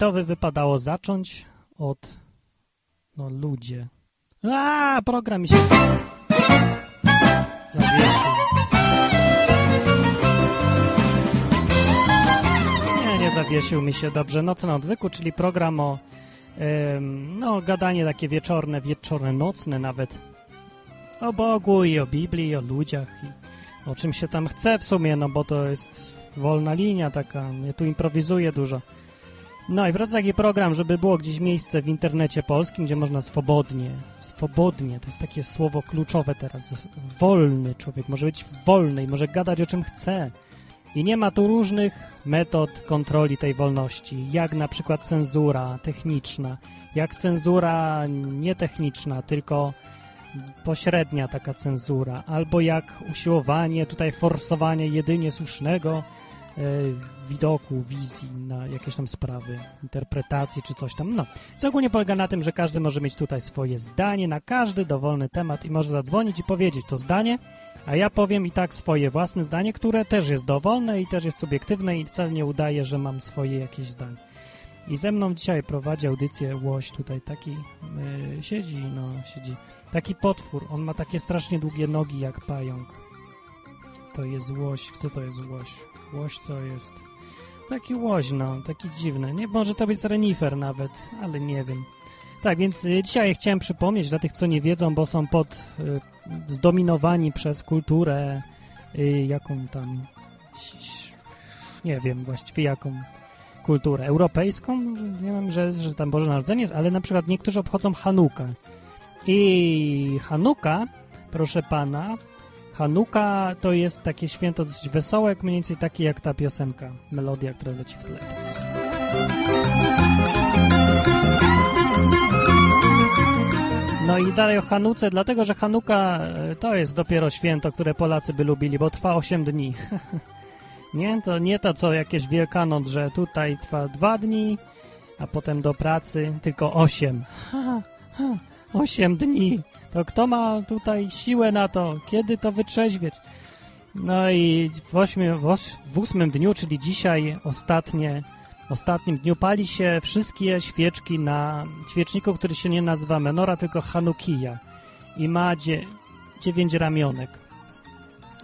To by wypadało zacząć od no ludzie. A, program mi się zawiesił. Nie, nie zawiesił mi się dobrze. Noc na odwyku, czyli program o no, gadanie takie wieczorne, wieczorne, nocne nawet o Bogu i o Biblii, i o ludziach i o czym się tam chce w sumie, no bo to jest wolna linia taka, nie tu improwizuję dużo. No i wraca taki program, żeby było gdzieś miejsce w internecie polskim, gdzie można swobodnie, swobodnie, to jest takie słowo kluczowe teraz, wolny człowiek, może być wolny i może gadać o czym chce. I nie ma tu różnych metod kontroli tej wolności, jak na przykład cenzura techniczna, jak cenzura nietechniczna, tylko pośrednia taka cenzura, albo jak usiłowanie, tutaj forsowanie jedynie słusznego widoku, wizji na jakieś tam sprawy, interpretacji czy coś tam. No, co ogólnie polega na tym, że każdy może mieć tutaj swoje zdanie na każdy dowolny temat i może zadzwonić i powiedzieć to zdanie, a ja powiem i tak swoje własne zdanie, które też jest dowolne i też jest subiektywne i wcale nie udaje, że mam swoje jakieś zdanie. I ze mną dzisiaj prowadzi audycję Łoś, tutaj taki yy, siedzi, no siedzi, taki potwór, on ma takie strasznie długie nogi jak pająk. To jest łoś, kto to jest łoś? Łoś to jest taki łoś, no, taki dziwny, nie, może to być renifer nawet, ale nie wiem. Tak, więc y, dzisiaj chciałem przypomnieć dla tych, co nie wiedzą, bo są pod y, zdominowani przez kulturę y, jaką tam nie wiem właściwie jaką kulturę europejską, nie wiem, że, że tam Boże Narodzenie jest, ale na przykład niektórzy obchodzą Hanukę. I Hanuka, proszę pana, Hanuka to jest takie święto dosyć wesołe, mniej więcej takie jak ta piosenka, melodia, która leci w tle. No i dalej o Hanuce, dlatego że Hanuka e, to jest dopiero święto, które Polacy by lubili, bo trwa 8 dni. nie, to nie to co jakieś Wielkanoc, że tutaj trwa 2 dni, a potem do pracy tylko 8. Ha, ha, 8 dni. To kto ma tutaj siłę na to? Kiedy to wytrzeźwieć? No i w, ośmiu, w, ósmym dniu, czyli dzisiaj ostatnie, ostatnim dniu pali się wszystkie świeczki na świeczniku, który się nie nazywa Menora, tylko Hanukija i ma dzie, dziewięć ramionek.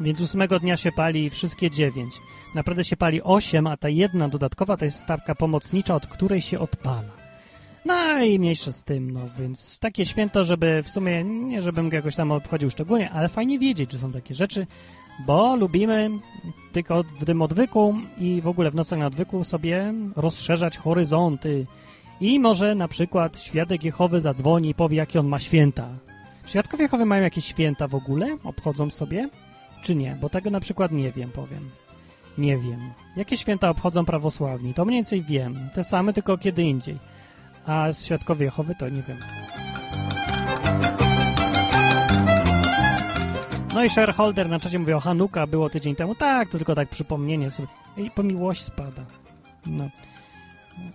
Więc ósmego dnia się pali wszystkie dziewięć. Naprawdę się pali osiem, a ta jedna dodatkowa to jest stawka pomocnicza, od której się odpala. No i mniejsze z tym, no więc takie święto, żeby w sumie, nie żebym go jakoś tam obchodził szczególnie, ale fajnie wiedzieć, że są takie rzeczy, bo lubimy tylko w tym odwyku i w ogóle w nocach na odwyku sobie rozszerzać horyzonty. I może na przykład świadek Jehowy zadzwoni i powie, jakie on ma święta. Świadkowie Jehowy mają jakieś święta w ogóle? Obchodzą sobie? Czy nie? Bo tego na przykład nie wiem, powiem. Nie wiem. Jakie święta obchodzą prawosławni? To mniej więcej wiem. Te same, tylko kiedy indziej. A Świadkowie Jehowy to nie wiem. No i shareholder na czacie mówi o Hanuka, było tydzień temu. Tak, to tylko tak przypomnienie sobie. I po miłość spada. No.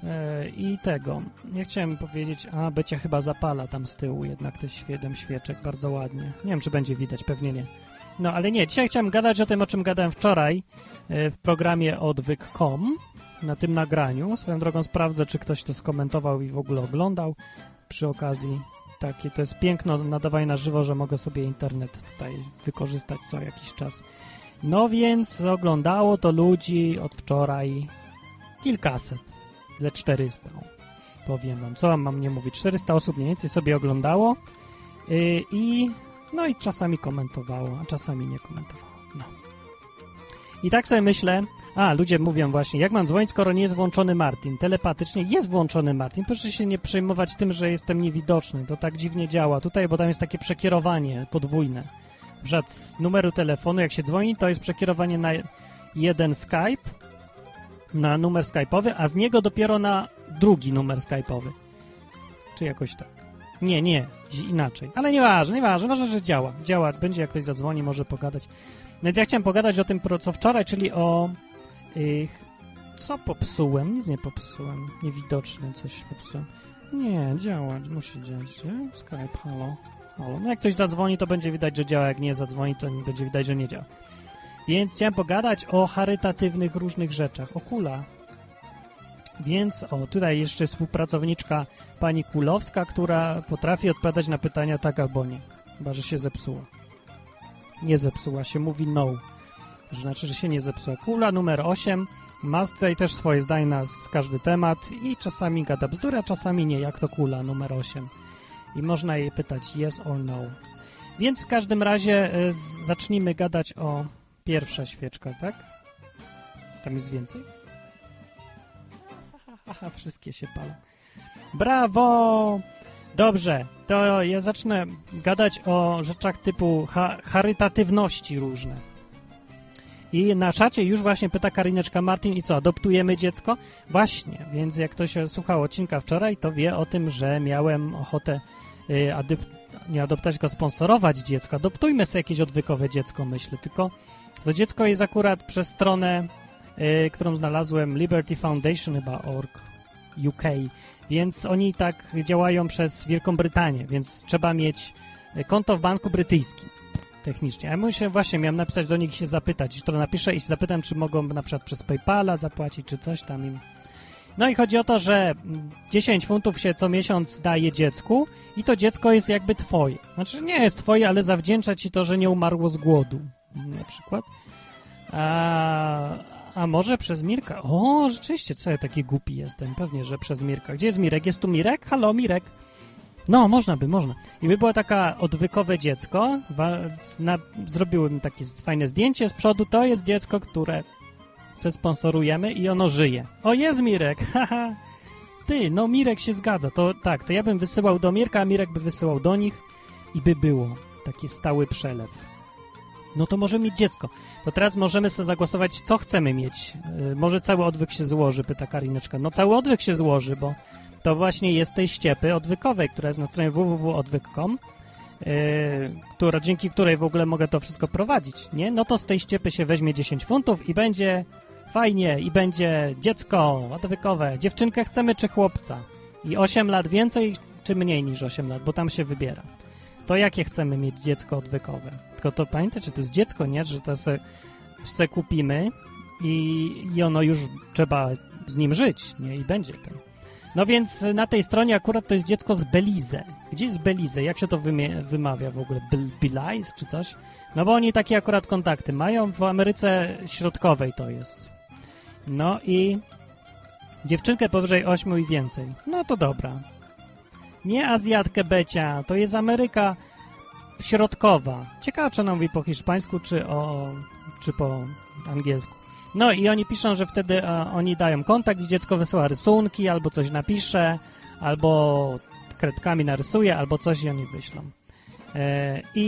E, I tego. Nie chciałem powiedzieć, a Becia chyba zapala tam z tyłu jednak te siedem świeczek bardzo ładnie. Nie wiem, czy będzie widać, pewnie nie. No, ale nie, dzisiaj chciałem gadać o tym, o czym gadałem wczoraj e, w programie odwyk.com na tym nagraniu. Swoją drogą sprawdzę, czy ktoś to skomentował i w ogóle oglądał przy okazji. Takie to jest piękno nadawanie na żywo, że mogę sobie internet tutaj wykorzystać co jakiś czas. No więc oglądało to ludzi od wczoraj kilkaset, ze 400. Powiem wam, co wam mam nie mówić. 400 osób mniej więcej sobie oglądało yy, i no i czasami komentowało, a czasami nie komentowało. No. I tak sobie myślę, a, ludzie mówią właśnie, jak mam dzwonić, skoro nie jest włączony Martin? Telepatycznie jest włączony Martin. Proszę się nie przejmować tym, że jestem niewidoczny. To tak dziwnie działa. Tutaj, bo tam jest takie przekierowanie podwójne. Na z numeru telefonu, jak się dzwoni, to jest przekierowanie na jeden Skype, na numer Skype'owy, a z niego dopiero na drugi numer Skype'owy. Czy jakoś tak. Nie, nie, inaczej. Ale nieważne, nieważne, ważne, że działa. Działa, będzie jak ktoś zadzwoni, może pogadać. Więc ja chciałem pogadać o tym, co wczoraj, czyli o co popsułem? Nic nie popsułem. Niewidoczne coś popsułem. Nie, działać, musi działać. Nie? Skype, halo. halo. No jak ktoś zadzwoni, to będzie widać, że działa. Jak nie zadzwoni, to będzie widać, że nie działa. Więc chciałem pogadać o charytatywnych różnych rzeczach. O kula. Więc o, tutaj jeszcze współpracowniczka pani Kulowska, która potrafi odpowiadać na pytania tak albo nie. Chyba, że się zepsuła. Nie zepsuła się, mówi no. Znaczy, że się nie zepsuła. Kula numer 8 ma tutaj też swoje zdanie na każdy temat i czasami gada bzdury, a czasami nie, jak to kula numer 8. I można jej pytać yes or no. Więc w każdym razie y, zacznijmy gadać o pierwsza świeczka, tak? Tam jest więcej? Haha, wszystkie się palą. Brawo! Dobrze, to ja zacznę gadać o rzeczach typu ha charytatywności różne. I na czacie już właśnie pyta Karineczka Martin, i co, adoptujemy dziecko? Właśnie, więc jak ktoś słuchał odcinka wczoraj, to wie o tym, że miałem ochotę y, adop nie adoptować, tylko sponsorować dziecko. Adoptujmy sobie jakieś odwykowe dziecko, myślę, tylko to dziecko jest akurat przez stronę, y, którą znalazłem, Liberty Foundation chyba org UK, więc oni tak działają przez Wielką Brytanię, więc trzeba mieć konto w banku brytyjskim technicznie. A ja się właśnie miałem napisać do nich i się zapytać. Jutro napiszę i się zapytam, czy mogą na przykład przez PayPala zapłacić, czy coś tam im. No i chodzi o to, że 10 funtów się co miesiąc daje dziecku i to dziecko jest jakby twoje. Znaczy nie jest twoje, ale zawdzięcza ci to, że nie umarło z głodu na przykład. A, a może przez Mirka? O, rzeczywiście, co ja taki głupi jestem. Pewnie, że przez Mirka. Gdzie jest Mirek? Jest tu Mirek? Halo, Mirek? No, można by, można. I by było taka odwykowe dziecko, zrobiłbym takie fajne zdjęcie z przodu, to jest dziecko, które se sponsorujemy i ono żyje. O, jest Mirek, haha. Ty, no Mirek się zgadza, to tak, to ja bym wysyłał do Mirka, a Mirek by wysyłał do nich i by było taki stały przelew. No to możemy mieć dziecko. To teraz możemy sobie zagłosować, co chcemy mieć. Yy, może cały odwyk się złoży, pyta Karineczka. No cały odwyk się złoży, bo to właśnie jest tej ściepy odwykowej, która jest na stronie www.odwyk.com, yy, która, dzięki której w ogóle mogę to wszystko prowadzić, nie? No to z tej ściepy się weźmie 10 funtów i będzie fajnie, i będzie dziecko odwykowe. Dziewczynkę chcemy czy chłopca? I 8 lat więcej czy mniej niż 8 lat, bo tam się wybiera. To jakie chcemy mieć dziecko odwykowe? Tylko to pamiętajcie, to jest dziecko, nie? Że to se, se kupimy i, i ono już trzeba z nim żyć, nie? I będzie ten. No więc na tej stronie akurat to jest dziecko z Belize. Gdzie jest Belize? Jak się to wymawia w ogóle? Belize czy coś? No bo oni takie akurat kontakty mają. W Ameryce Środkowej to jest. No i dziewczynkę powyżej 8 i więcej. No to dobra. Nie Azjatkę Becia, to jest Ameryka Środkowa. Ciekawe, czy ona mówi po hiszpańsku, czy, o, czy po angielsku. No i oni piszą, że wtedy oni dają kontakt, dziecko wysyła rysunki, albo coś napisze, albo kredkami narysuje, albo coś i oni wyślą. E, i,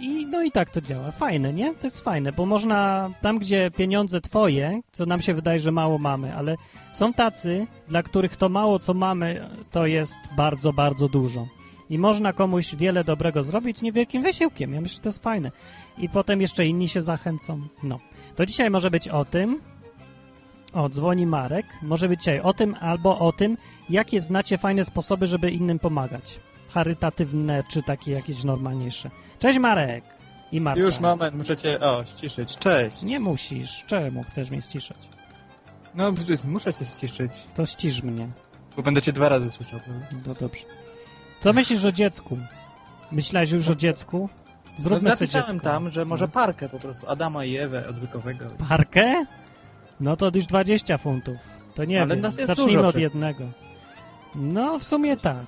i, no i tak to działa. Fajne, nie? To jest fajne, bo można tam, gdzie pieniądze twoje, co nam się wydaje, że mało mamy, ale są tacy, dla których to mało, co mamy, to jest bardzo, bardzo dużo. I można komuś wiele dobrego zrobić niewielkim wysiłkiem. Ja myślę, że to jest fajne. I potem jeszcze inni się zachęcą. No. To dzisiaj może być o tym, o, dzwoni Marek, może być dzisiaj o tym albo o tym, jakie znacie fajne sposoby, żeby innym pomagać. Charytatywne, czy takie jakieś normalniejsze. Cześć Marek! I Marta. Już moment, muszę cię, o, ściszyć. Cześć. Nie musisz. Czemu chcesz mnie ściszyć? No, muszę cię ściszyć. To ścisz mnie. Bo będę cię dwa razy słyszał. No dobrze. Co myślisz o dziecku? Myślałeś już o dziecku? Zróbmy no, napisałem tam, że może parkę po prostu, Adama i Ewę odwykowego. Parkę? No to już 20 funtów. To nie Ale wiem, zacznijmy od jednego. No, w sumie tak.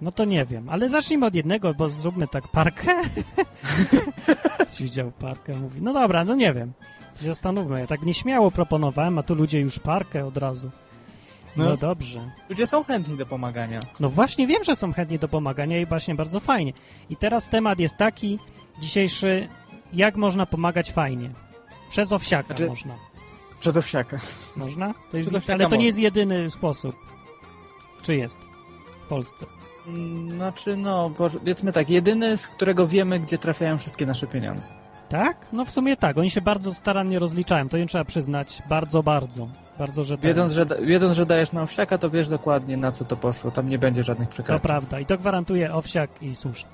No to nie wiem, ale zacznijmy od jednego, bo zróbmy tak parkę. Widział parkę, mówi, no dobra, no nie wiem. Zastanówmy, ja tak nieśmiało proponowałem, a tu ludzie już parkę od razu. No, no, dobrze. Ludzie są chętni do pomagania. No właśnie wiem, że są chętni do pomagania i właśnie bardzo fajnie. I teraz temat jest taki dzisiejszy, jak można pomagać fajnie. Przez owsiaka znaczy, można. Przez owsiaka. Można? To jest, ale to nie jest jedyny sposób. Czy jest? W Polsce. Znaczy, no, powiedzmy tak, jedyny, z którego wiemy, gdzie trafiają wszystkie nasze pieniądze. Tak? No w sumie tak. Oni się bardzo starannie rozliczają. To im trzeba przyznać. Bardzo, bardzo. Bardzo rzetelnie. Wiedząc że, wiedząc, że dajesz na owsiaka, to wiesz dokładnie, na co to poszło. Tam nie będzie żadnych przekrętów. To prawda. I to gwarantuje owsiak i susz.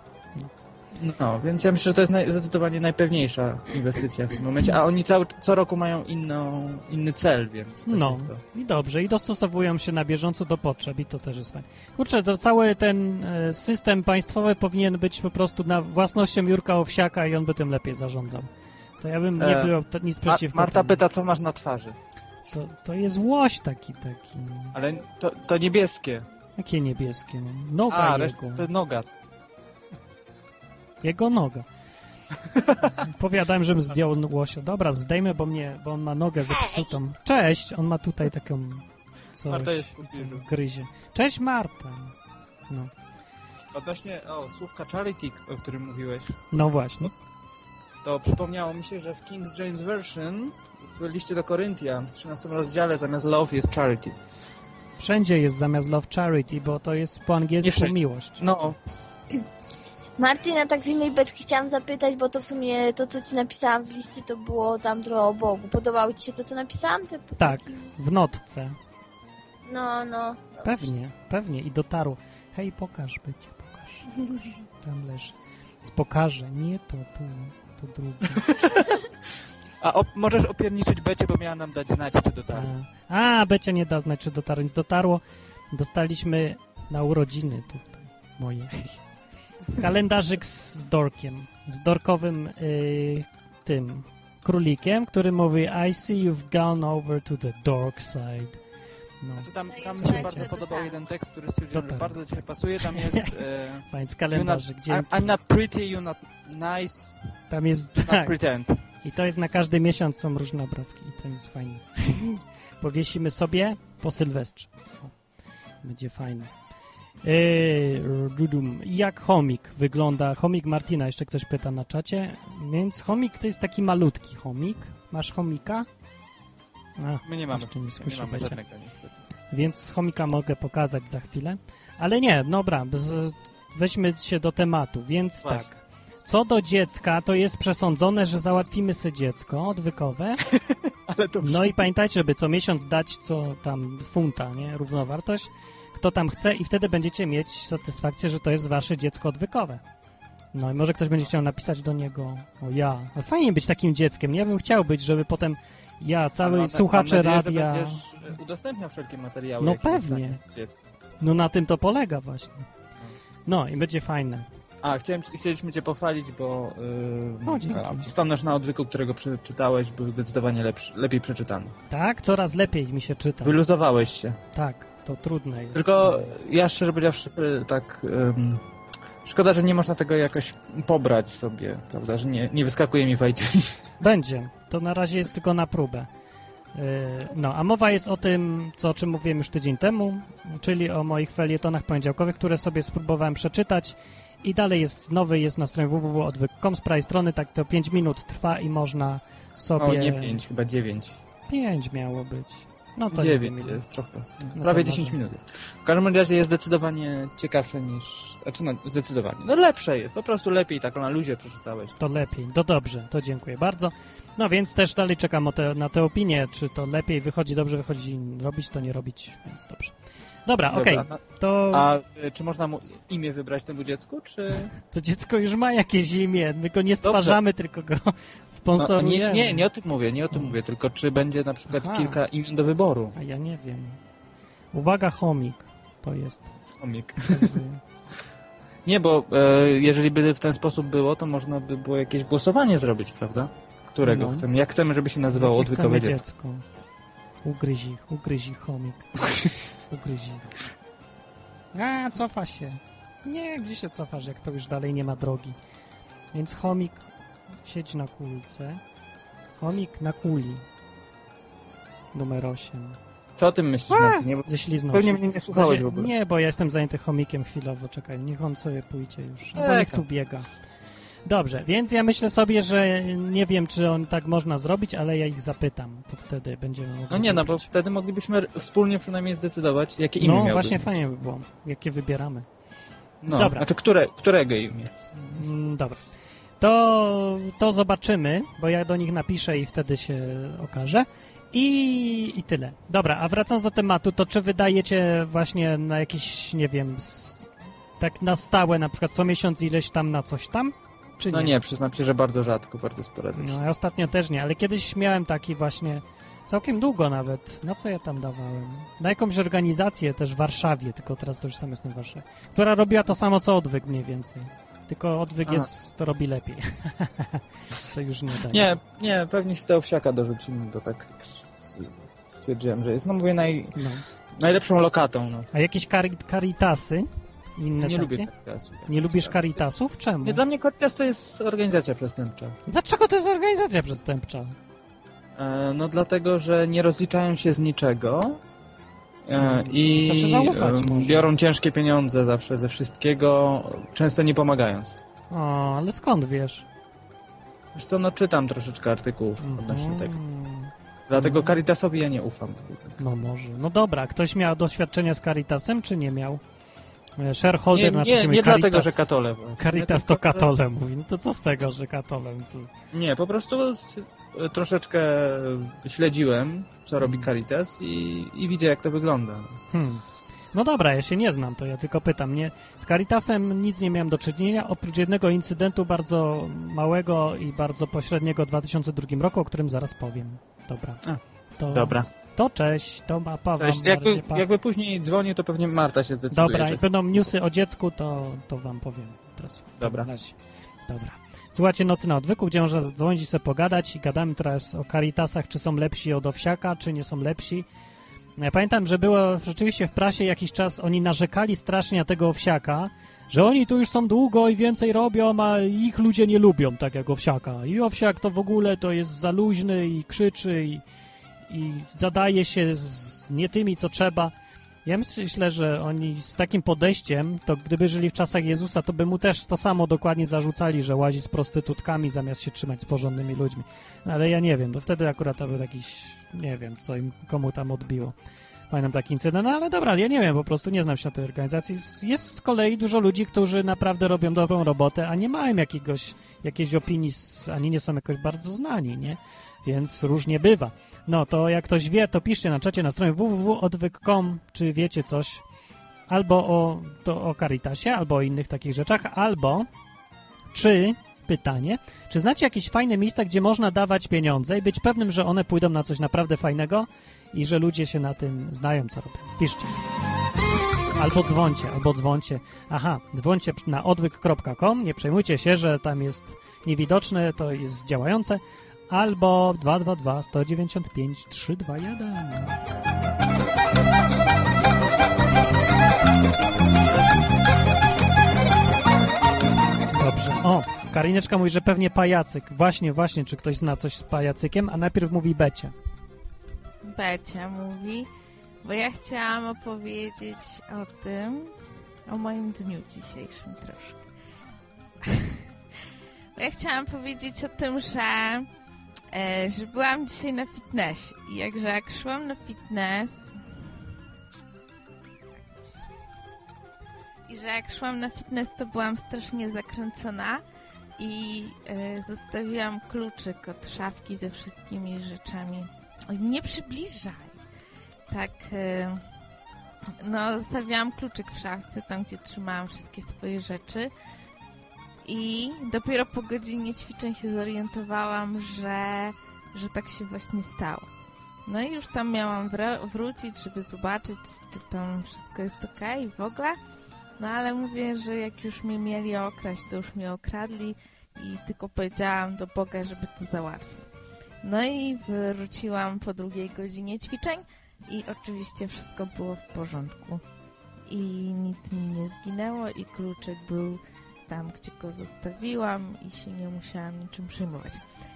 No. Więc ja myślę, że to jest naj, zdecydowanie najpewniejsza inwestycja w tym momencie, a oni cały, co roku mają inną, inny cel, więc też No jest to. i dobrze, i dostosowują się na bieżąco do potrzeb i to też jest fajne. Kurczę, to cały ten e, system państwowy powinien być po prostu na własnością Jurka Owsiaka i on by tym lepiej zarządzał. To ja bym nie E, było to nic przeciwko Marta temu. pyta, co masz na twarzy. To, to jest łoś taki, taki. Ale to, to niebieskie. Jakie niebieskie. no. Noga A, jego. to noga. Jego noga. Powiadałem, żebym zdjął łosia. Dobra, zdejmę, bo mnie, bo on ma nogę zepsutą. Cześć, on ma tutaj taką coś. Marta jest w. Gryzie. Cześć Marta. No, Odnośnie o, słówka charity, o którym mówiłeś, no właśnie. to przypomniało mi się, że w King James Version w liście do Koryntian w 13 rozdziale zamiast love jest charity. Wszędzie jest zamiast love charity, bo to jest po angielsku miłość. No, Martyna, tak z innej beczki chciałam zapytać, bo to w sumie to, co ci napisałam w liście, to było tam trochę o Bogu. Podobało ci się to, co napisałam? Te, Tak, taki- w notce. No, no. no. Pewnie, pewnie. I dotarło. Hej, pokaż, bycie, pokaż. Tam leży. Pokażę. Nie to, tu, to drugie. a op- możesz opierniczyć Becie, bo miała nam dać znać, czy dotarło. A, a Becia nie da znać, czy dotarło. Więc dotarło. Dostaliśmy na urodziny tutaj moje. Kalendarzyk z dorkiem. Z dorkowym y, tym królikiem, który mówi I see you've gone over to the dark side. No, Znaczy tam, No tam mi się bardzo podobał tak. jeden tekst, który stwierdziłem, że bardzo ciebie pasuje. Tam jest... E, not, kalendarzyk. I'm, not pretty, you're not nice, Tam jest, not tak. pretend. I to jest na każdy miesiąc są różne obrazki i to jest fajne. Powiesimy sobie po Sylwestrze. O, będzie fajne. Yy, jak chomik wygląda? Chomik Martina, jeszcze ktoś pyta na czacie. Więc chomik to jest taki malutki chomik. Masz chomika? A, My nie mamy, nie nie mamy żadnego niestety. więc chomika mogę pokazać za chwilę. Ale nie, dobra, bez- weźmy się do tematu. Więc Właśnie. tak. Co do dziecka, to jest przesądzone, że załatwimy sobie dziecko odwykowe. Ale to No i pamiętajcie, żeby co miesiąc dać co tam funta, nie? Równowartość. Kto tam chce i wtedy będziecie mieć satysfakcję, że to jest wasze dziecko odwykowe. No i może ktoś będzie chciał napisać do niego, o ja. Ale fajnie być takim dzieckiem. nie? Ja bym chciał być, żeby potem ja, cały Mam- słuchacze mam nadzieję, radia... Że będziesz udostępniał wszelkie materiały. No pewnie. No na tym to polega właśnie. No i będzie fajne. A, chciałem, chcieliśmy cię pochwalić, bo O, yy, listonosz na odwyku, którego przeczytałeś, był zdecydowanie lepszy, lepiej przeczytany. Tak? Coraz lepiej mi się czyta. Wyluzowałeś się. Tak, to trudne jest. Tylko ja szczerze powiedziawszy, y, tak... ym, szkoda, że nie można tego jakoś pobrać sobie, prawda, że nie, nie wyskakuje mi w iTunes. Będzie. To na razie jest tylko na próbę. Yy, No, a mowa jest o tym, co, o czym mówiłem już tydzień temu, czyli o moich felietonach poniedziałkowych, które sobie spróbowałem przeczytać i dalej jest nowy, jest na stronie www.odwyk.com z prawej strony, tak to 5 minut trwa i można sobie... O, nie pięć, chyba dziewięć. 5 miało być. No to nie Dziewięć wiem, ile. jest trochę. No Prawie to 10 może. minut jest. W każdym razie jest zdecydowanie ciekawsze niż... Znaczy no, zdecydowanie. No lepsze jest, po prostu lepiej tak na luzie przeczytałeś. To lepiej. To dobrze, to dziękuję bardzo. No więc też dalej czekam te, na te opinie, czy to lepiej wychodzi, dobrze wychodzi robić, to nie robić, więc dobrze. Dobra, okej, Dobra. to, A y, czy można mu imię wybrać temu dziecku, czy... to dziecko już ma jakieś imię, my go nie stwarzamy, tylko go No, sponsorujemy. nie, nie, nie o tym mówię, nie o tym mówię, tylko czy będzie na przykład Aha. kilka imion do wyboru. A ja nie wiem. Uwaga, chomik to jest. Chomik. Nie, bo e, jeżeli by w ten sposób było, to można by było jakieś głosowanie zrobić, prawda? Którego No. chcemy? Jak chcemy, żeby się nazywało odwykowe dziecko? dziecko. Ugryź ich, ugryź ich, chomik. Ugryź ich. A, cofa się. Nie, gdzie się cofasz, jak to już dalej nie ma drogi. Więc chomik siedź na kulce. Chomik na kuli. Numer 8. Co o tym myślisz? Bo Ześliznął pewnie mnie nie słuchałeś w ogóle. Nie, bo ja jestem zajęty chomikiem chwilowo. Czekaj, niech on sobie pójdzie już. Albo Czekam. niech tu biega. Dobrze, więc ja myślę sobie, że nie wiem, czy on tak można zrobić, ale ja ich zapytam. To wtedy będziemy mogli No nie, no bo wtedy moglibyśmy wspólnie przynajmniej zdecydować, jakie imię No miałby. właśnie fajnie by było, jakie wybieramy. No, Dobra. Znaczy, które, którego imię? Mm, dobra. To, to zobaczymy, bo ja do nich napiszę i wtedy się okaże. I, I tyle. Dobra, a wracając do tematu, to czy wydajecie właśnie na jakiś, nie wiem, Tak na stałe, na przykład co miesiąc ileś tam na coś tam? Czy No nie, przyznam się, że bardzo rzadko, bardzo sporadycznie. No ja ostatnio też nie, ale kiedyś miałem taki właśnie, całkiem długo nawet, na co ja tam dawałem? Na jakąś organizację też w Warszawie, tylko teraz to już sam jestem w Warszawie, która robiła to samo co odwyk mniej więcej. Tylko odwyk jest, to robi lepiej. to już nie daje. Nie, nie, pewnie się do owsiaka dorzucimy, bo tak stwierdziłem, że jest, no mówię, naj, No. najlepszą lokatą. No. A jakieś cari caritasy? Inne Nie takie? lubię Caritasu. Nie lubisz Caritasów? Czemu? Nie, dla mnie Caritas to jest organizacja przestępcza. Dlaczego to jest organizacja przestępcza? E, no dlatego, że nie rozliczają się z niczego e, i e, biorą ciężkie pieniądze zawsze ze wszystkiego, często nie pomagając. O, ale skąd wiesz? Wiesz co, no czytam troszeczkę artykułów odnośnie Mhm. tego. Dlatego Caritasowi ja nie ufam. No może. No dobra, ktoś miał doświadczenia z Caritasem, czy nie miał? E, Shareholder Nie, na nie, przykład nie Caritas, dlatego, że katole. właśnie. Caritas to katole mówi. No to co z tego, że katole? Nie, po prostu z, troszeczkę śledziłem, co robi Caritas i, i widzę, jak to wygląda. Hmm. No dobra, ja się nie znam, to ja tylko pytam. Nie, z Caritasem nic nie miałem do czynienia, oprócz jednego incydentu bardzo małego i bardzo pośredniego w 2002 roku, o którym zaraz powiem. Dobra. A, To, Dobra. To cześć, to ma Paweł. Cześć. Jakby, jakby później dzwonił, to pewnie Marta się zdecyduje. Dobra, jak będą newsy o dziecku, to, to wam powiem teraz. Dobra. Na razie. Dobra. Słuchajcie Nocy na Odwyku, gdzie można zadzwonić i sobie pogadać i gadamy teraz o Caritasach, czy są lepsi od Owsiaka, czy nie są lepsi. Ja pamiętam, że było rzeczywiście w prasie jakiś czas, oni narzekali strasznie na tego Owsiaka, że oni tu już są długo i więcej robią, a ich ludzie nie lubią tak jak Owsiaka. I Owsiak to w ogóle to jest za luźny i krzyczy i, i zadaje się z nie tymi, co trzeba. Ja myślę, że oni z takim podejściem, to gdyby żyli w czasach Jezusa, to by mu też to samo dokładnie zarzucali, że łazi z prostytutkami zamiast się trzymać z porządnymi ludźmi. No, ale ja nie wiem, to wtedy akurat to był jakiś, nie wiem, co im komu tam odbiło. Pamiętam taki incydent, no ale dobra, ja nie wiem, po prostu nie znam się na tej organizacji. Jest z kolei dużo ludzi, którzy naprawdę robią dobrą robotę, a nie mają jakiegoś, jakiejś opinii, ani nie są jakoś bardzo znani, nie? Więc różnie bywa. No to jak ktoś wie, to piszcie na czacie na stronie www.odwyk.com, czy wiecie coś albo o, to o Caritasie, albo o innych takich rzeczach, albo czy, pytanie, czy znacie jakieś fajne miejsca, gdzie można dawać pieniądze i być pewnym, że one pójdą na coś naprawdę fajnego i że ludzie się na tym znają, co robią? Piszcie. Albo dzwońcie, albo dzwońcie. Aha, dzwońcie na odwyk.com, nie przejmujcie się, że tam jest niewidoczne, to jest działające, albo 222 195 321. Dobrze. O, Karineczka mówi, że pewnie pajacyk. Właśnie, właśnie, czy ktoś zna coś z pajacykiem, a najpierw mówi Becie. Becia mówi, bo ja chciałam opowiedzieć o tym, o moim dniu dzisiejszym troszkę. Bo ja chciałam powiedzieć o tym, że, że byłam dzisiaj na fitnessie i jakże jak szłam na fitness i że jak szłam na fitness, to byłam strasznie zakręcona i e, zostawiłam kluczyk od szafki ze wszystkimi rzeczami. Oj, nie przybliżaj. Tak, e, no zostawiłam kluczyk w szafce, tam gdzie trzymałam wszystkie swoje rzeczy i dopiero po godzinie ćwiczeń się zorientowałam, że, że tak się właśnie stało. No i już tam miałam wró- wrócić, żeby zobaczyć, czy tam wszystko jest ok w ogóle. No ale mówię, że jak już mnie mieli okraść, to już mnie okradli i tylko powiedziałam do Boga, żeby to załatwił. No i wróciłam po drugiej godzinie ćwiczeń i oczywiście wszystko było w porządku. I nic mi nie zginęło i kluczyk był tam, gdzie go zostawiłam i się nie musiałam niczym przejmować.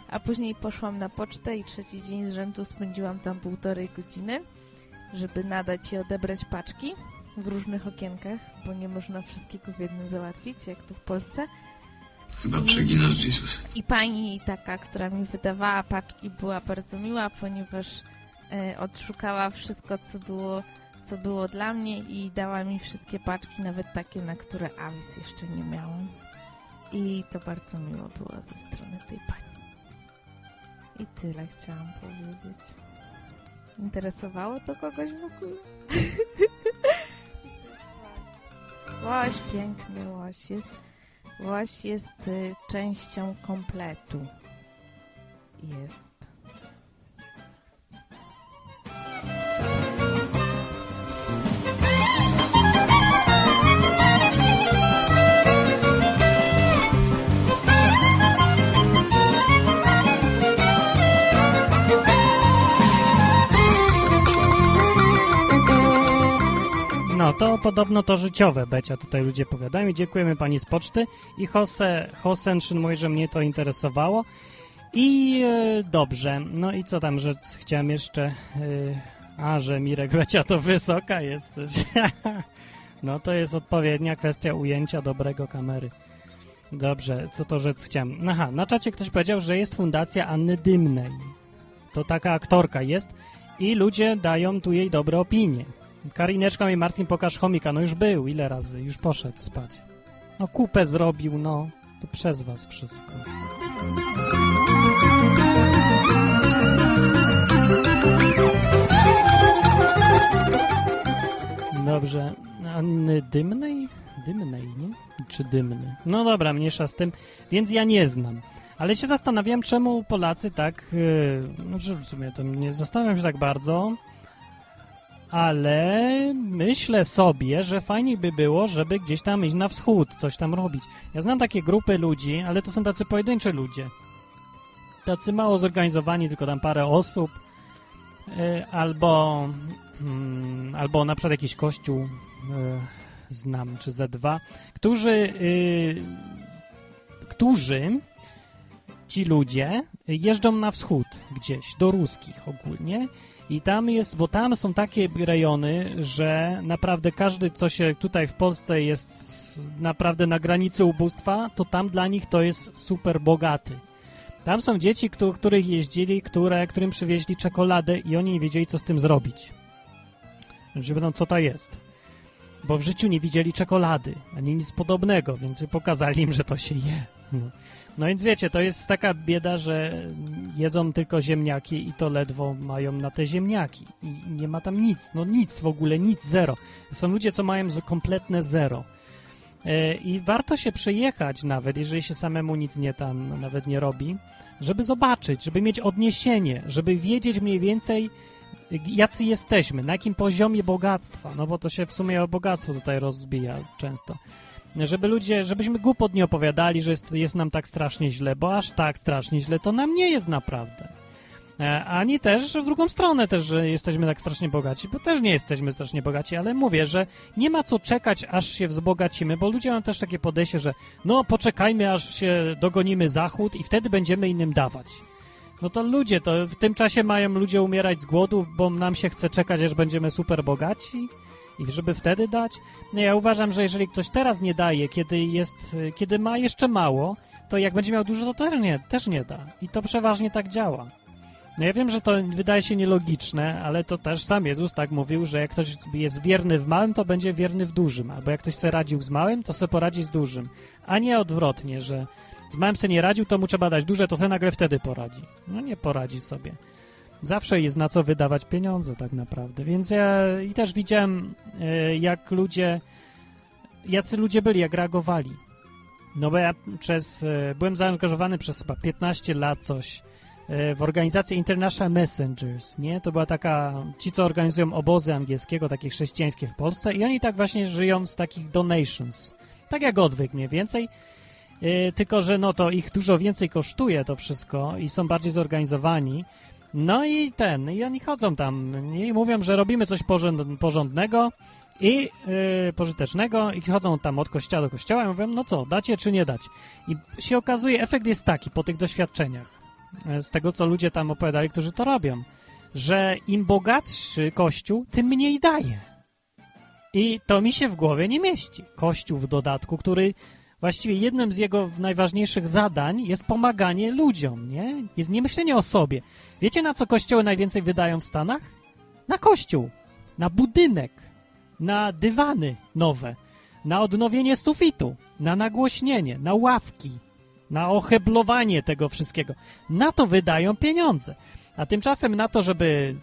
A później poszłam na pocztę i trzeci dzień z rzędu spędziłam tam półtorej godziny, żeby nadać i odebrać paczki w różnych okienkach, bo nie można wszystkiego w jednym załatwić, jak tu w Polsce. Chyba przeginasz, Jesus. I pani taka, która mi wydawała paczki, była bardzo miła, ponieważ e, odszukała wszystko, co było, co było dla mnie i dała mi wszystkie paczki, nawet takie, na które avis jeszcze nie miałam. I to bardzo miło było ze strony tej pani. I tyle chciałam powiedzieć. Interesowało to kogoś w ogóle? Łoś, piękny łoś jest. Łoś jest y, częścią kompletu. Jest. No, to podobno to życiowe Becia tutaj ludzie powiadają i dziękujemy pani z poczty i Jose, Hosenszyn mówi, że mnie to interesowało i e, dobrze, no i co tam rzec chciałem jeszcze, e, a, że Mirek Becia to wysoka jesteś, no to jest odpowiednia kwestia ujęcia dobrego kamery. Dobrze, co to rzec chciałem? Aha, na czacie ktoś powiedział, że jest fundacja Anny Dymnej. To taka aktorka jest i ludzie dają tu jej dobre opinie. Karineczka i Martin pokaż chomika, no już był, ile razy, już poszedł spać. No kupę zrobił, no, to przez was wszystko. Dobrze, Anny Dymnej? Dymnej, nie? Czy Dymny? No dobra, mniejsza z tym, więc ja nie znam. Ale się zastanawiam, czemu Polacy tak, yy, no w sumie to nie zastanawiam się tak bardzo, ale myślę sobie, że fajniej by było, żeby gdzieś tam iść na wschód, coś tam robić. Ja znam takie grupy ludzi, ale to są tacy pojedynczy ludzie. Tacy mało zorganizowani, tylko tam parę osób. Y, albo, mm, albo na przykład jakiś kościół y, znam, czy ze dwa, którzy, y, którzy ci ludzie jeżdżą na wschód gdzieś, do ruskich ogólnie i tam jest, bo tam są takie rejony, że naprawdę każdy, co się tutaj w Polsce jest naprawdę na granicy ubóstwa, to tam dla nich to jest super bogaty. Tam są dzieci, któ których jeździli, które, którym przywieźli czekoladę i oni nie wiedzieli, co z tym zrobić. Że będą, co to jest. Bo w życiu nie widzieli czekolady, ani nic podobnego, więc pokazali im, że to się je. No. No więc wiecie, to jest taka bieda, że jedzą tylko ziemniaki i to ledwo mają na te ziemniaki. I nie ma tam nic, no nic w ogóle, nic, zero. Są ludzie, co mają kompletne zero. E, I warto się przejechać nawet, jeżeli się samemu nic nie tam nawet nie robi, żeby zobaczyć, żeby mieć odniesienie, żeby wiedzieć mniej więcej, jacy jesteśmy, na jakim poziomie bogactwa, no bo to się w sumie o bogactwo tutaj rozbija często żeby ludzie, żebyśmy głupot nie opowiadali, że jest, jest nam tak strasznie źle, bo aż tak strasznie źle to nam nie jest naprawdę. E, ani też w drugą stronę też, że jesteśmy tak strasznie bogaci, bo też nie jesteśmy strasznie bogaci, ale mówię, że nie ma co czekać, aż się wzbogacimy, bo ludzie mają też takie podejście, że no poczekajmy, aż się dogonimy zachód i wtedy będziemy innym dawać. No to ludzie, to w tym czasie mają ludzie umierać z głodu, bo nam się chce czekać, aż będziemy super bogaci i żeby wtedy dać? No ja uważam, że jeżeli ktoś teraz nie daje, kiedy jest, kiedy ma jeszcze mało, to jak będzie miał dużo, to też nie, też nie da. I to przeważnie tak działa. No ja wiem, że to wydaje się nielogiczne, ale to też sam Jezus tak mówił, że jak ktoś jest wierny w małym, to będzie wierny w dużym. Albo jak ktoś sobie radził z małym, to sobie poradzi z dużym. A nie odwrotnie, że z małym sobie nie radził, to mu trzeba dać duże, to sobie nagle wtedy poradzi. No nie poradzi sobie. Zawsze jest na co wydawać pieniądze tak naprawdę. Więc ja i też widziałem, e, jak ludzie, jacy ludzie byli, jak reagowali. No bo ja przez, e, byłem zaangażowany przez chyba 15 lat coś e, w organizację International Messengers, nie? To była taka, ci co organizują obozy angielskiego, takie chrześcijańskie w Polsce i oni tak właśnie żyją z takich donations. Tak jak odwyk mniej więcej, tylko że no to ich dużo więcej kosztuje to wszystko i są bardziej zorganizowani no i ten, i oni chodzą tam i mówią, że robimy coś porządnego i yy, pożytecznego i chodzą tam od kościoła do kościoła i mówią, no co, dacie czy nie dać? I się okazuje, efekt jest taki po tych doświadczeniach, e, z tego co ludzie tam opowiadali, którzy to robią, że im bogatszy kościół, tym mniej daje. I to mi się w głowie nie mieści. Kościół w dodatku, który właściwie jednym z jego najważniejszych zadań jest pomaganie ludziom, nie? Jest nie myślenie o sobie. Wiecie, na co kościoły najwięcej wydają w Stanach? Na kościół, na budynek, na dywany nowe, na odnowienie sufitu, na nagłośnienie, na ławki, na oheblowanie tego wszystkiego. Na to wydają pieniądze. A tymczasem na to, żeby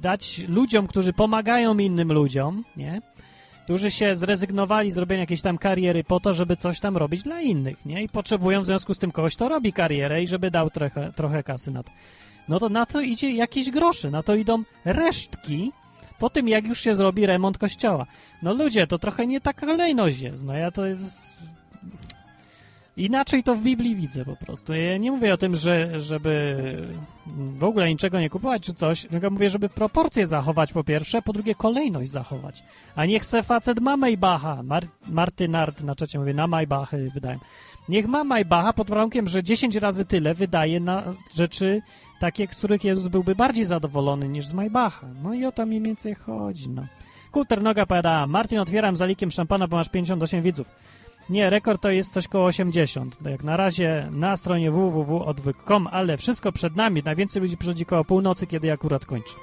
dać ludziom, którzy pomagają innym ludziom, nie? Którzy się zrezygnowali z robienia jakiejś tam kariery po to, żeby coś tam robić dla innych, nie? I potrzebują w związku z tym kogoś, kto robi karierę i żeby dał trochę, trochę kasy na to. No to na to idzie jakieś grosze, na to idą resztki po tym, jak już się zrobi remont kościoła. No ludzie, to trochę nie taka kolejność jest. No ja to jest... Inaczej to w Biblii widzę po prostu. Ja nie mówię o tym, że, żeby w ogóle niczego nie kupować czy coś, tylko mówię, żeby proporcje zachować po pierwsze, po drugie kolejność zachować. A niech se facet ma Maybacha, Mar Martynard na czacie mówię, na Maybachy wydają. Niech ma Maybacha pod warunkiem, że 10 razy tyle wydaje na rzeczy takie, których Jezus byłby bardziej zadowolony niż z Maybacha. No i o to mniej więcej chodzi, no. Kulter Noga powiada, Martin, otwieram zalikiem szampana, bo masz 58 widzów. Nie, rekord to jest coś koło 80. Jak na razie na stronie www.odwyk.com, ale wszystko przed nami. Najwięcej ludzi przychodzi koło północy, kiedy akurat kończę.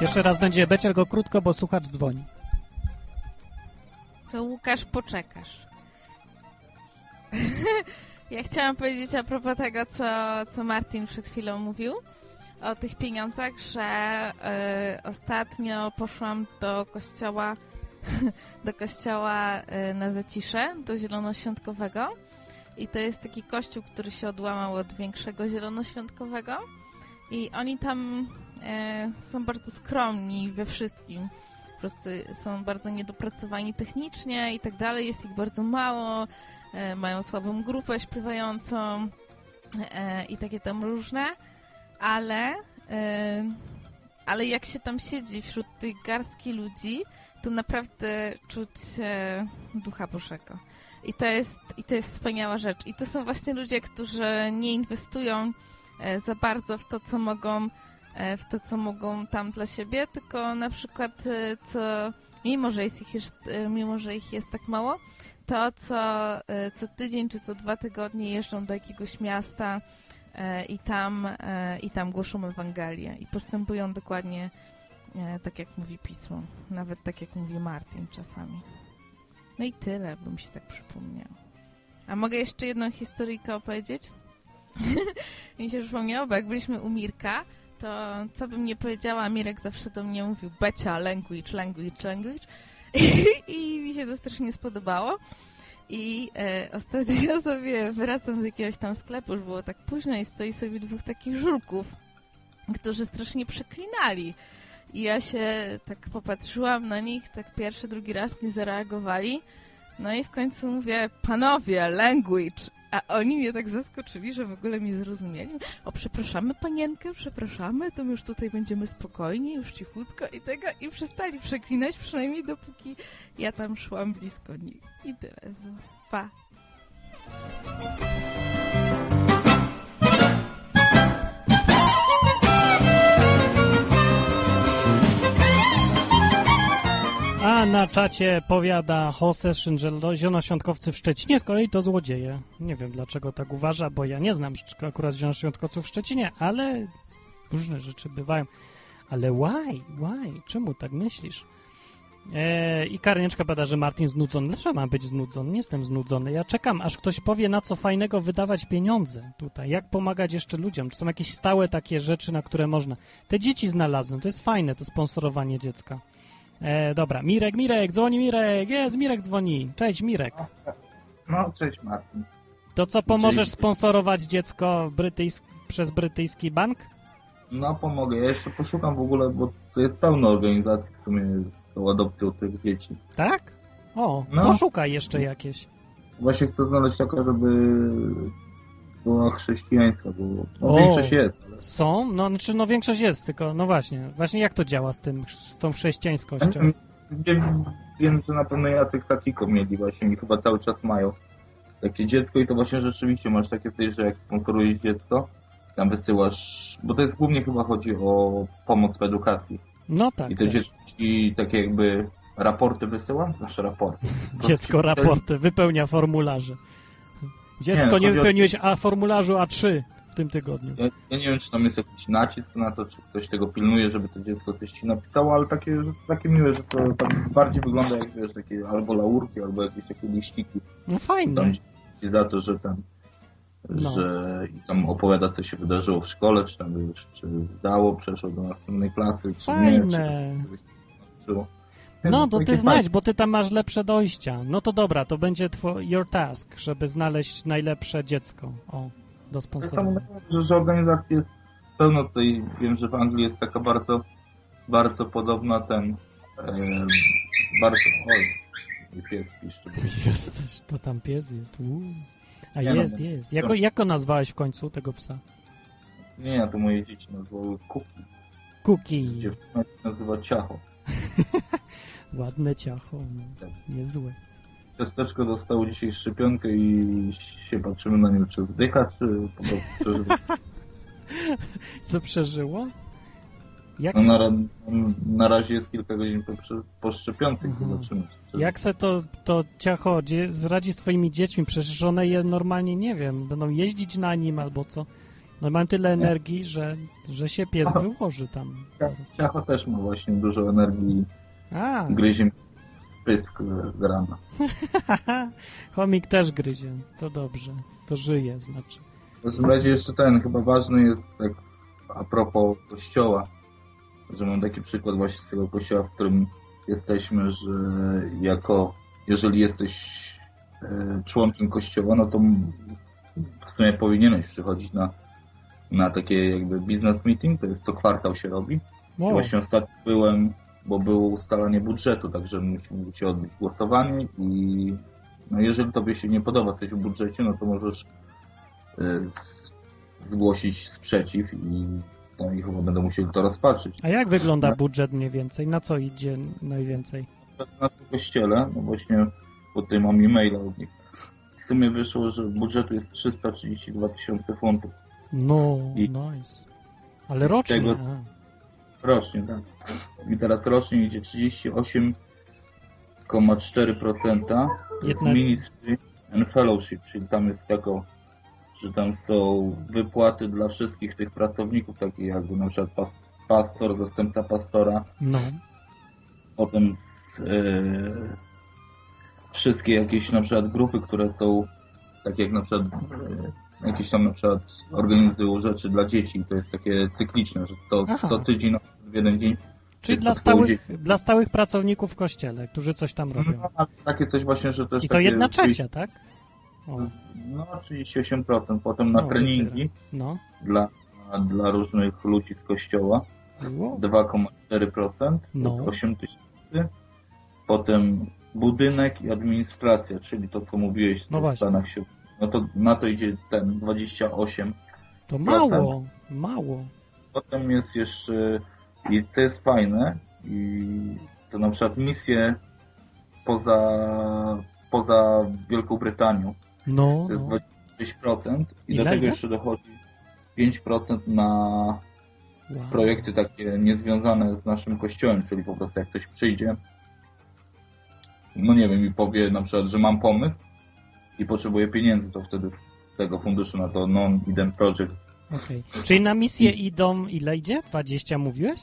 Jeszcze raz będzie beć, tylko krótko, bo słuchacz dzwoni. To Łukasz, poczekasz. ja chciałam powiedzieć a propos tego, co, co Martin przed chwilą mówił o tych pieniądzach, że y, ostatnio poszłam do kościoła do kościoła y, na Zacisze, do Zielonoświątkowego. I to jest taki kościół, który się odłamał od większego Zielonoświątkowego. I oni tam y, są bardzo skromni we wszystkim. Po prostu są bardzo niedopracowani technicznie i tak dalej, jest ich bardzo mało, mają słabą grupę śpiewającą i takie tam różne ale, ale jak się tam siedzi wśród tej garstki ludzi, to naprawdę czuć ducha Bożego. I to, jest, I to jest wspaniała rzecz. I to są właśnie ludzie, którzy nie inwestują yy, za bardzo w to, co mogą w to, co mogą tam dla siebie, tylko na przykład co, mimo że, jest ich jest, mimo, że ich jest tak mało, to co, co tydzień czy co dwa tygodnie jeżdżą do jakiegoś miasta E, i tam, e, i tam głoszą Ewangelię i postępują dokładnie e, tak, jak mówi Pismo. Nawet tak, jak mówi Martin czasami. No i tyle, bo mi się tak przypomniał. A mogę jeszcze jedną historyjkę opowiedzieć? mi się przypomniało, bo jak byliśmy u Mirka, to co bym nie powiedziała, Mirek zawsze do mnie mówił Becia, language, language, language. I, I mi się to strasznie spodobało. I e, ostatnio sobie wracam z jakiegoś tam sklepu, już było tak późno i stoi sobie dwóch takich żulków, którzy strasznie przeklinali. I ja się tak popatrzyłam na nich, tak pierwszy, drugi raz nie zareagowali. No i w końcu mówię, panowie, language. A oni mnie tak zaskoczyli, że w ogóle mnie zrozumieli. O, przepraszamy panienkę, przepraszamy, to my już tutaj będziemy spokojni, już cichutko i tego. I przestali przeklinać, przynajmniej dopóki ja tam szłam blisko nich. I tyle. Pa. A na czacie powiada Jose Szynżel, zielonoświątkowcy w Szczecinie z kolei to złodzieje. Nie wiem dlaczego tak uważa, bo ja nie znam akurat zielonoświątkowców w Szczecinie, ale różne rzeczy bywają. Ale why? Why? Czemu tak myślisz? Eee, I Karnieczka pada, że Martin znudzony. Dlaczego mam być znudzony? Nie jestem znudzony. Ja czekam, aż ktoś powie, na co fajnego wydawać pieniądze tutaj. Jak pomagać jeszcze ludziom? Czy są jakieś stałe takie rzeczy, na które można? Te dzieci znalazłem. To jest fajne, to sponsorowanie dziecka. E, dobra, Mirek, Mirek, dzwoni Mirek, jest, Mirek dzwoni. Cześć, Mirek. No, cześć Martin. To co, pomożesz sponsorować dziecko brytyjsk przez brytyjski bank? No, pomogę. Ja jeszcze poszukam w ogóle, bo to jest pełno organizacji w sumie z adopcją tych dzieci. Tak? O, no. poszukaj jeszcze jakieś. Właśnie chcę znaleźć taka, żeby była chrześcijańska, bo no, większość jest. Są? No, znaczy, no większość jest, tylko no właśnie. Właśnie jak to działa z tym, z tą chrześcijańskością? Wiem, wiem że na pewno Jacek Satiko mieli właśnie i chyba cały czas mają takie dziecko i to właśnie rzeczywiście masz takie coś, że jak sponsorujesz dziecko, tam wysyłasz, bo to jest głównie chyba chodzi o pomoc w edukacji. No tak. I to dzieci takie jakby raporty wysyła? Zawsze raporty. Dziecko raporty, wypełnia formularze. Dziecko, nie, nie wypełniłeś a formularzu A3 w tym tygodniu. Ja, ja, nie wiem, czy tam jest jakiś nacisk na to, czy ktoś tego pilnuje, żeby to dziecko coś ci napisało, ale takie, takie miłe, że to tak bardziej wygląda jak, wiesz, takie albo laurki, albo jakieś takie liściki. No fajnie. Za to, że tam No. że i tam opowiada, co się wydarzyło w szkole, czy tam wiesz, czy zdało, przeszło do następnej klasy, czy nie, czy Fajne. czegoś tam nauczyło. No, to ty znajdź, bo ty tam masz lepsze dojścia. No to dobra, to będzie your task, żeby znaleźć najlepsze dziecko. O, do Tak sponsorowania. że, że organizacji jest pełno tutaj, wiem, że w Anglii jest taka bardzo, bardzo podobna ten, em, bardzo, oj, pies piszczy. Jest, to tam pies jest. Uuu. A Nie jest, no. jest. Jak, jak go nazwałeś w końcu, tego psa? Nie, to moje dzieci nazwały Kuki. Kuki. Dziewczyna się nazywa Ciacho. Ładne ciacho. No. Tak. Niezłe. Ciasteczko dostało dzisiaj szczepionkę i się patrzymy na nią, czy zdycha, czy po prostu. Co przeżyło? Jak, No na, ra- na razie jest kilka godzin po, po szczepionce Mhm. zobaczymy. Czy... jak se to, to ciacho zradzi z twoimi dziećmi? Przecież one je normalnie, nie wiem, będą jeździć na nim albo co. No mają tyle energii, że, że się pies Aha. wyłoży tam. Ciacho też ma właśnie dużo energii A, gryzie mi pysk z rana. chomik też gryzie. To dobrze. To żyje, znaczy. W każdym razie jeszcze ten, chyba ważny jest tak a propos kościoła, że mam taki przykład właśnie z tego kościoła, w którym jesteśmy, że jako, jeżeli jesteś e, członkiem kościoła, no to w sumie powinieneś przychodzić na, na takie jakby business meeting, to jest co kwartał się robi. I O, właśnie ostatnio byłem, bo było ustalanie budżetu, także musimy się odbyć głosowanie i no jeżeli tobie się nie podoba coś w budżecie, no to możesz z, zgłosić sprzeciw i no i chyba będą musieli to rozpatrzyć. a jak wygląda No. budżet mniej więcej? Na co idzie najwięcej? Naszym kościele, no właśnie, tutaj mam e-maila od nich, w sumie wyszło, że budżetu jest 332 tysiące funtów No, I- nice. Ale rocznie. tego- rocznie, tak. I teraz rocznie idzie 38,4% z Jednak- Ministry and Fellowship, czyli tam jest tego, że tam są wypłaty dla wszystkich tych pracowników, takie jak na przykład pas, pastor, zastępca pastora, No, potem z, e, wszystkie jakieś na przykład grupy, które są takie jak na przykład e, jakieś tam na przykład organizują rzeczy dla dzieci, to jest takie cykliczne, że to Aha. co tydzień, w jeden dzień czyli dla stałych, dla stałych pracowników w kościele, którzy coś tam robią. No, takie coś właśnie, że też I to takie jedna trzecia, tak? O, No 38%, potem na No, treningi no. dla, dla różnych ludzi z kościoła Wow. 2,4% No. 8 tysięcy. Potem budynek i administracja, czyli to co mówiłeś No w. Stanach się. No to na to idzie ten 28. To mało, mało. Potem jest jeszcze i co jest fajne i to na przykład misje poza poza Wielką Brytanią. No, To jest no. 26% i Ile, do tego jeszcze dochodzi 5% na Wow. projekty takie niezwiązane z naszym kościołem, czyli po prostu jak ktoś przyjdzie, no nie wiem, i powie na przykład, że mam pomysł i potrzebuję pieniędzy, to wtedy z tego funduszu na to non-ident project Okej. Czyli na misję idą, ile idzie? 20 mówiłeś?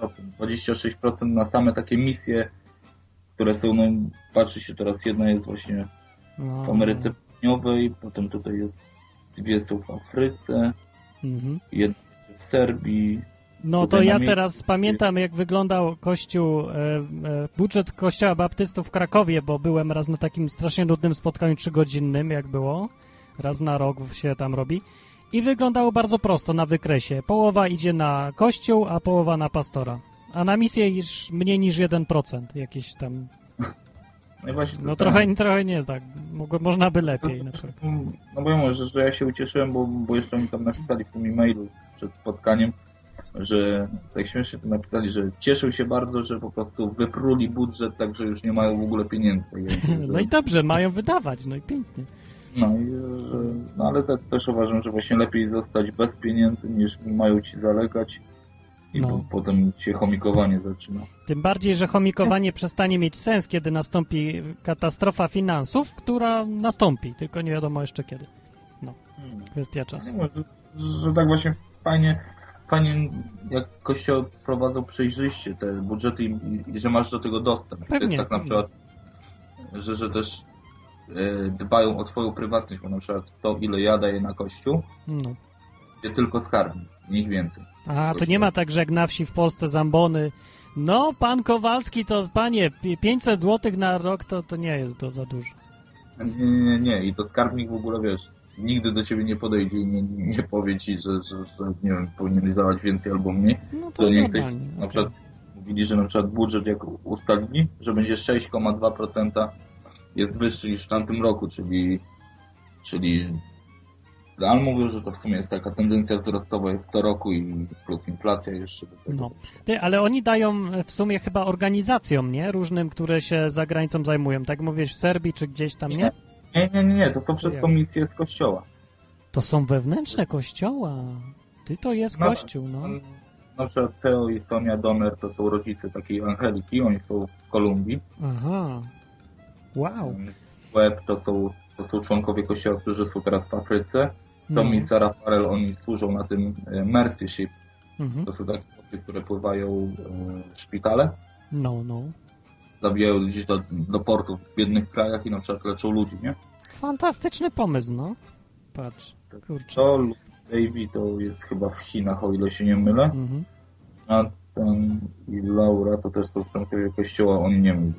6%, 26% na same takie misje, które są, no patrzy się teraz, jedna jest właśnie No. w Ameryce Południowej, potem tutaj jest, dwie są w Afryce, Mhm. jedna w Serbii, No to ja teraz pamiętam, jak wyglądał kościół, e, e, budżet kościoła baptystów w Krakowie, bo byłem raz na takim strasznie nudnym spotkaniu trzygodzinnym, jak było. Raz na rok się tam robi. I wyglądało bardzo prosto na wykresie. Połowa idzie na kościół, a połowa na pastora. A na misję już mniej niż 1% jakieś tam. no i właśnie No trochę, trochę nie tak. Mogło, można by lepiej na przykład. No bo ja mówię, że, że ja się ucieszyłem, bo, bo jeszcze mi tam napisali w tym e-mailu przed spotkaniem, że tak śmiesznie to napisali, że cieszył się bardzo, że po prostu wypruli budżet, tak że już nie mają w ogóle pieniędzy. No i dobrze, mają wydawać, no i pięknie. No, i, że, no ale te, też uważam, że właśnie lepiej zostać bez pieniędzy, niż mają ci zalegać i No. po, potem się chomikowanie zaczyna. Tym bardziej, że chomikowanie przestanie mieć sens, kiedy nastąpi katastrofa finansów, która nastąpi, tylko nie wiadomo jeszcze kiedy. Kwestia czasu. No, że, że tak właśnie fajnie, fajnie jak kościoły prowadzą przejrzyście te budżety i, i, że masz do tego dostęp. to Pewnie, jest tak na pewnie. przykład, że, że też e, dbają o twoją prywatność, bo na przykład to, ile ja daję na kościół, No. to tylko skarbnik, nic więcej. A, to nie ma tak, że jak na wsi w Polsce zambony. No, pan Kowalski, to panie, pi- 500 zł na rok to, to nie jest to za dużo. Nie, nie, nie. I to skarbnik w ogóle, wiesz, nigdy do ciebie nie podejdzie i nie, nie powie ci, że, że, że nie wiem, powinieneś dawać więcej albo mniej. No to To nie chcesz, na przykład mówili, że na przykład budżet jak ustalili, że będzie 6,2% jest wyższy niż w tamtym roku, czyli czyli Real mówił, że to w sumie jest taka tendencja wzrostowa jest co roku i plus inflacja jeszcze do tego. No. Ty, ale oni dają w sumie chyba organizacjom, nie? Różnym, które się za granicą zajmują. Tak mówisz w Serbii czy gdzieś tam, nie? Nie, nie, nie, nie, to są przez komisję z kościoła. To są wewnętrzne kościoła. Ty to jest No, kościół, no. Na przykład Teo i Sonia Donner to są rodzice takiej Angeliki, oni są w Kolumbii. Aha. Wow. Web to są, to są członkowie kościoła, którzy są teraz w Afryce. Tom i Sarah Farrell, oni służą na tym e, Mercy Ship. Mhm. To są takie boty, które pływają e, w szpitale, No, no. zabijają gdzieś do, do portów w biednych krajach i na przykład leczą ludzi, nie? Fantastyczny pomysł, no. Patrz. Kurczę. To Davey to jest chyba w Chinach, o ile się nie mylę. Mhm. A ten i Laura to też są członkowie kościoła, oni nie wiem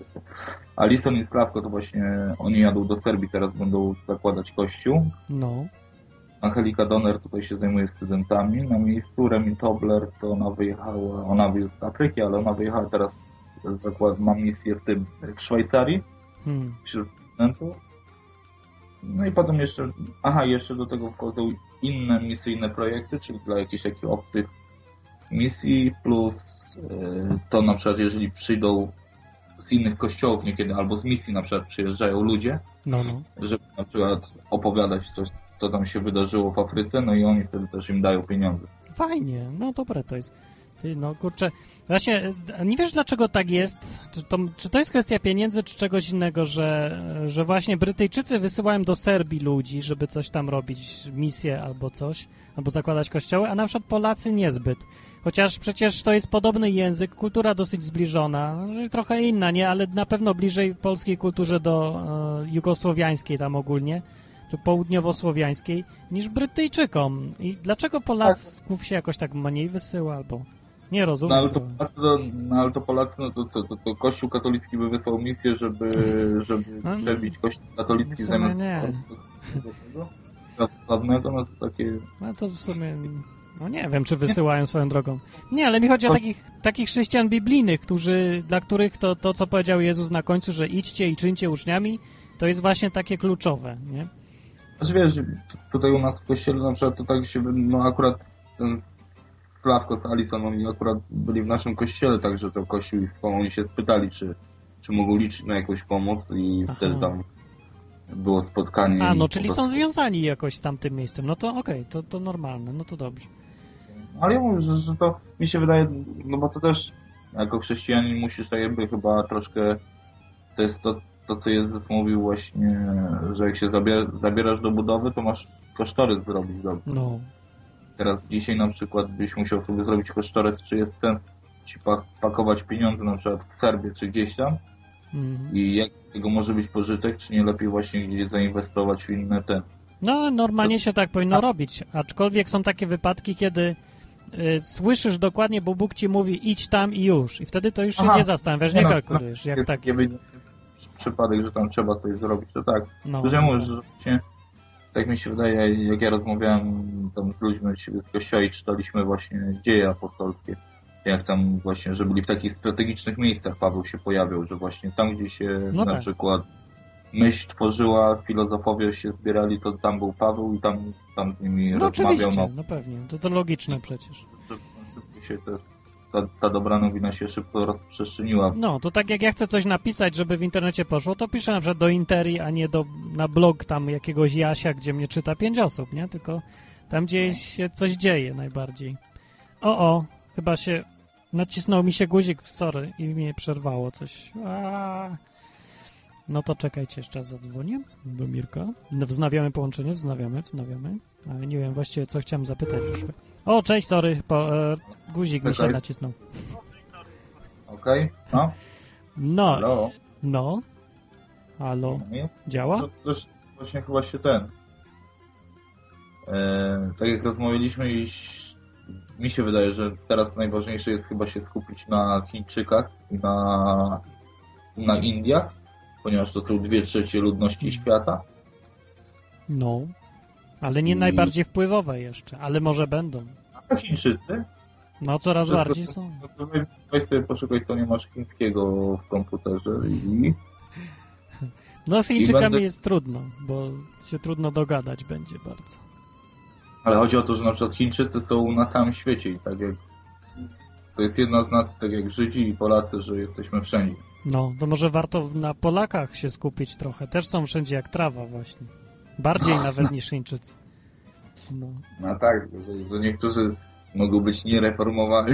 są. Alison i Slavko to właśnie oni jadą do Serbii, teraz będą zakładać kościół. No. Angelika Donner tutaj się zajmuje studentami. Na miejscu Remi Tobler to ona wyjechała, ona jest z Afryki, ale ona wyjechała teraz zakład, ma misję w tym, w Szwajcarii Hmm. wśród studentów. No i potem jeszcze, aha, jeszcze do tego wchodzą inne misyjne projekty, czyli dla jakichś takich obcych misji, plus e, to na przykład jeżeli przyjdą z innych kościołów niekiedy, albo z misji na przykład przyjeżdżają ludzie, No, no. żeby na przykład opowiadać coś, co tam się wydarzyło w Afryce, no i oni wtedy też im dają pieniądze. Fajnie, no dobre to jest. Ty, no kurczę, właśnie nie wiesz dlaczego tak jest? Czy to, czy to jest kwestia pieniędzy, czy czegoś innego, że, że właśnie Brytyjczycy wysyłają do Serbii ludzi, żeby coś tam robić, misję albo coś, albo zakładać kościoły, a na przykład Polacy niezbyt. Chociaż przecież to jest podobny język, kultura dosyć zbliżona, trochę inna, nie? Ale na pewno bliżej polskiej kulturze do e, jugosłowiańskiej tam ogólnie, czy południowo-słowiańskiej, niż Brytyjczykom. I dlaczego Polaków się jakoś tak mniej wysyła, albo... Nie No rozumiem. ale to. Polacy, to, no, ale to Polacy, no to co, to, to Kościół katolicki by wysłał misję, żeby, żeby No, przebić Kościół katolicki zamiast nie. ortodoksyjnego, prawosławnego, no to takie... No to w sumie... No nie wiem, czy wysyłają swoją drogą. Nie, ale mi chodzi o takich, takich chrześcijan biblijnych, którzy, dla których to, to, co powiedział Jezus na końcu, że idźcie i czyńcie uczniami, to jest właśnie takie kluczowe, nie? Znaczy wiesz, tutaj u nas w kościele na przykład to tak się, no akurat ten Sławko z Alison, oni akurat byli w naszym kościele, także to kościół ich wspomniał, oni się spytali, czy, czy mogą liczyć na jakąś pomoc i Aha. wtedy tam było spotkanie. A, no czyli są prostu- związani jakoś z tamtym miejscem. No to okej, to, to normalne, no to dobrze. Ale ja mówię, że, że to mi się wydaje, no bo to też jako chrześcijanin musisz tak jakby chyba troszkę, to jest to, to co Jezus mówił właśnie, że jak się zabier, zabierasz do budowy, to masz kosztorys zrobić dobrze. No, Teraz dzisiaj na przykład byś musiał sobie zrobić kosztorys, czy jest sens ci pa- pakować pieniądze na przykład w Serbię czy gdzieś tam mhm. i jak z tego może być pożytek, czy nie lepiej właśnie gdzieś zainwestować w inne te. No, normalnie się tak powinno robić, aczkolwiek są takie wypadki, kiedy y, słyszysz dokładnie, bo Bóg ci mówi idź tam i już. I wtedy to już się Aha. nie zastanawiasz, nie Nie no, kalkulujesz, jak jest tak jest. przy- przypadek, że tam trzeba coś zrobić, to tak. No, ja mówię, że tak mi się wydaje, jak ja rozmawiałem tam z ludźmi od siebie z kościoła i czytaliśmy właśnie dzieje apostolskie, jak tam właśnie, że byli w takich strategicznych miejscach Paweł się pojawiał, że właśnie tam, gdzie się No na tak. przykład myśl tworzyła, filozofowie się zbierali, to tam był Paweł i tam, tam z nimi no rozmawiał, oczywiście, no, pewnie, to, to logiczne przecież. szybko się to ta, ta dobra nowina się szybko rozprzestrzeniła. No, to tak jak ja chcę coś napisać, żeby w internecie poszło, to piszę na przykład do Interi, a nie do, na blog tam jakiegoś Jasia, gdzie mnie czyta pięć osób, nie? Tylko tam, gdzie się coś dzieje najbardziej. O, o, chyba się nacisnął mi się guzik, sorry, i mnie przerwało coś. A. No to czekajcie, jeszcze raz zadzwonię do Mirka. No, Wznawiamy połączenie, wznawiamy, wznawiamy. Ale nie wiem właściwie, co chciałem zapytać już. O, cześć, sorry, po, e, guzik mi się nacisnął. Okej? No? No, Halo? no, Halo, działa? To też właśnie chyba się ten. E, tak jak rozmawialiśmy mi się wydaje, że teraz najważniejsze jest chyba się skupić na Chińczykach i na, na Indiach, ponieważ to są dwie trzecie ludności świata. No. Ale nie I- najbardziej wpływowe jeszcze, ale może będą. A Chińczycy? No coraz bardziej są. To Weź sobie poszukaj, co nie masz chińskiego w komputerze i No z Chińczykami będę- jest trudno, bo się trudno dogadać będzie bardzo. Ale chodzi o to, że na przykład Chińczycy są na całym świecie i tak jak to jest jedna z nacji, tak jak Żydzi i Polacy, że jesteśmy wszędzie. No, to może warto na Polakach się skupić trochę. Też są wszędzie jak trawa właśnie. Bardziej nawet niż Chińczycy. No. No tak, że, że niektórzy mogą być niereformowani.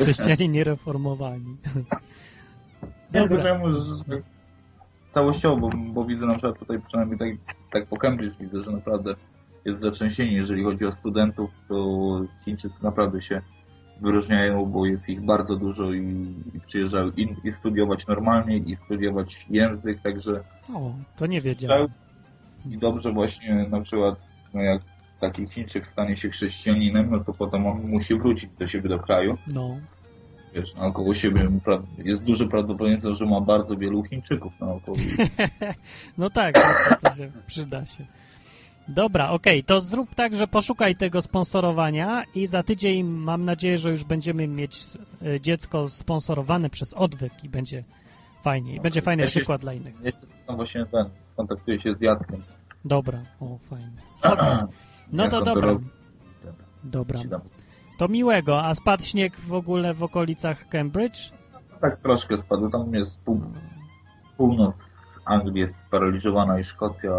Chrześcijanie niereformowani. Dobra. Że że całościowo, bo, bo widzę na przykład tutaj przynajmniej tak, tak po Cambridge widzę, że naprawdę jest zatrzęsienie, jeżeli chodzi o studentów, to Chińczycy naprawdę się wyróżniają, bo jest ich bardzo dużo i, i przyjeżdżają i, i studiować normalnie, i studiować język, także O, to nie wiedziałem. i dobrze właśnie na przykład, no jak taki Chińczyk stanie się chrześcijaninem, no to potem on musi wrócić do siebie do kraju. No. Wiesz, naokoło siebie pra- jest duże prawdopodobieństwo, że ma bardzo wielu Chińczyków naokoło. No tak, no to się przyda się. Dobra, okej, to zrób tak, że poszukaj tego sponsorowania i za tydzień mam nadzieję, że już będziemy mieć e, dziecko sponsorowane przez odwyk i będzie fajnie. I będzie fajny Ja się- przykład dla innych. Jeszcze tam właśnie ten, skontaktuję się z Jackiem. Dobra, o fajnie. Okej. No to dobra. Dobra. To miłego. A spadł śnieg w ogóle w okolicach Cambridge? Tak troszkę spadł, tam jest pół, północ Anglii jest sparaliżowana i Szkocja,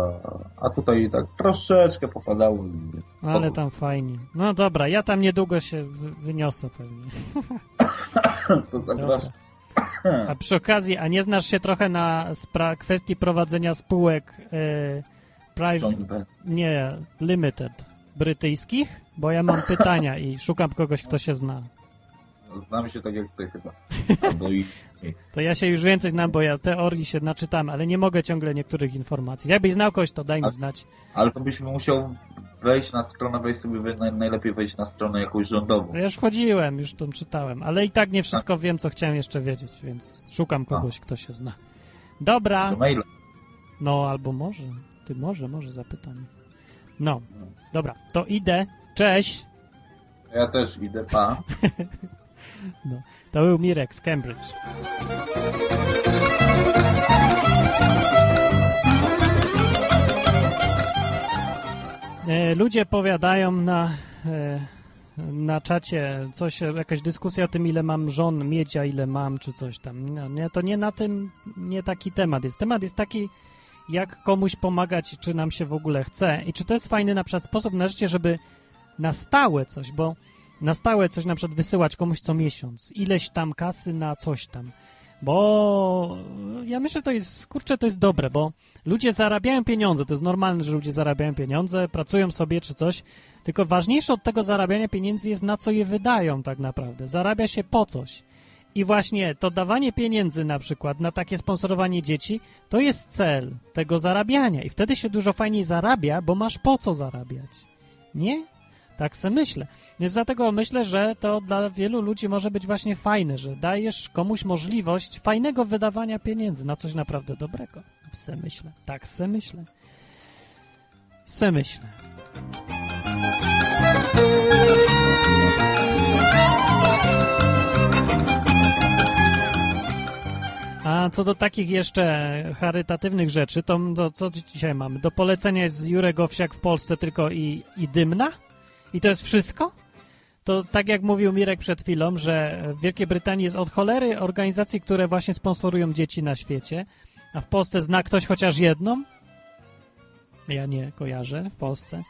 a tutaj tak troszeczkę popadało. jest Ale tam fajnie. No dobra, ja tam niedługo się wy- wyniosę pewnie. To zapraszam. A przy okazji, a nie znasz się trochę na kwestii prowadzenia spółek e, private, nie, limited brytyjskich? Bo ja mam pytania i szukam kogoś, kto się zna. Znamy się tak jak ty chyba. Albo i To ja się już więcej znam, bo ja teorii się naczytam, ale nie mogę ciągle niektórych informacji. Jakbyś znał kogoś, to daj mi A- znać. Ale to byś musiał wejść na stronę, wejść sobie, najlepiej wejść na stronę jakąś rządową. No Ja już wchodziłem, już to czytałem, ale i tak nie wszystko wiem, co chciałem jeszcze wiedzieć, więc szukam kogoś, kto się zna. Dobra, Z maila. no albo może, ty może, może zapytam. No, dobra, to idę, cześć, Ja też idę, pa. to był Mirek z Cambridge. E, Ludzie powiadają na, e, na czacie coś, jakaś dyskusja o tym, ile mam żon mieć, a ile mam, czy coś tam. No, nie, to nie na tym, nie taki temat jest. Temat jest taki, jak komuś pomagać, czy nam się w ogóle chce i czy to jest fajny na przykład sposób na życie, żeby na stałe coś, bo na stałe coś na przykład wysyłać komuś co miesiąc, ileś tam kasy na coś tam. Bo ja myślę, to jest, kurczę, to jest dobre, bo ludzie zarabiają pieniądze, to jest normalne, że ludzie zarabiają pieniądze, pracują sobie czy coś, tylko ważniejsze od tego zarabiania pieniędzy jest na co je wydają tak naprawdę. Zarabia się po coś. I właśnie to dawanie pieniędzy na przykład na takie sponsorowanie dzieci, to jest cel tego zarabiania i wtedy się dużo fajniej zarabia, bo masz po co zarabiać. Nie? Tak se myślę. Więc dlatego myślę, że to dla wielu ludzi może być właśnie fajne, że dajesz komuś możliwość fajnego wydawania pieniędzy na coś naprawdę dobrego. Se myślę. Tak se myślę. Se myślę. A co do takich jeszcze charytatywnych rzeczy, to, to co dzisiaj mamy? Do polecenia jest Jurek Owsiak w Polsce tylko i, i dymna? I to jest wszystko? To tak jak mówił Mirek przed chwilą, że w Wielkiej Brytanii jest od cholery organizacji, które właśnie sponsorują dzieci na świecie, a w Polsce zna ktoś chociaż jedną? Ja nie kojarzę w Polsce.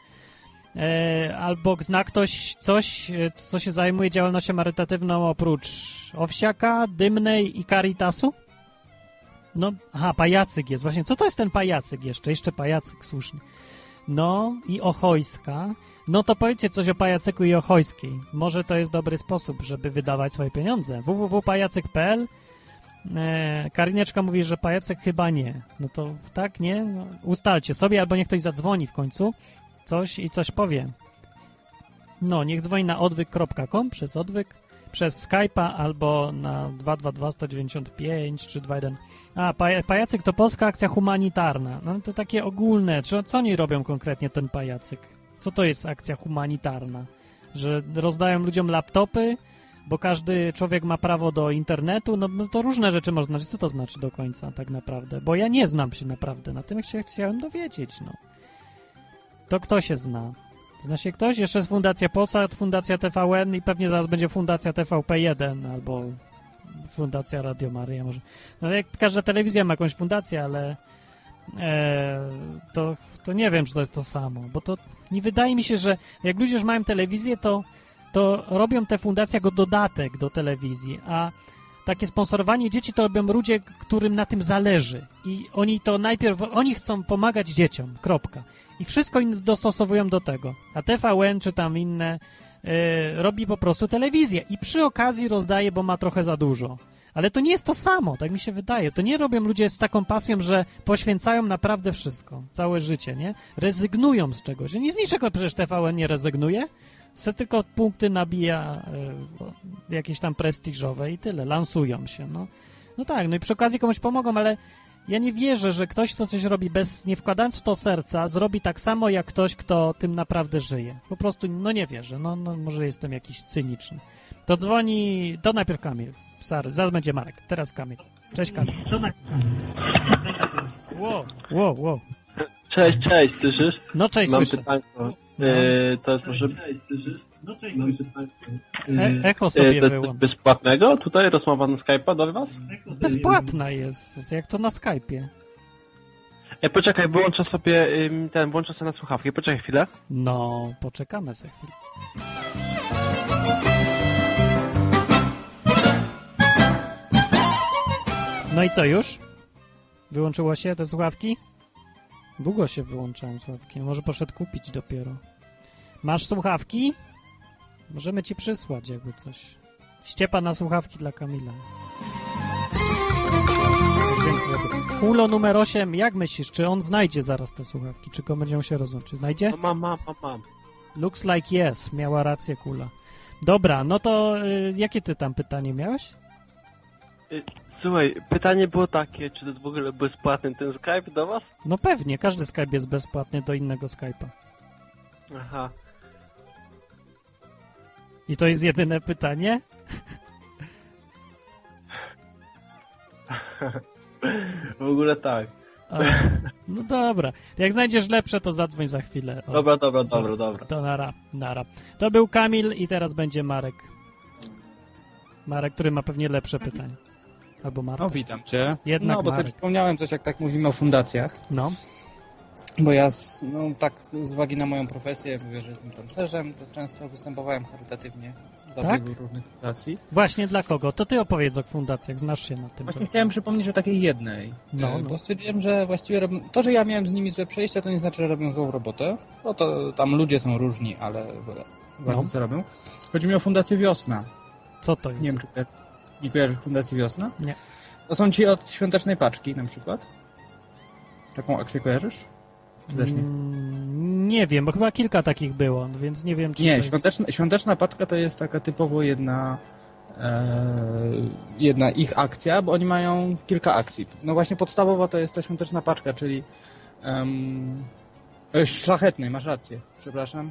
E, albo zna ktoś coś, co się zajmuje działalnością charytatywną oprócz Owsiaka, Dymnej i Caritasu? No, aha, pajacyk jest. Właśnie, co to jest ten pajacyk jeszcze? Jeszcze pajacyk, słusznie. No i Ochojska. No to powiedzcie coś o pajacyku i Ochojskiej. Może to jest dobry sposób, żeby wydawać swoje pieniądze. www.pajacyk.pl E, Karineczka mówi, że pajacek chyba nie. No to tak, nie? No, ustalcie sobie, albo niech ktoś zadzwoni w końcu coś i coś powie. No, niech dzwoni na odwyk.com przez odwyk, przez Skype'a albo na 222 195 czy 21. A, paja- pajacyk to polska akcja humanitarna. No to takie ogólne. Co, co oni robią konkretnie, ten pajacyk? Co to jest akcja humanitarna? Że rozdają ludziom laptopy, bo każdy człowiek ma prawo do internetu, no, no to różne rzeczy można znaczyć. Co to znaczy do końca tak naprawdę? Bo ja nie znam się naprawdę na tym, się chciałem dowiedzieć, no. To kto się zna? Zna się ktoś? Jeszcze jest Fundacja Polsat, Fundacja TVN i pewnie zaraz będzie Fundacja TVP1 albo Fundacja Radio Maryja może. No jak każda telewizja ma jakąś fundację, ale to, to nie wiem, czy to jest to samo, bo to nie wydaje mi się, że jak ludzie już mają telewizję, to to robią te fundacje jako dodatek do telewizji, a takie sponsorowanie dzieci to robią ludzie, którym na tym zależy i oni to najpierw, oni chcą pomagać dzieciom, kropka. I wszystko inne dostosowują do tego. A TVN czy tam inne y, robi po prostu telewizję i przy okazji rozdaje, bo ma trochę za dużo. Ale to nie jest to samo, tak mi się wydaje. To nie robią ludzie z taką pasją, że poświęcają naprawdę wszystko, całe życie, nie? Rezygnują z czegoś. Ni z niczego przecież TVN nie rezygnuje. Se tylko punkty nabija y, jakieś tam prestiżowe i tyle. Lansują się, no. No tak, no i przy okazji komuś pomogą, ale ja nie wierzę, że ktoś, kto coś robi bez, nie wkładając w to serca, zrobi tak samo jak ktoś, kto tym naprawdę żyje. Po prostu, no nie wierzę. No, no może jestem jakiś cyniczny. To dzwoni, to najpierw Kamil. Sary, zaraz będzie Marek. Teraz Kamil. Cześć Kamil. Wow, wow, wow. Cześć, cześć, słyszysz? No cześć, Mam słyszę. pytanko. E, to jest może... E echo E, sobie coś wyłącz. bezpłatnego? Tutaj rozmowa na Skype'a do was? Bezpłatna jest, jak to na Skype'ie. E, poczekaj, wyłączę sobie ten, włączę sobie na słuchawki. Poczekaj chwilę. No, poczekamy za chwilę. No i co już? Wyłączyło się te słuchawki? Długo się wyłączają słuchawki. Może poszedł kupić dopiero. Masz słuchawki? Możemy ci przysłać jakby coś. Ściepa na słuchawki dla Kamila. Kulo numer 8, jak myślisz, czy on znajdzie zaraz te słuchawki? Czy go będziemy się rozłączyć? Znajdzie? No mam, mam, mam, mam. Looks like yes. Miała rację Kula. Dobra, no to y, jakie ty tam pytanie miałeś? Słuchaj, pytanie było takie, czy to jest w ogóle bezpłatny ten Skype do was? No pewnie, każdy Skype jest bezpłatny do innego Skype'a. Aha. I to jest jedyne pytanie? w ogóle tak. A, no dobra. Jak znajdziesz lepsze, to zadzwoń za chwilę. O, Dobra, dobra, dobra, dobra. To nara, nara. To był Kamil i teraz będzie Marek. Marek, który ma pewnie lepsze pytanie. Albo Marta. No witam cię. Jednak no, bo sobie Marek. przypomniałem coś, jak tak mówimy o fundacjach. No. Bo ja, z, no tak z uwagi na moją profesję, mówię, że jestem tancerzem, to często występowałem charytatywnie do Tak? różnych fundacji. Właśnie dla kogo? To ty opowiedz o fundacjach, znasz się na tym. Właśnie chciałem przypomnieć o takiej jednej. No, E, no. Bo stwierdziłem, że właściwie robią, to, że ja miałem z nimi złe przejścia, to nie znaczy, że robią złą robotę. Bo to tam ludzie są różni, ale No. co robią. Chodzi mi o Fundację Wiosna. Co to jest? Nie wiem, czy nie kojarzysz Fundacji Wiosna? Nie. To są ci od świątecznej paczki na przykład. Taką akcję kojarzysz? Czy też nie? Mm, nie wiem, bo chyba kilka takich było, no więc nie wiem, czy Nie, świąteczna, świąteczna paczka to jest taka typowo jedna, e, jedna ich akcja, bo oni mają kilka akcji. No właśnie podstawowa to jest ta świąteczna paczka, czyli e, szlachetnej, masz rację, przepraszam.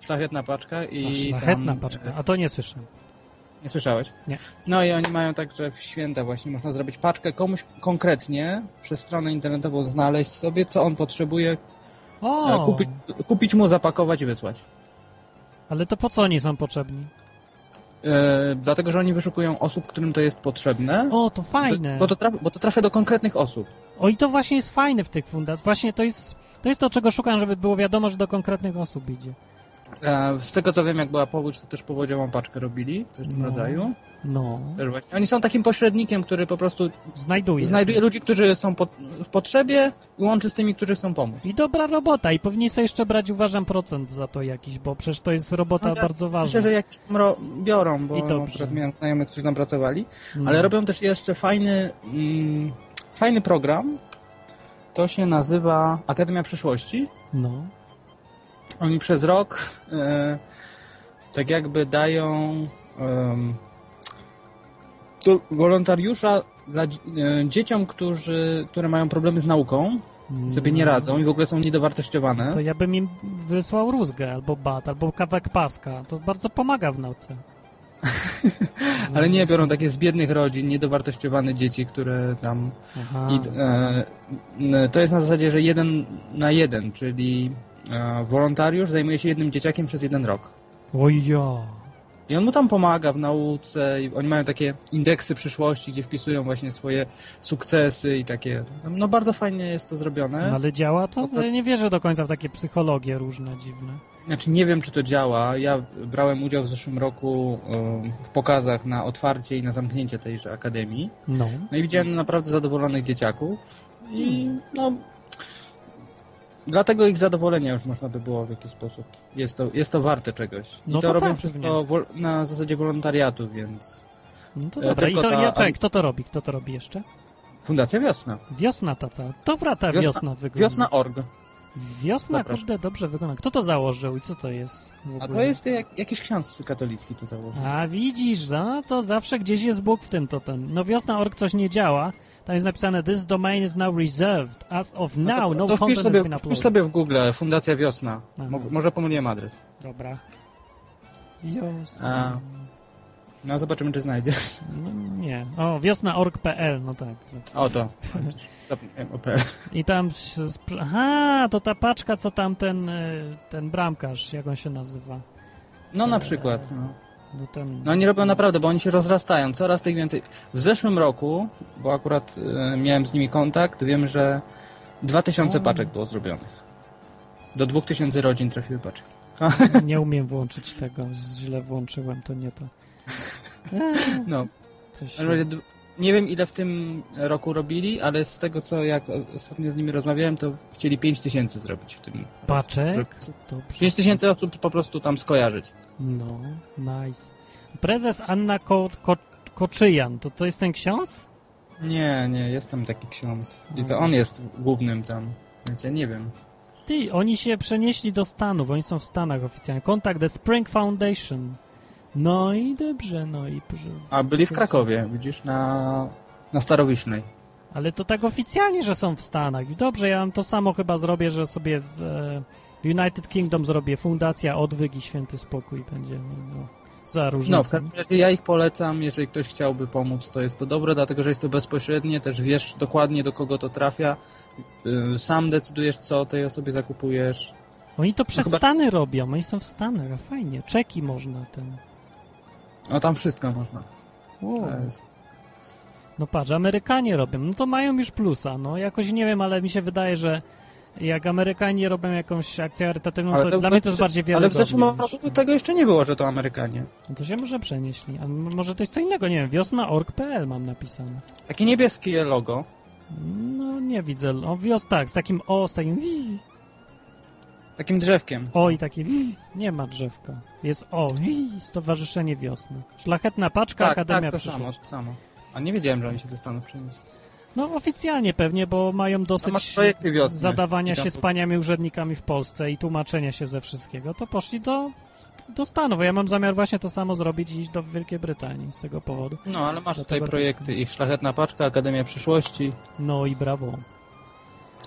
Szlachetna paczka i A, szlachetna tam, paczka, e, a to nie słyszę. Nie słyszałeś? Nie. No i oni mają tak, że w święta właśnie można zrobić paczkę komuś konkretnie przez stronę internetową znaleźć sobie, co on potrzebuje, O, e, kupić, kupić mu, zapakować i wysłać. ale to po co oni są potrzebni? E, dlatego, że oni wyszukują osób, którym to jest potrzebne. O, to fajne. Bo to, trafia, bo to trafia do konkretnych osób. O, i to właśnie jest fajne w tych fundacjach. Właśnie to jest, to jest to, czego szukam, żeby było wiadomo, że do konkretnych osób idzie. E, z tego co wiem, jak była powódź, to też powodziową paczkę robili, coś w tym No. rodzaju. No, Też właśnie. Oni są takim pośrednikiem, który po prostu znajduje. znajduje ludzi, którzy są po, w potrzebie i łączy z tymi, którzy chcą pomóc. I dobra robota. I powinni sobie jeszcze brać, uważam, procent za to jakiś, bo przecież to jest robota No ja bardzo ważna. Myślę, że jakiś tam biorą, bo I dobrze. miałem znajomych, którzy tam pracowali, No. ale robią też jeszcze fajny, mm, fajny program. To się nazywa Akademia Przyszłości. No. Oni przez rok e, tak jakby dają do wolontariusza dla e, dzieciom, którzy, które mają problemy z nauką, sobie nie radzą i w ogóle są niedowartościowane. To ja bym im wysłał rózgę, albo bat, albo kawałek paska. To bardzo pomaga w nauce. Ale nie biorą takie z biednych rodzin, niedowartościowane dzieci, które tam. Aha. I, e, to jest na zasadzie, że jeden na jeden, czyli e, wolontariusz zajmuje się jednym dzieciakiem przez jeden rok. Ojo. I on mu tam pomaga w nauce, i oni mają takie indeksy przyszłości, gdzie wpisują właśnie swoje sukcesy i takie. No bardzo fajnie jest to zrobione. No, ale działa to? Ja nie wierzę do końca w takie psychologie różne, dziwne. Znaczy nie wiem, czy to działa. Ja brałem udział w zeszłym roku e, w pokazach na otwarcie i na zamknięcie tejże akademii. No. No i widziałem naprawdę zadowolonych dzieciaków i no dlatego ich zadowolenia już można by było w jakiś sposób. Jest to, jest to warte czegoś. I No to, to robią tak, wszystko na zasadzie wolontariatu, więc No to E, dobra. I to, ta- ja, czekaj, kto to robi? Kto to robi jeszcze? Fundacja Wiosna. Wiosna ta cała. Dobra ta Wiosna- wiosna, wygląda. Wiosna.org. Wiosna, Zapraszam. kurde, dobrze wygląda. Kto to założył i co to jest w ogóle? A to jest jak, jakiś ksiądz katolicki to założył. A widzisz, no to zawsze gdzieś jest Bóg w tym to ten. No wiosna.org coś nie działa. Tam jest napisane this domain is now reserved. As of No now, to, no to content sobie, has been wpisz uploaded. sobie w Google Fundacja Wiosna. Mo, może pomyliłem adres. Dobra. Wiosna. A. No zobaczymy, czy znajdziesz. No, nie. O, wiosna.org.pl, no tak. O to. Zapomniałem o PL. I tam Aha, to ta paczka, co tam ten, y, ten bramkarz, jak on się nazywa? No na przykład. No. No. No oni robią naprawdę, bo oni się rozrastają, coraz tych więcej. W zeszłym roku, bo akurat e, miałem z nimi kontakt, wiem, że 2000 O. paczek było zrobionych. Do 2000 rodzin trafiły paczki. Nie umiem włączyć tego, źle włączyłem, to nie to. Eee, No, d- nie wiem ile w tym roku robili, ale z tego co jak ostatnio z nimi rozmawiałem, to chcieli 5000 zrobić w tym. Paczek? Dobrze. 5000 osób po prostu tam skojarzyć. No, nice. Prezes Anna Ko Ko Koczyjan, to to jest ten ksiądz? Nie, nie, jest tam taki ksiądz. I to Mhm. on jest głównym tam, więc ja nie wiem. Ty, oni się przenieśli do Stanów, oni są w Stanach oficjalnie. Kontakt The Spring Foundation. No i dobrze, no i. A byli w Krakowie, widzisz, na, na Starowiśnej. Ale to tak oficjalnie, że są w Stanach. I dobrze, ja to samo chyba zrobię, że sobie w e, United Kingdom zrobię Fundacja Odwyk i Święty Spokój będzie. No, no, za No, w każdym razie ja ich polecam, jeżeli ktoś chciałby pomóc, to jest to dobre, dlatego że jest to bezpośrednie, też wiesz dokładnie do kogo to trafia, Yy, sam decydujesz co tej osobie zakupujesz. Oni to przez chyba- Stany robią, oni są w Stanach, a fajnie. Czeki można ten. No tam wszystko można. Wow. No patrz, Amerykanie robią, no to mają już plusa, no jakoś nie wiem, ale mi się wydaje, że jak Amerykanie robią jakąś akcję charytatywną, to, dla mnie to jest bardziej Ale wiarygodne. w zeszłym roku tego jeszcze nie było, że to Amerykanie. No to się może przenieśli, a może to jest co innego, nie wiem, wiosna.org.pl mam napisane. Takie niebieskie logo. No nie widzę, o wios, tak, z takim o, z takim wi, Takim drzewkiem. o i takie wi, nie ma drzewka. Jest o, wi, Stowarzyszenie Wiosny. Szlachetna paczka, Tak, Akademia tak, to samo, to samo. A nie wiedziałem, że oni się do Stanów. No oficjalnie pewnie, bo mają dosyć zadawania I się z paniami urzędnikami w Polsce i tłumaczenia się ze wszystkiego, to poszli do, do Stanów. Ja mam zamiar właśnie to samo zrobić i iść do Wielkiej Brytanii z tego powodu. No, ale masz tutaj Dlatego- projekty. Ich Szlachetna Paczka, Akademia Przyszłości. No i brawo.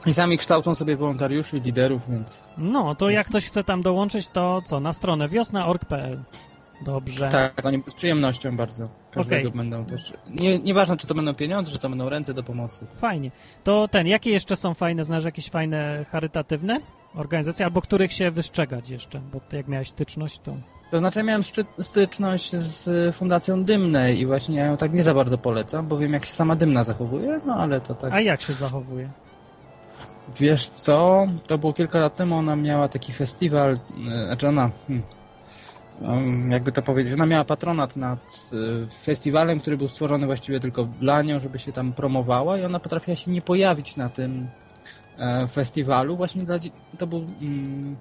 I sami kształcą sobie wolontariuszy, liderów, więc... No, to jak ktoś chce tam dołączyć, to co? Na stronę wiosna.org.pl Dobrze. Tak, oni z przyjemnością bardzo. Każdego Okej. będą też. Nie, nieważne, czy to będą pieniądze, czy to będą ręce do pomocy. Fajnie. To ten, jakie jeszcze są fajne, znasz jakieś fajne charytatywne organizacje, albo których się wystrzegać jeszcze? Bo ty jak miałeś styczność, to... To znaczy, ja miałem styczność z Fundacją Dymnej i właśnie ja ją tak nie za bardzo polecam, bo wiem, jak się sama Dymna zachowuje, no ale to tak. A jak się zachowuje? Wiesz co? To było kilka lat temu, ona miała taki festiwal, e, znaczy ona hmm, jakby to powiedzieć, ona miała patronat nad y, festiwalem, który był stworzony właściwie tylko dla nią, żeby się tam promowała i ona potrafiła się nie pojawić na tym e, festiwalu. Właśnie dla, to był, mm,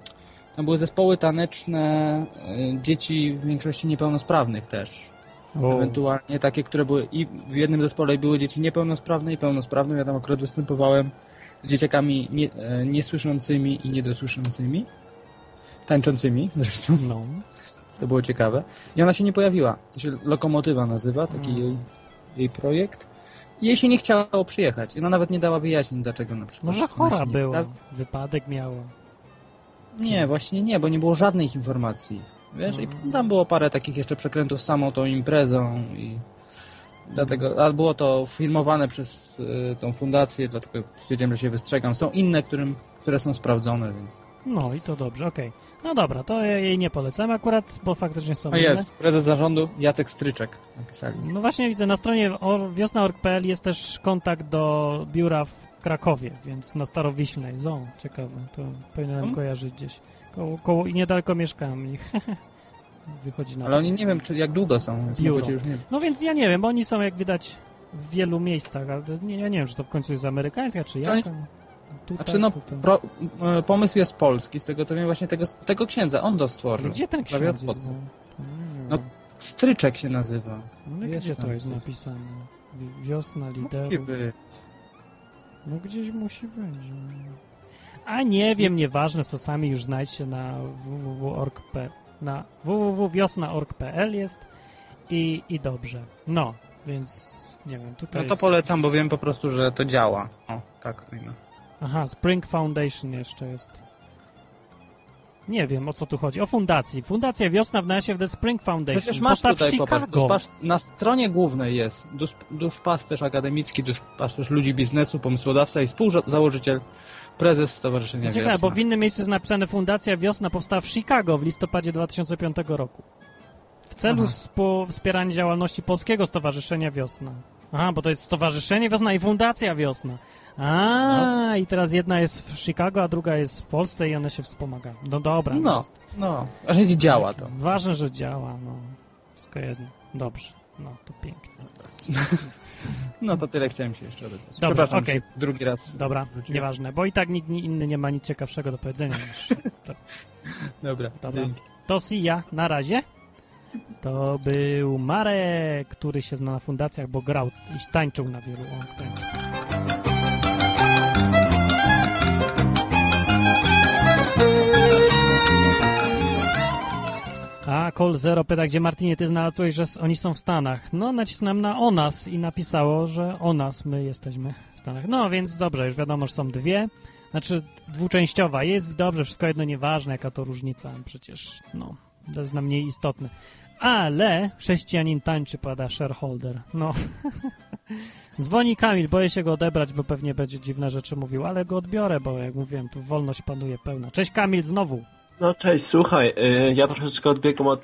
tam były zespoły taneczne e, dzieci w większości niepełnosprawnych też. Ewentualnie takie, które były i w jednym zespole były dzieci niepełnosprawne i pełnosprawne. Ja tam akurat występowałem z dzieciakami nie, e, niesłyszącymi i niedosłyszącymi. Tańczącymi zresztą. no. To było ciekawe. I ona się nie pojawiła. To się Lokomotywa nazywa, taki Mm. jej, jej projekt. I jej się nie chciało przyjechać. I ona nawet nie dała wyjaśnień, dlaczego na przykład. Może chora była, wypadek miała. Nie, właśnie nie, bo nie było żadnych informacji. Wiesz, i tam było parę takich jeszcze przekrętów samą tą imprezą i dlatego, a było to filmowane przez y, tą fundację, dlatego stwierdziłem, że się wystrzegam. Są inne, którym, które są sprawdzone, więc... No i to dobrze, okej. No dobra, to jej nie polecam akurat, bo faktycznie są No inne. jest, prezes zarządu Jacek Stryczek napisali. No właśnie widzę, na stronie wiosna.org.pl jest też kontakt do biura w Krakowie, więc na Starowiślnej. O, ciekawe, to powinienem Hmm? kojarzyć gdzieś. Koło, koło, I niedaleko mieszkam i wychodzi na Ale oni nie wiem, czy jak długo są, więc Biuro. już nie... No więc ja nie wiem, bo oni są jak widać w wielu miejscach, ale nie, ja nie wiem, czy to w końcu jest amerykańska, czy Czy oni- jaka. Tutaj, Znaczy no, tutaj. pro, e, pomysł jest polski, z tego co wiem, właśnie tego, tego księdza, on to stworzył. Gdzie ten ksiądz jest? No, Stryczek się nazywa. no jest gdzie to jest napisane? Wi- Wiosna liderów. No gdzieś musi być. A nie wiem, nieważne, co sami już znajdźcie na www.org.pl na www.wiosna.org.pl jest i, i dobrze. No, więc nie wiem, tutaj No to jest... polecam, bo wiem po prostu, że to działa. O, tak. no. Aha, Spring Foundation jeszcze jest. Nie wiem, o co tu chodzi. O fundacji. Fundacja Wiosna w nasie w The Spring Foundation. Przecież masz Postaw tutaj, popatrz, Chicago. duszpasz, na stronie głównej jest dusz, duszpasterz akademicki, duszpasterz ludzi biznesu, pomysłodawca i współzałożyciel, prezes Stowarzyszenia Ciekawe, Wiosna. bo w innym miejscu jest napisane Fundacja Wiosna powstała w Chicago w listopadzie 2005 roku. W celu wspierania działalności Polskiego Stowarzyszenia Wiosna. Aha, bo to jest Stowarzyszenie Wiosna i Fundacja Wiosna. A, i teraz jedna jest w Chicago, a druga jest w Polsce i one się wspomagają. No dobra. No, no, a że działa to. Ważne, że działa, no. Wszystko jedno. Dobrze. No, to pięknie. No to tyle chciałem się jeszcze odezwać. Dobrze, Przepraszam, że drugi raz. Dobra, wróciłem. nieważne, bo i tak nikt inny nie ma nic ciekawszego do powiedzenia niż to. Dobra, Dobra. dzięki. To si ja, na razie. To był Marek, który się zna na fundacjach, bo grał i tańczył na wielu. On tańczył. A, Call Zero pyta, gdzie Martinie ty znalazłeś, że oni są w Stanach. No, nacisnąłem na o nas i napisało, że o nas, my jesteśmy w Stanach. No, więc dobrze, już wiadomo, że są dwie. Znaczy, dwuczęściowa. Jest dobrze, wszystko jedno nieważne, jaka to różnica. Przecież, no, to jest dla mnie istotne. Ale chrześcijanin tańczy, pada shareholder. No. Dzwoni Kamil, boję się go odebrać, bo pewnie będzie dziwne rzeczy mówił, ale go odbiorę, bo jak mówiłem, tu wolność panuje pełna. Cześć Kamil, znowu. No cześć, słuchaj, y, ja troszeczkę odbiegam od...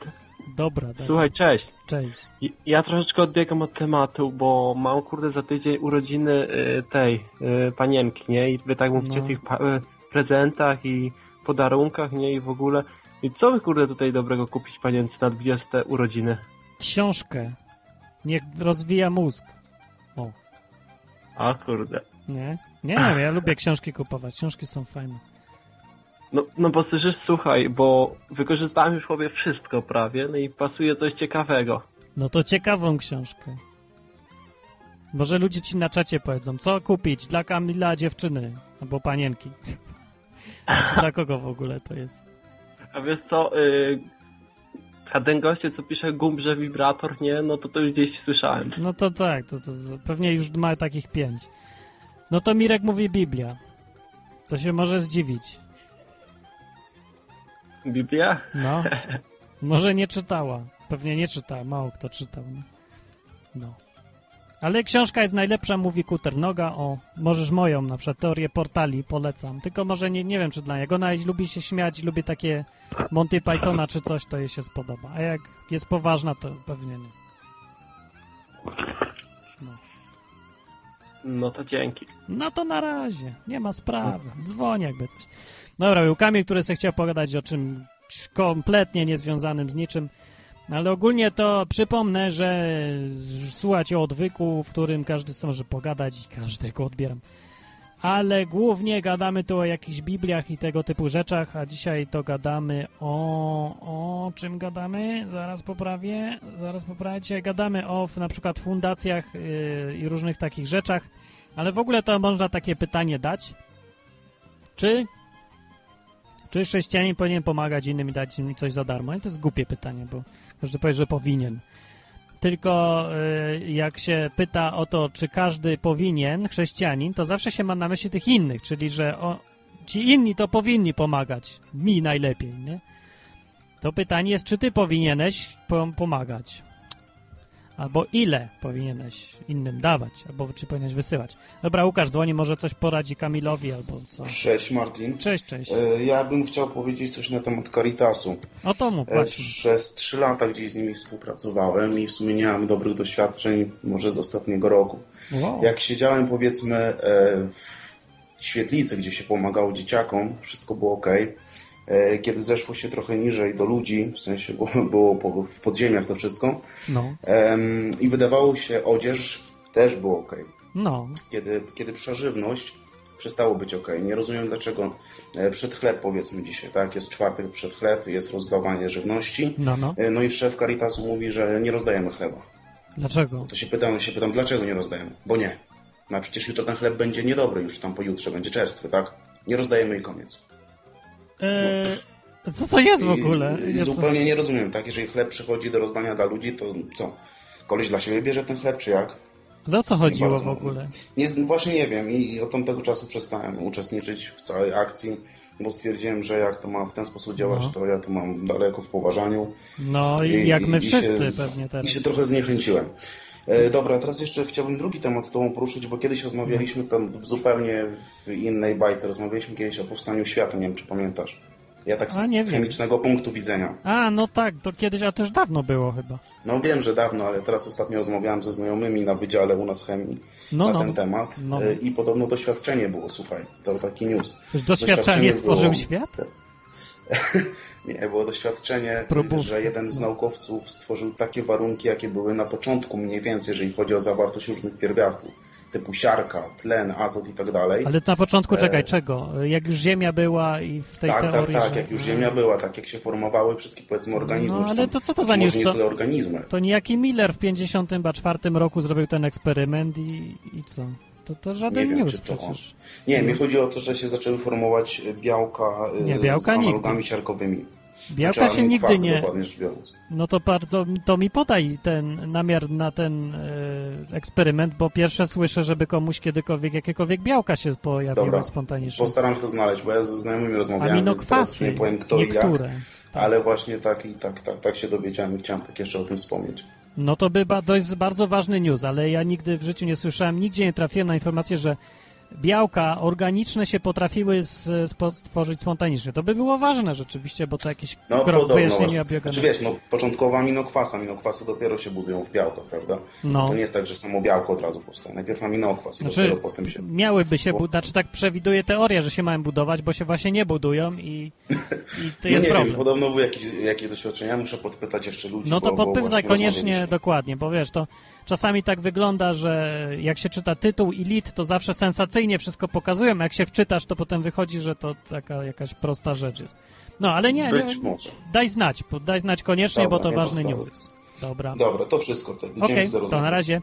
Dobra, dobra. Słuchaj, cześć. Cześć. Ja troszeczkę odbiegam od tematu, bo mam kurde za tydzień urodziny y, tej y, panienki, nie? I wy tak mówicie No. o tych prezentach i podarunkach, nie? I w ogóle. I co wy kurde tutaj dobrego kupić panience na 20 urodziny? Książkę. Niech rozwija mózg. A kurde. Nie? Nie wiem, ja lubię książki kupować. Książki są fajne. No, no bo słyszysz, słuchaj, bo wykorzystałem już sobie wszystko prawie, no i pasuje coś ciekawego. No to ciekawą książkę. Może ludzie ci na czacie powiedzą, co kupić dla Kamila dziewczyny albo panienki. Czy dla kogo w ogóle to jest? A wiesz co, y, a ten goście, co pisze gumbrze wibrator, nie? No to to już gdzieś słyszałem. No to tak, to, to pewnie już ma takich pięć. No to Mirek mówi Biblia. To się może zdziwić. Biblia? No. Może nie czytała. Pewnie nie czytała. Mało kto czytał. No. no. Ale książka jest najlepsza, mówi Kuternoga. O, możesz moją, na przykład teorię portali polecam. Tylko może nie, nie wiem, czy dla niego. Ona lubi się śmiać, lubi takie Monty Pythona czy coś, to jej się spodoba. A jak jest poważna, to pewnie nie. No to dzięki. No to na razie. Nie ma sprawy. Dzwoni jakby coś. Dobra, był Kamil, który sobie chciał pogadać o czym kompletnie niezwiązanym z niczym. Ale ogólnie to przypomnę, że słuchacie odwyku, w którym każdy może pogadać i każdego odbieram. Ale głównie gadamy tu o jakichś Bibliach i tego typu rzeczach, a dzisiaj to gadamy o... o czym gadamy? Zaraz poprawię, zaraz poprawię. Gadamy o na przykład fundacjach yy, i różnych takich rzeczach, ale w ogóle to można takie pytanie dać. Czy czy chrześcijanin powinien pomagać innym i dać im coś za darmo? I to jest głupie pytanie, bo każdy powie, że powinien. Tylko y, jak się pyta o to, czy każdy powinien, chrześcijanin, to zawsze się ma na myśli tych innych, czyli że o, ci inni to powinni pomagać. Mi najlepiej, nie? To pytanie jest, czy ty powinieneś pom pomagać? Albo ile powinieneś innym dawać? Albo czy powinieneś wysyłać? Dobra, Łukasz dzwoni, może coś poradzi Kamilowi albo co? Cześć Martin. Cześć, cześć. E, Ja bym chciał powiedzieć coś na temat Caritasu. O to mów E. Przez trzy lata gdzieś z nimi współpracowałem i w sumie nie dobrych doświadczeń, może z ostatniego roku. Wow. Jak siedziałem powiedzmy e, w świetlicy, gdzie się pomagało dzieciakom, wszystko było ok. Kiedy zeszło się trochę niżej do ludzi, w sensie było, w podziemiach to wszystko, No, i wydawało się odzież, też było ok. no. kiedy, kiedy przeżywność przestało być ok. Nie rozumiem dlaczego e, przed chleb powiedzmy dzisiaj, tak? Jest czwartek przed chleb, jest rozdawanie żywności. No, no. E, No i szef Caritasu mówi, że nie rozdajemy chleba. Dlaczego? To się pytam, się pytam, dlaczego nie rozdajemy? Bo nie. No a przecież jutro ten chleb będzie niedobry, już tam pojutrze będzie czerstwy, tak? Nie rozdajemy i koniec. Eee, co to jest w ogóle? I, i Jest- zupełnie nie rozumiem, tak? Jeżeli chleb przychodzi do rozdania dla ludzi, to co? Koleś dla siebie bierze ten chleb, czy jak? Ale o co chodziło bardzo w ogóle? Nie, właśnie nie wiem i od tamtego czasu przestałem uczestniczyć w całej akcji, bo stwierdziłem, że jak to ma w ten sposób działać, No. to ja to mam daleko w poważaniu. No i jak my i wszyscy się, pewnie teraz. I się trochę zniechęciłem. E, dobra, teraz jeszcze chciałbym drugi temat z Tobą poruszyć, bo kiedyś rozmawialiśmy tam zupełnie w innej bajce. Rozmawialiśmy kiedyś o powstaniu świata, nie wiem czy pamiętasz. Ja tak z nie wiem. chemicznego punktu widzenia. A, no tak, to kiedyś, a to już dawno było chyba. No wiem, że dawno, ale teraz ostatnio rozmawiałem ze znajomymi na wydziale u nas chemii No, na no. ten temat No. E, i podobno doświadczenie było, słuchaj, to taki news. Już doświadczenie stworzył było- świat? Nie, było doświadczenie, Probówcy. że jeden z naukowców stworzył takie warunki, jakie były na początku mniej więcej, jeżeli chodzi o zawartość różnych pierwiastków, typu siarka, tlen, azot i tak dalej. Ale na początku, E, czekaj, czego? Jak już Ziemia była i w tej tak, tak, teorii, tak, że... jak już Ziemia była, tak jak się formowały wszystkie powiedzmy organizmy. No, ale tam- to co to za nie To- tyle organizmy. To niejaki Miller w 54 roku zrobił ten eksperyment i, i co? To, to żaden Nie wiem, news to przecież. Nie, mi chodzi o to, że się zaczęły formować białka, y, Nie, białka z nigdy. analogami siarkowymi. Białka Znaczy, się nigdy nie... No to bardzo, to mi podaj ten namiar na ten e, eksperyment, bo pierwsze słyszę, żeby komuś kiedykolwiek jakiekolwiek białka się pojawiły Dobra, spontanicznie. postaram się to znaleźć, bo ja ze znajomymi rozmawiałem, Aminokwasy, nie powiem kto i niektóre. jak. Ale właśnie tak i tak, tak, tak się dowiedziałem i chciałem tak jeszcze o tym wspomnieć. No to by dość bardzo ważny news, ale ja nigdy w życiu nie słyszałem, nigdzie nie trafiłem na informację, że białka organiczne się potrafiły z, spo, stworzyć spontanicznie. To by było ważne rzeczywiście, bo to jakiś No krok podobno wyjaśnienia właśnie. biogenetyki. Znaczy wiesz, no początkowo aminokwasy, aminokwasy dopiero się budują w białko, prawda? No. To nie jest tak, że samo białko od razu powstaje. Najpierw aminokwas, Znaczy, dopiero potem się... miałyby się, Bo- znaczy tak przewiduje teoria, że się mają budować, bo się właśnie nie budują i, i to No jest nie problem. wiem, podobno były jakieś, jakieś doświadczenia, muszę podpytać jeszcze ludzi, No to bo, podpytaj koniecznie dokładnie, bo wiesz, to czasami tak wygląda, że jak się czyta tytuł i lit, to zawsze sensacyjnie wszystko pokazują, a jak się wczytasz, to potem wychodzi, że to taka jakaś prosta rzecz jest. No, ale nie, Być nie może. daj znać, daj znać koniecznie, Dobra, bo to ważny sprawy. news jest. Dobra. Dobra, to wszystko. Okej, za to na razie.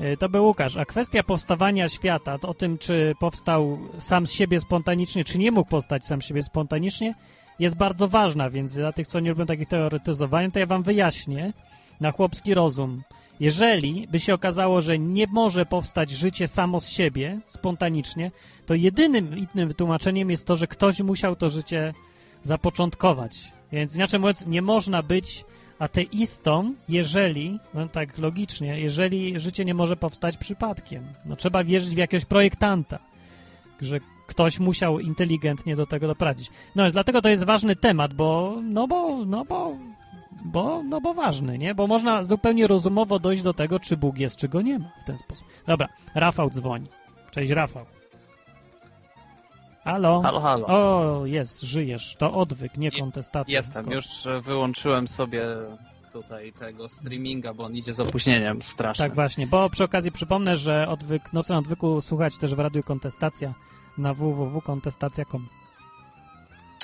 Y, To był Łukasz. A kwestia powstawania świata, o tym, czy powstał sam z siebie spontanicznie, czy nie mógł powstać sam z siebie spontanicznie, jest bardzo ważna, więc dla tych, co nie lubią takich teoretyzowań, to ja wam wyjaśnię na chłopski rozum. Jeżeli by się okazało, że nie może powstać życie samo z siebie, spontanicznie, to jedynym innym wytłumaczeniem jest to, że ktoś musiał to życie zapoczątkować. Więc inaczej mówiąc, nie można być ateistą, jeżeli, no tak logicznie, jeżeli życie nie może powstać przypadkiem. No trzeba wierzyć w jakiegoś projektanta, że ktoś musiał inteligentnie do tego doprowadzić. No więc dlatego to jest ważny temat, bo, no bo, no bo, bo, no bo ważny, nie? Bo można zupełnie rozumowo dojść do tego, czy Bóg jest, czy go nie ma w ten sposób. Dobra, Rafał dzwoni. Cześć Rafał. Halo? Halo, halo. O, jest, żyjesz. To odwyk, nie kontestacja. Jestem, już e, wyłączyłem sobie tutaj tego streaminga, bo on idzie z opóźnieniem strasznym. Tak właśnie, bo przy okazji przypomnę, że odwyk, Nocy na odwyku słuchać też w Radiu Kontestacja na www.kontestacja.com.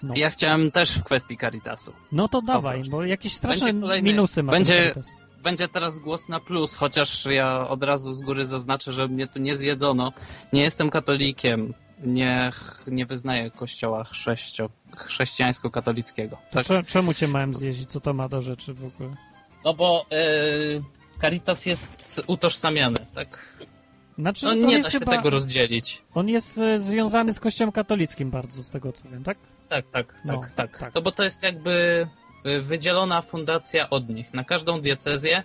No. Ja chciałem też w kwestii Caritasu. no to dawaj, bo jakieś straszne kolejny- minusy ma będzie- Caritas. Będzie teraz głos na plus, chociaż ja od razu z góry zaznaczę, że mnie tu nie zjedzono. Nie jestem katolikiem, nie, nie wyznaję kościoła chrześcio, chrześcijańsko-katolickiego. To Tak, cze- czemu cię miałem zjeździć? Co to ma do rzeczy w ogóle? no bo e, Caritas jest utożsamiany, tak? Znaczy, No nie da się chyba, tego rozdzielić. On jest e, związany z kościołem katolickim bardzo, z tego co wiem, tak? Tak, tak, No, tak, tak. tak. To bo to jest jakby y, wydzielona fundacja od nich. Na każdą diecezję,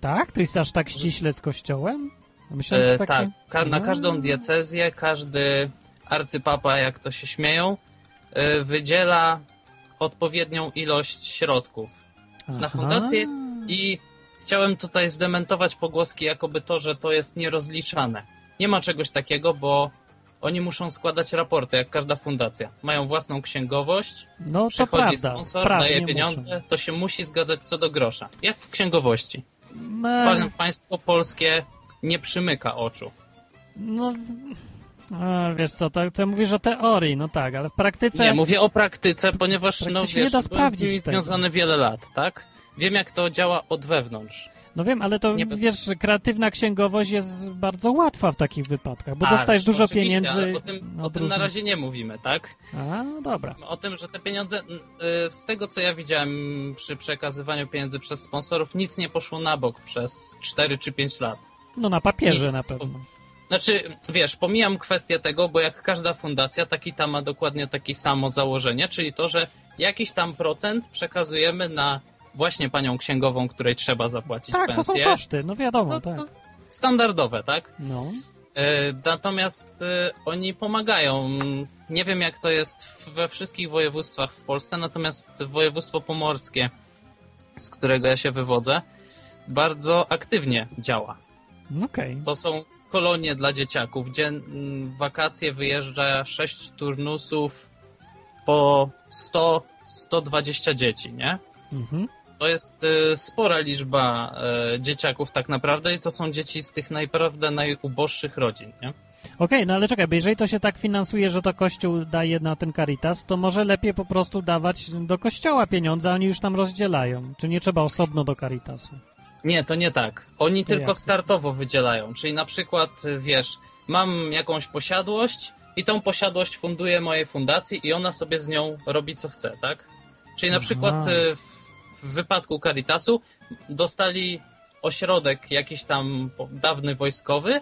Tak? To jest aż tak ściśle z kościołem? Myślałem, e, takie... tak, ka- na A. każdą diecezję każdy arcypapa, jak to się śmieją, y, wydziela odpowiednią ilość środków na Aha. fundację i chciałem tutaj zdementować pogłoski, jakoby to, że to jest nierozliczane. Nie ma czegoś takiego, bo oni muszą składać raporty, jak każda fundacja. Mają własną księgowość, No to przychodzi prawda, sponsor, prawnie daje pieniądze, to się musi zgadzać co do grosza. Jak w księgowości. Pa- Państwo polskie nie przymyka oczu. no a, wiesz co, to, to mówisz o teorii, no tak, ale w praktyce... Nie, mówię o praktyce, ponieważ no praktyce nie wiesz, da sprawdzić związany wiele lat, tak? Wiem jak to działa od wewnątrz. No wiem, ale to bez- wiesz, kreatywna księgowość jest bardzo łatwa w takich wypadkach, bo dostajesz dużo pieniędzy. Ale o tym, o tym na razie nie mówimy, tak? A, no dobra. O tym, że te pieniądze, y, z tego co ja widziałem przy przekazywaniu pieniędzy przez sponsorów, nic nie poszło na bok przez 4 czy 5 lat. No na papierze Nic. na pewno. Znaczy, wiesz, pomijam kwestię tego, bo jak każda fundacja, taki ta ma dokładnie takie samo założenie, czyli to, że jakiś tam procent przekazujemy na właśnie panią księgową, której trzeba zapłacić Tak, to są pensję. koszty, no wiadomo, No, tak. to standardowe, tak? No. E, Natomiast e, oni pomagają. Nie wiem, jak to jest we wszystkich województwach w Polsce, natomiast województwo pomorskie, z którego ja się wywodzę, bardzo aktywnie działa. Okej. To są kolonie dla dzieciaków, gdzie w wakacje wyjeżdża 6 turnusów po 100-120 dzieci, nie? Mhm. To jest e, spora liczba e, dzieciaków tak naprawdę i to są dzieci z tych naprawdę najuboższych rodzin, nie? Okej, no ale czekaj, bo jeżeli to się tak finansuje, że to Kościół daje na ten Caritas, to może lepiej po prostu dawać do Kościoła pieniądze, a oni już tam rozdzielają. Czy nie trzeba osobno do Caritasu? Nie, to nie tak. Oni To tylko jak to? startowo wydzielają. Czyli na przykład, y, wiesz, mam jakąś posiadłość i tą posiadłość funduje mojej fundacji i ona sobie z nią robi co chce, tak? Czyli na Aha. przykład y, w, wypadku Caritasu dostali ośrodek jakiś tam dawny wojskowy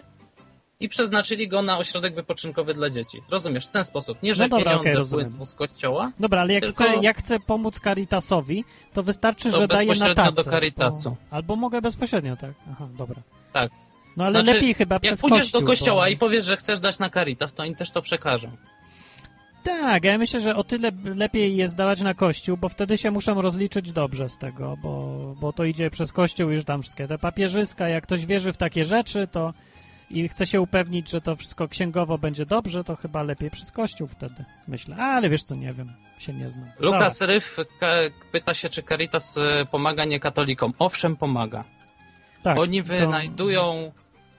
i przeznaczyli go na ośrodek wypoczynkowy dla dzieci. Rozumiesz? W ten sposób. Nie, że No dobra, pieniądze rozumiem. płyną z kościoła, Dobra, ale jak, Tylko- chcę, jak chcę pomóc Caritasowi, to wystarczy, To że daję na bezpośrednio tacę. do Caritasu. To... Albo mogę bezpośrednio, tak. Aha, dobra. tak. No ale Znaczy, lepiej chyba Jak przez pójdziesz Kościół, do kościoła bo... i powiesz, że chcesz dać na Caritas, to oni też to przekażą. Tak, ja myślę, że o tyle lepiej jest dawać na Kościół, bo wtedy się muszą rozliczyć dobrze z tego, bo, bo to idzie przez Kościół już tam wszystkie te papierzyska. Jak ktoś wierzy w takie rzeczy, to i chce się upewnić, że to wszystko księgowo będzie dobrze, to chyba lepiej przez Kościół wtedy, myślę. Ale wiesz co, nie wiem, się nie znam. Lukas Ryf pyta się, czy Caritas y, pomaga niekatolikom. Owszem, pomaga. tak, Oni to- wynajdują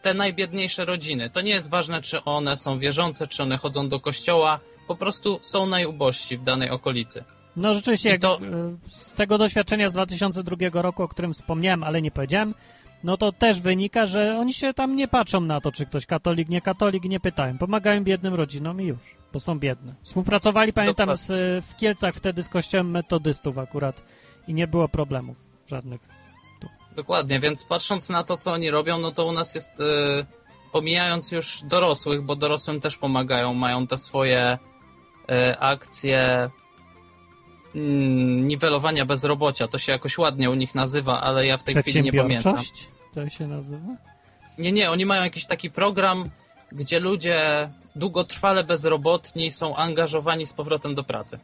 te najbiedniejsze rodziny. To nie jest ważne, czy one są wierzące, czy one chodzą do kościoła. Po prostu są najubożsi w danej okolicy. No rzeczywiście, I jak, to- y, z tego doświadczenia z 2002 roku, o którym wspomniałem, ale nie powiedziałem, no to też wynika, że oni się tam nie patrzą na to, czy ktoś katolik, nie katolik, nie pytają. Pomagają biednym rodzinom i już, bo są biedne. Współpracowali, pamiętam, z, y, w Kielcach wtedy z kościołem metodystów akurat i nie było problemów żadnych. Dokładnie, więc patrząc na to, co oni robią, no to u nas jest, y, pomijając już dorosłych, bo dorosłym też pomagają, mają te swoje y, akcje mm, niwelowania bezrobocia. To się jakoś ładnie u nich nazywa, ale ja w tej chwili nie pamiętam. To się nazywa? Nie, nie, oni mają jakiś taki program, gdzie ludzie długotrwale bezrobotni są angażowani z powrotem do pracy.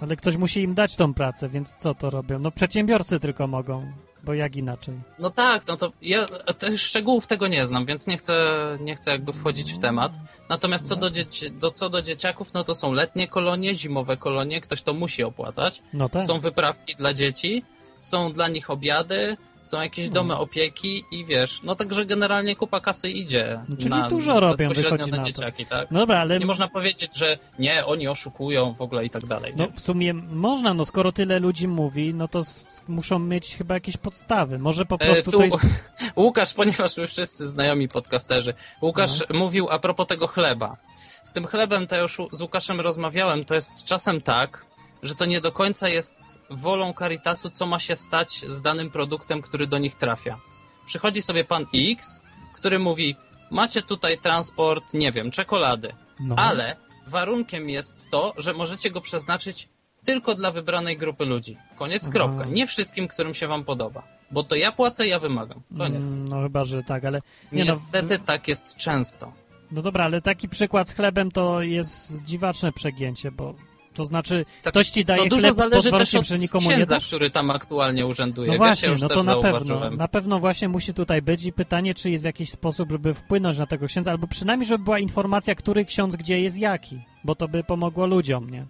Ale ktoś musi im dać tą pracę, więc co to robią? No przedsiębiorcy tylko mogą Bo jak inaczej? No tak, no to ja te szczegółów tego nie znam, więc nie chcę, nie chcę jakby wchodzić w temat. Natomiast co do, dzieci, do, co do dzieciaków, no to są letnie kolonie, zimowe kolonie, ktoś to musi opłacać. No tak. Są wyprawki dla dzieci, są dla nich obiady, są jakieś domy opieki i wiesz, no także generalnie kupa kasy idzie. No, czyli na, dużo robią, wychodzi na na dzieciaki, tak? No dobra, ale Nie można powiedzieć, że nie, oni oszukują w ogóle i tak dalej. no, Nie? w sumie można, no skoro tyle ludzi mówi, no to muszą mieć chyba jakieś podstawy. Może po E, prostu tu to jest... Łukasz, ponieważ my wszyscy znajomi podcasterzy, Łukasz No. mówił a propos tego chleba. Z tym chlebem to już z Łukaszem rozmawiałem, to jest czasem tak, że to nie do końca jest wolą Caritasu, co ma się stać z danym produktem, który do nich trafia. Przychodzi sobie pan X, który mówi, macie tutaj transport, nie wiem, czekolady, No. ale warunkiem jest to, że możecie go przeznaczyć tylko dla wybranej grupy ludzi. Koniec, Aha. kropka. Nie wszystkim, którym się wam podoba. Bo to ja płacę, ja wymagam. Koniec. Mm, No chyba, że tak, ale... Nie no, Niestety tak jest często. No dobra, ale taki przykład z chlebem to jest dziwaczne przegięcie, bo to znaczy Tak, ktoś ci daje to dużo chleb pod zależy też od że nikomu nie księdza, dasz? który tam aktualnie urzęduje. No ja właśnie, już no to na pewno, na pewno właśnie musi tutaj być i pytanie, czy jest jakiś sposób, żeby wpłynąć na tego księdza, albo przynajmniej, żeby była informacja, który ksiądz gdzie jest jaki, bo to by pomogło ludziom, nie?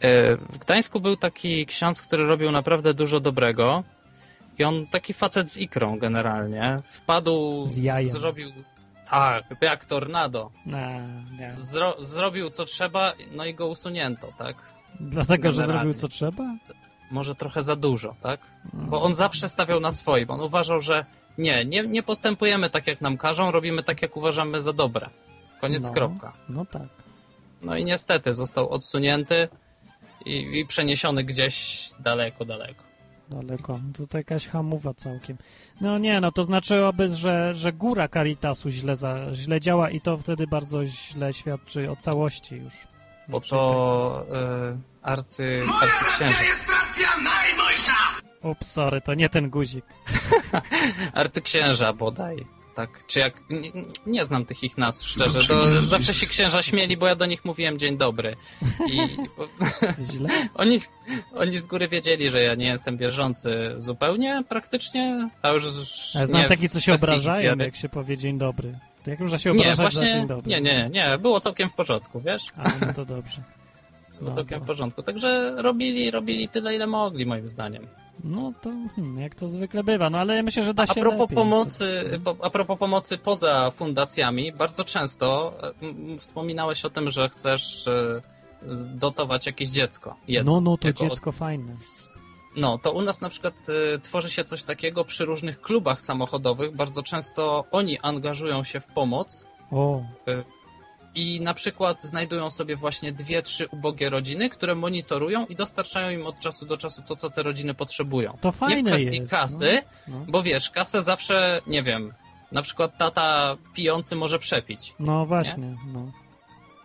E, W Gdańsku był taki ksiądz, który robił naprawdę dużo dobrego. I on taki facet z ikrą generalnie. Wpadł, Z zrobił tak, jak tornado. Zro, zrobił co trzeba, no i go usunięto, tak? Dlatego, że Generalnie. zrobił co trzeba? Może trochę za dużo, tak? Mm. Bo on zawsze stawiał na swoim. On uważał, że nie, nie, nie postępujemy tak, jak nam każą, robimy tak, jak uważamy za dobre. Koniec, No. kropka. No tak. No i niestety został odsunięty i, i przeniesiony gdzieś daleko, daleko. Daleko. To, to jakaś hamowa całkiem. No nie, no to znaczyłoby, że, że góra Caritasu źle, za, źle działa i to wtedy bardzo źle świadczy o całości już. Bo to y, arcy, arcyksięża. tak. Ups, sorry, to nie ten guzik. Arcyksięża bodaj. Tak, czy jak. Nie, nie znam tych ich nazw, szczerze. To zawsze się księża śmieli, bo ja do nich mówiłem dzień dobry. I bo, oni, oni z góry wiedzieli, że ja nie jestem wierzący zupełnie praktycznie, a już. Ja znam nie taki, co się obrażają, wiary. jak się powie dzień dobry. To jak można się Nie, obrażać za właśnie. dzień dobry? Nie, nie, nie. Było całkiem w porządku, wiesz? A, no to dobrze. Było No, całkiem to- w porządku. Także robili, robili tyle, ile mogli, moim zdaniem. No to hmm, jak to zwykle bywa, no ale ja myślę, że da A się propos lepiej. pomocy, po, a propos pomocy poza fundacjami, bardzo często e, wspominałeś o tym, że chcesz e, dotować jakieś dziecko. Jedno, No, no to dziecko fajne. No, to u nas na przykład e, tworzy się coś takiego przy różnych klubach samochodowych. Bardzo często oni angażują się w pomoc O, i na przykład znajdują sobie właśnie dwie, trzy ubogie rodziny, które monitorują i dostarczają im od czasu do czasu to, co te rodziny potrzebują. to Nie w fajne kwestii jest. kasy, No, no. bo wiesz, kasę zawsze, nie wiem, na przykład tata pijący może przepić, no właśnie, no.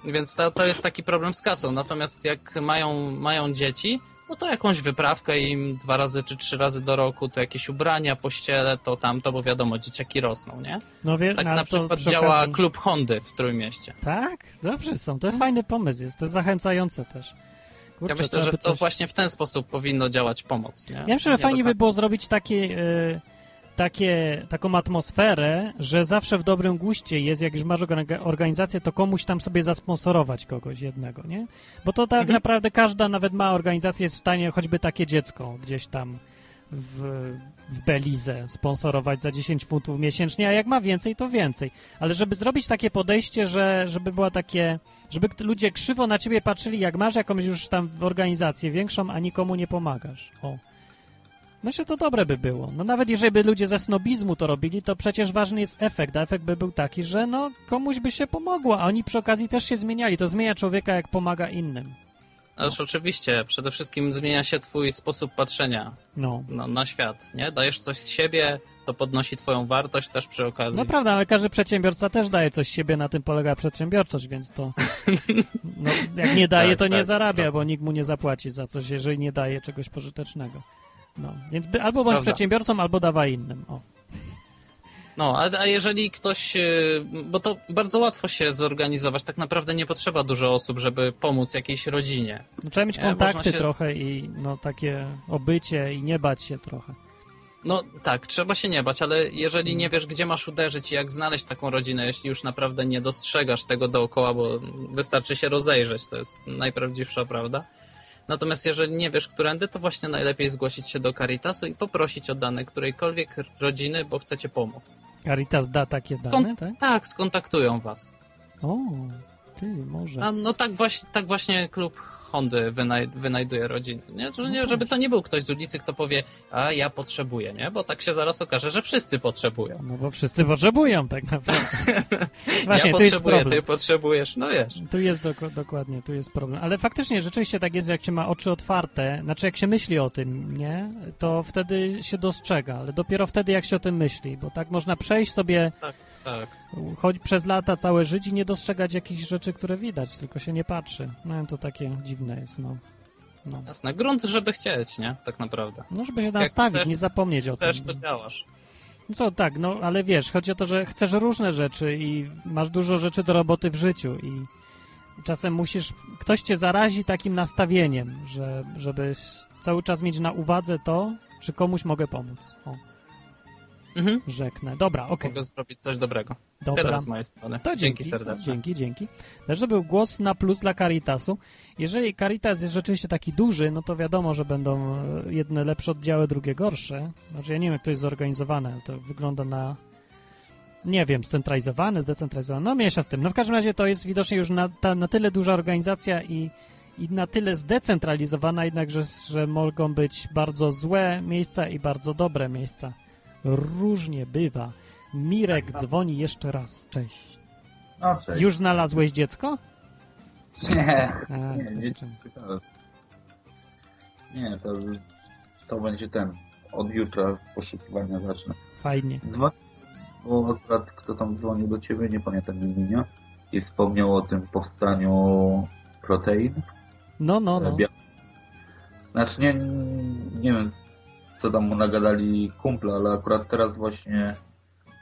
więc to, to jest taki problem z kasą. Natomiast jak mają, mają dzieci, no to jakąś wyprawkę im dwa razy czy trzy razy do roku, to jakieś ubrania, pościele, to tamto, bo wiadomo, dzieciaki rosną, nie? no wie, Tak no, na przykład przy działa okazji- klub Hondy w Trójmieście. Tak? Dobrze są, to jest fajny pomysł jest, to jest zachęcające też. Kurczę, Ja myślę, że to coś- właśnie w ten sposób powinno działać pomoc, nie? Ja myślę, że Nie fajnie by było zrobić takie, e, takie, taką atmosferę, że zawsze w dobrym guście jest, jak już masz orga- organizację, to komuś tam sobie zasponsorować kogoś jednego, nie? Bo to tak Mhm. naprawdę każda, nawet mała organizacja jest w stanie choćby takie dziecko gdzieś tam w, w Belize sponsorować za 10 funtów miesięcznie, a jak ma więcej, to więcej. Ale żeby zrobić takie podejście, że żeby była takie, żeby ludzie krzywo na ciebie patrzyli, jak masz jakąś już tam organizację większą, a nikomu nie pomagasz. O. Myślę, to dobre by było. No nawet jeżeli by ludzie ze snobizmu to robili, to przecież ważny jest efekt, a efekt by był taki, że no komuś by się pomogło, a oni przy okazji też się zmieniali. To zmienia człowieka, jak pomaga innym. Ależ oczywiście, przede wszystkim zmienia się twój sposób patrzenia No. na, na świat, nie? Dajesz coś z siebie, to podnosi twoją wartość też przy okazji. No prawda, ale każdy przedsiębiorca też daje coś z siebie, na tym polega przedsiębiorczość, więc to no, jak nie daje, Tak, to nie tak, zarabia, prawda. bo nikt mu nie zapłaci za coś, jeżeli nie daje czegoś pożytecznego. No, więc by, albo bądź Prawda. przedsiębiorcą, albo dawaj innym. O. No, a, a jeżeli ktoś, y, bo to bardzo łatwo się zorganizować, tak naprawdę nie potrzeba dużo osób, żeby pomóc jakiejś rodzinie. No, trzeba mieć Nie, kontakty się- trochę i no takie obycie i nie bać się trochę. No tak, trzeba się nie bać, ale jeżeli nie wiesz, gdzie masz uderzyć i jak znaleźć taką rodzinę, jeśli już naprawdę nie dostrzegasz tego dookoła, bo wystarczy się rozejrzeć, to jest najprawdziwsza prawda. Natomiast jeżeli nie wiesz, którędy, to właśnie najlepiej zgłosić się do Caritasu i poprosić o dane którejkolwiek rodziny, bo chcecie pomóc. Caritas da takie dane, tak? Tak, skontaktują was. O, ty, może. A, no tak właśnie, tak właśnie klub Hondy wynaj wynajduje rodziny. Nie? Nie, żeby to nie był ktoś z ulicy, kto powie, a ja potrzebuję, nie? Bo tak się zaraz okaże, że wszyscy potrzebują. No bo wszyscy potrzebują tak naprawdę. Właśnie, ja potrzebuję, ty potrzebujesz, no wiesz. Tu jest doko- dokładnie, tu jest problem. Ale faktycznie, rzeczywiście tak jest, jak się ma oczy otwarte, znaczy jak się myśli o tym, nie? To wtedy się dostrzega, ale dopiero wtedy, jak się o tym myśli, bo tak można przejść sobie, Tak, tak. Choć przez lata całe życie i nie dostrzegać jakichś rzeczy, które widać, tylko się nie patrzy. No to takie dziwne jest, no. No, Jasne, grunt, żeby chcieć, nie? Tak naprawdę. no żeby się nastawić, chcesz- nie zapomnieć o Chcesz, tym. to działasz. No to tak, no ale wiesz, chodzi o to, że chcesz różne rzeczy i masz dużo rzeczy do roboty w życiu i czasem musisz, ktoś cię zarazi takim nastawieniem, że, żeby cały czas mieć na uwadze to, czy komuś mogę pomóc. O, Mhm. rzeknę. Dobra, okej. Mogę zrobić coś dobrego. Dobra. Tyle z mojej strony. To dzięki, serdecznie. Dzięki, dzięki. Też to był głos na plus dla Caritasu. Jeżeli Caritas jest rzeczywiście taki duży, no to wiadomo, że będą e, jedne lepsze oddziały, drugie gorsze. Znaczy ja nie wiem, jak to jest zorganizowane, ale to wygląda na nie wiem, scentralizowane, zdecentralizowane. No mniejsza z tym. No w każdym razie to jest widocznie już na, ta, na tyle duża organizacja i, i na tyle zdecentralizowana jednak, że, że mogą być bardzo złe miejsca i bardzo dobre miejsca. Różnie bywa. Mirek dzwoni jeszcze raz. Cześć. No, cześć. Już znalazłeś dziecko? Nie, A, nie, nie, nie to, to będzie ten. Od jutra poszukiwania zacznę. Fajnie. Dzwonię, bo akurat kto tam dzwonił do ciebie, nie pamiętam imienia, i wspomniał o tym powstaniu protein. No, no, no. Bia- Znaczy nie, nie wiem, co tam mu nagadali kumple, ale akurat teraz właśnie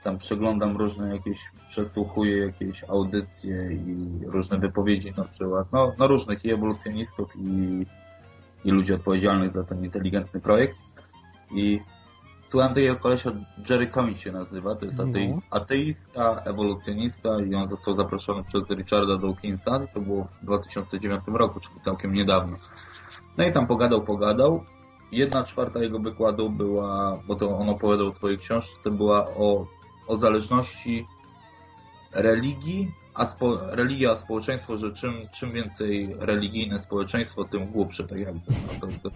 tam przeglądam różne jakieś, przesłuchuję jakieś audycje i różne wypowiedzi na przykład, no, no różnych i ewolucjonistów i, i ludzi odpowiedzialnych za ten inteligentny projekt i słucham takiego kolesia, Jerry Cummings się nazywa, to jest atei, No. ateista, ewolucjonista i on został zaproszony przez Richarda Dawkinsa, to było w 2009 roku, czyli całkiem niedawno. No i tam pogadał, pogadał. Jedna czwarta jego wykładu była, bo to on opowiadał w swojej książce, była o, o zależności religii, a spo, religia, a społeczeństwo, że czym, czym więcej religijne społeczeństwo, tym głupsze, tak jakby. No, to, to,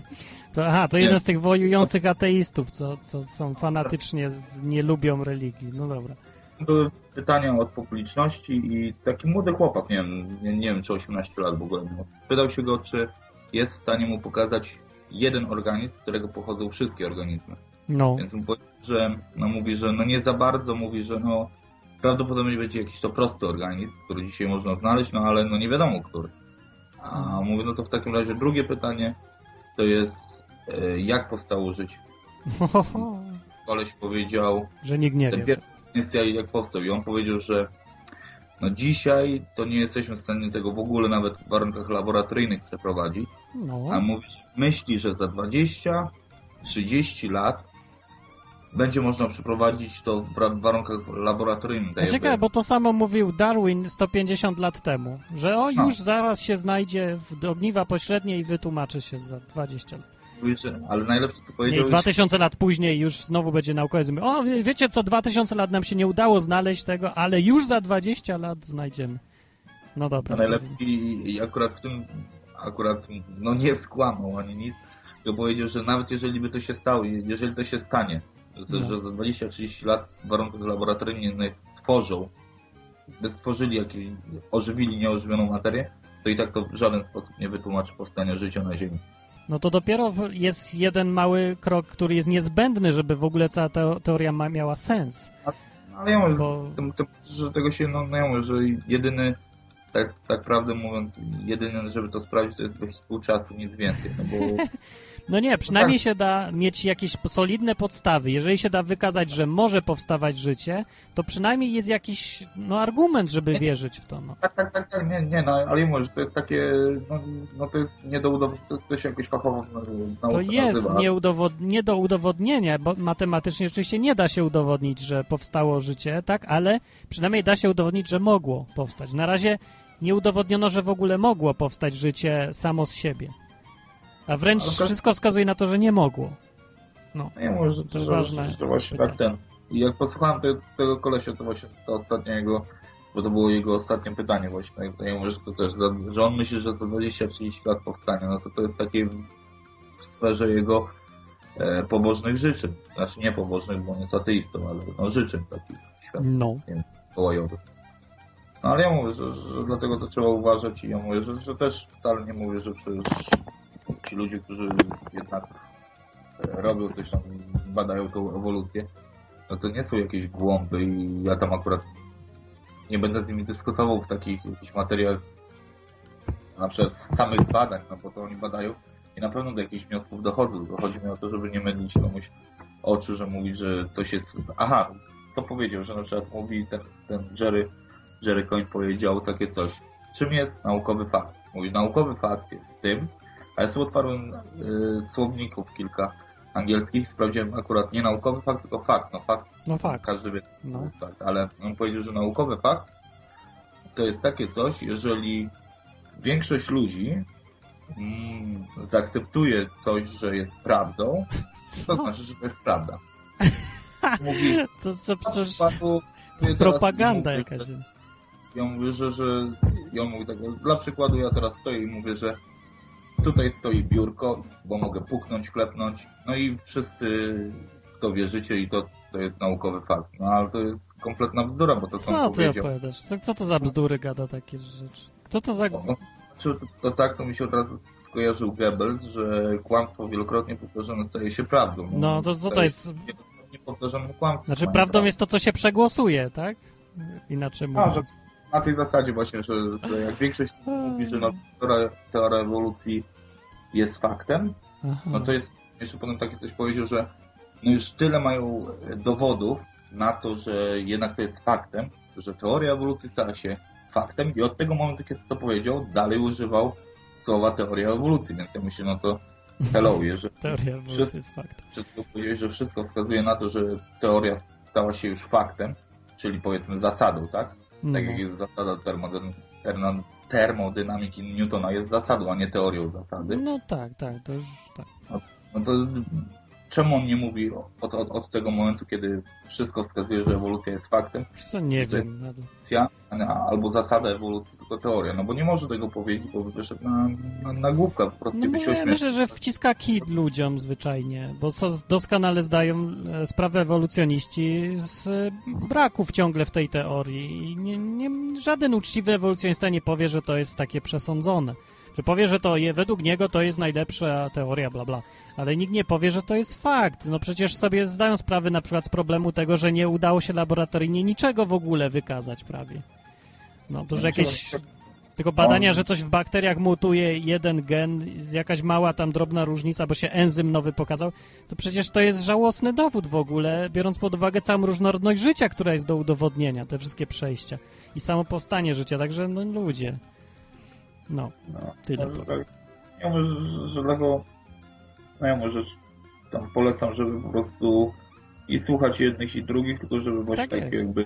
To, aha, to Nie. jeden z tych wojujących ateistów, co, co są fanatycznie, nie lubią religii. No dobra. były pytania od publiczności i taki młody chłopak, nie wiem, nie, nie wiem czy 18 lat w ogóle spytał się go, czy jest w stanie mu pokazać jeden organizm, z którego pochodzą wszystkie organizmy. No. Więc mu powiedział, że no mówi, że no nie za bardzo, mówi, że no prawdopodobnie będzie jakiś to prosty organizm, który dzisiaj można znaleźć, no ale no nie wiadomo który. A mówi, no to w takim razie drugie pytanie to jest e, jak powstało życie? Koleś powiedział, Że nikt nie ten wie. pierwszy jest jak powstał i on powiedział, że no dzisiaj to nie jesteśmy w stanie tego w ogóle nawet w warunkach laboratoryjnych przeprowadzić, No. a mówi, myśli, że za 20, 30 lat będzie można przeprowadzić to w warunkach laboratoryjnych. A Tak ciekawe, bo to samo mówił Darwin 150 lat temu, że o, No. już zaraz się znajdzie w ogniwa pośrednie i wytłumaczy się za 20 lat. Ale najlepsze co Nie, powiedział, 2000 lat później już znowu będzie naukowiec mówił, o, wie- wiecie co, 2000 lat nam się nie udało znaleźć tego, ale już za 20 lat znajdziemy. No dobra. a najlepiej i, i akurat w tym, akurat no nie skłamał ani nic, to powiedział, że nawet jeżeli by to się stało, jeżeli to się stanie, że, No. że za 20-30 lat w warunkach laboratoryjnych stworzą, by stworzyli jakieś, ożywili nieożywioną materię, to i tak to w żaden sposób nie wytłumaczy powstania życia na Ziemi. No to dopiero jest jeden mały krok, który jest niezbędny, żeby w ogóle cała teo- teoria miała sens. Ale ja mówię, Bo- tym, tym, że tego się, no, no ja mówię, że jedyny, tak, tak prawdę mówiąc, jedyny, żeby to sprawdzić, to jest wehikuł czasu, nic więcej, no bo No nie, przynajmniej się da mieć jakieś solidne podstawy. Jeżeli się da wykazać, że może powstawać życie, to przynajmniej jest jakiś no, argument, żeby wierzyć w to. No. Tak, tak, tak, tak, nie, nie, no, ale mówię, że to jest takie, no, no to jest nie do udowodnienia, to, się jakoś fachowo no, To jest nie, nie do udowodnienia, bo matematycznie rzeczywiście nie da się udowodnić, że powstało życie, tak? Ale przynajmniej da się udowodnić, że mogło powstać. Na razie nie udowodniono, że w ogóle mogło powstać życie samo z siebie. A wręcz Ale to- wszystko wskazuje na to, że nie mogło. No, Nie mówię, że, to że, ważne że właśnie pytanie. tak ten. I jak posłuchałem te, tego kolesia, to właśnie to ostatnie jego, bo to było jego ostatnie pytanie właśnie, to ja mówię, że to też, za, że on myśli, że za 20-30 lat powstanie, no to to jest takie w, sferze jego e, pobożnych życzeń. Znaczy nie pobożnych, bo on jest ateistą, ale no życzeń takich światów no. kołajowych. No ale ja mówię, że, że dlatego to trzeba uważać i ja mówię, że, że też wcale nie mówię, że przecież ci ludzie, którzy jednak e, robią coś tam, badają tą ewolucję, no to nie są jakieś głąby i ja tam akurat nie będę z nimi dyskutował w takich jakichś materiałach na przykład z samych badań, no bo to oni badają i na pewno do jakichś wniosków dochodzą. Tylko chodzi mi o to, żeby nie mylić komuś oczu, że mówi, że coś jest... Aha, co powiedział, że na przykład mówi ten, ten Jerry, Jerry Coyne powiedział takie coś. Czym jest naukowy fakt? Mówi, naukowy fakt jest tym, a ja sobie otwarłem y, słowników kilka angielskich, sprawdziłem akurat nie naukowy fakt, tylko fakt. No fakt, No fakt. każdy wie, No. to jest fakt, ale on powiedział, że naukowy fakt to jest takie coś, jeżeli większość ludzi mm, zaakceptuje coś, że jest prawdą, to znaczy, że to jest prawda. Mówi, To co przecież propaganda jakaś. że- Ja mówię, że, że ja mówię tak, dla przykładu ja teraz stoję i mówię, że tutaj stoi biurko, bo mogę puknąć, klepnąć, no i wszyscy w to wierzycie i to, to jest naukowy fakt. No ale to jest kompletna bzdura, bo to Co sam ty powiedział. opowiadasz? Co, co to za bzdury gada takie rzeczy? Kto to za... No, Czy to, to tak, to mi się od razu skojarzył Goebbels, że kłamstwo wielokrotnie powtarzane staje się prawdą. No to co to jest... Nie powtarzane kłamstwo. Znaczy prawdą jest to, co się przegłosuje, tak? Inaczej A, mówiąc. że na tej zasadzie właśnie, że, że jak większość mówi, że no, teoria, teoria ewolucji jest faktem, Aha. no to jest, jeszcze potem takie coś powiedział, że no już tyle mają dowodów na to, że jednak to jest faktem, że teoria ewolucji stała się faktem i od tego momentu, kiedy to powiedział, dalej używał słowa teoria ewolucji, więc ja myślę, no to hello, jeżeli Teoria ewolucji wszystko- jest faktem. powiedziałeś, że wszystko wskazuje na to, że teoria stała się już faktem, czyli powiedzmy zasadą, tak? No. Tak jak jest zasada termodyn- termo- termodynamiki Newtona jest zasadą, a nie teorią zasady. No tak, tak, to już tak. No to czemu on nie mówi od, od, od tego momentu, kiedy wszystko wskazuje, że ewolucja jest faktem, co, nie Że- wiem. ewolucja, albo zasada ewolucji, tylko teoria. No bo nie może tego powiedzieć, bo by wyszedł na, na, na głupkę, po prostu No ośmieszył. myślę, że wciska kit ludziom zwyczajnie, bo doskonale zdają e, sprawę ewolucjoniści z e, braków ciągle w tej teorii i nie, nie, żaden uczciwy ewolucjonista nie powie, że to jest takie przesądzone. Że powie, że to je, według niego to jest najlepsza teoria, bla bla. Ale nikt nie powie, że to jest fakt. No przecież sobie zdają sprawę na przykład z problemu tego, że nie udało się laboratoryjnie niczego w ogóle wykazać prawie. No to, że jakieś tylko badania, że coś w bakteriach mutuje jeden gen, jakaś mała tam drobna różnica, bo się enzym nowy pokazał, to przecież to jest żałosny dowód w ogóle, biorąc pod uwagę całą różnorodność życia, która jest do udowodnienia, te wszystkie przejścia i samo powstanie życia, także no ludzie. No, No, Tyle powiem. tak. Ja może, że, że dlatego, no ja może tam polecam, żeby po prostu i słuchać jednych i drugich, tylko żeby właśnie Tak tak, jakby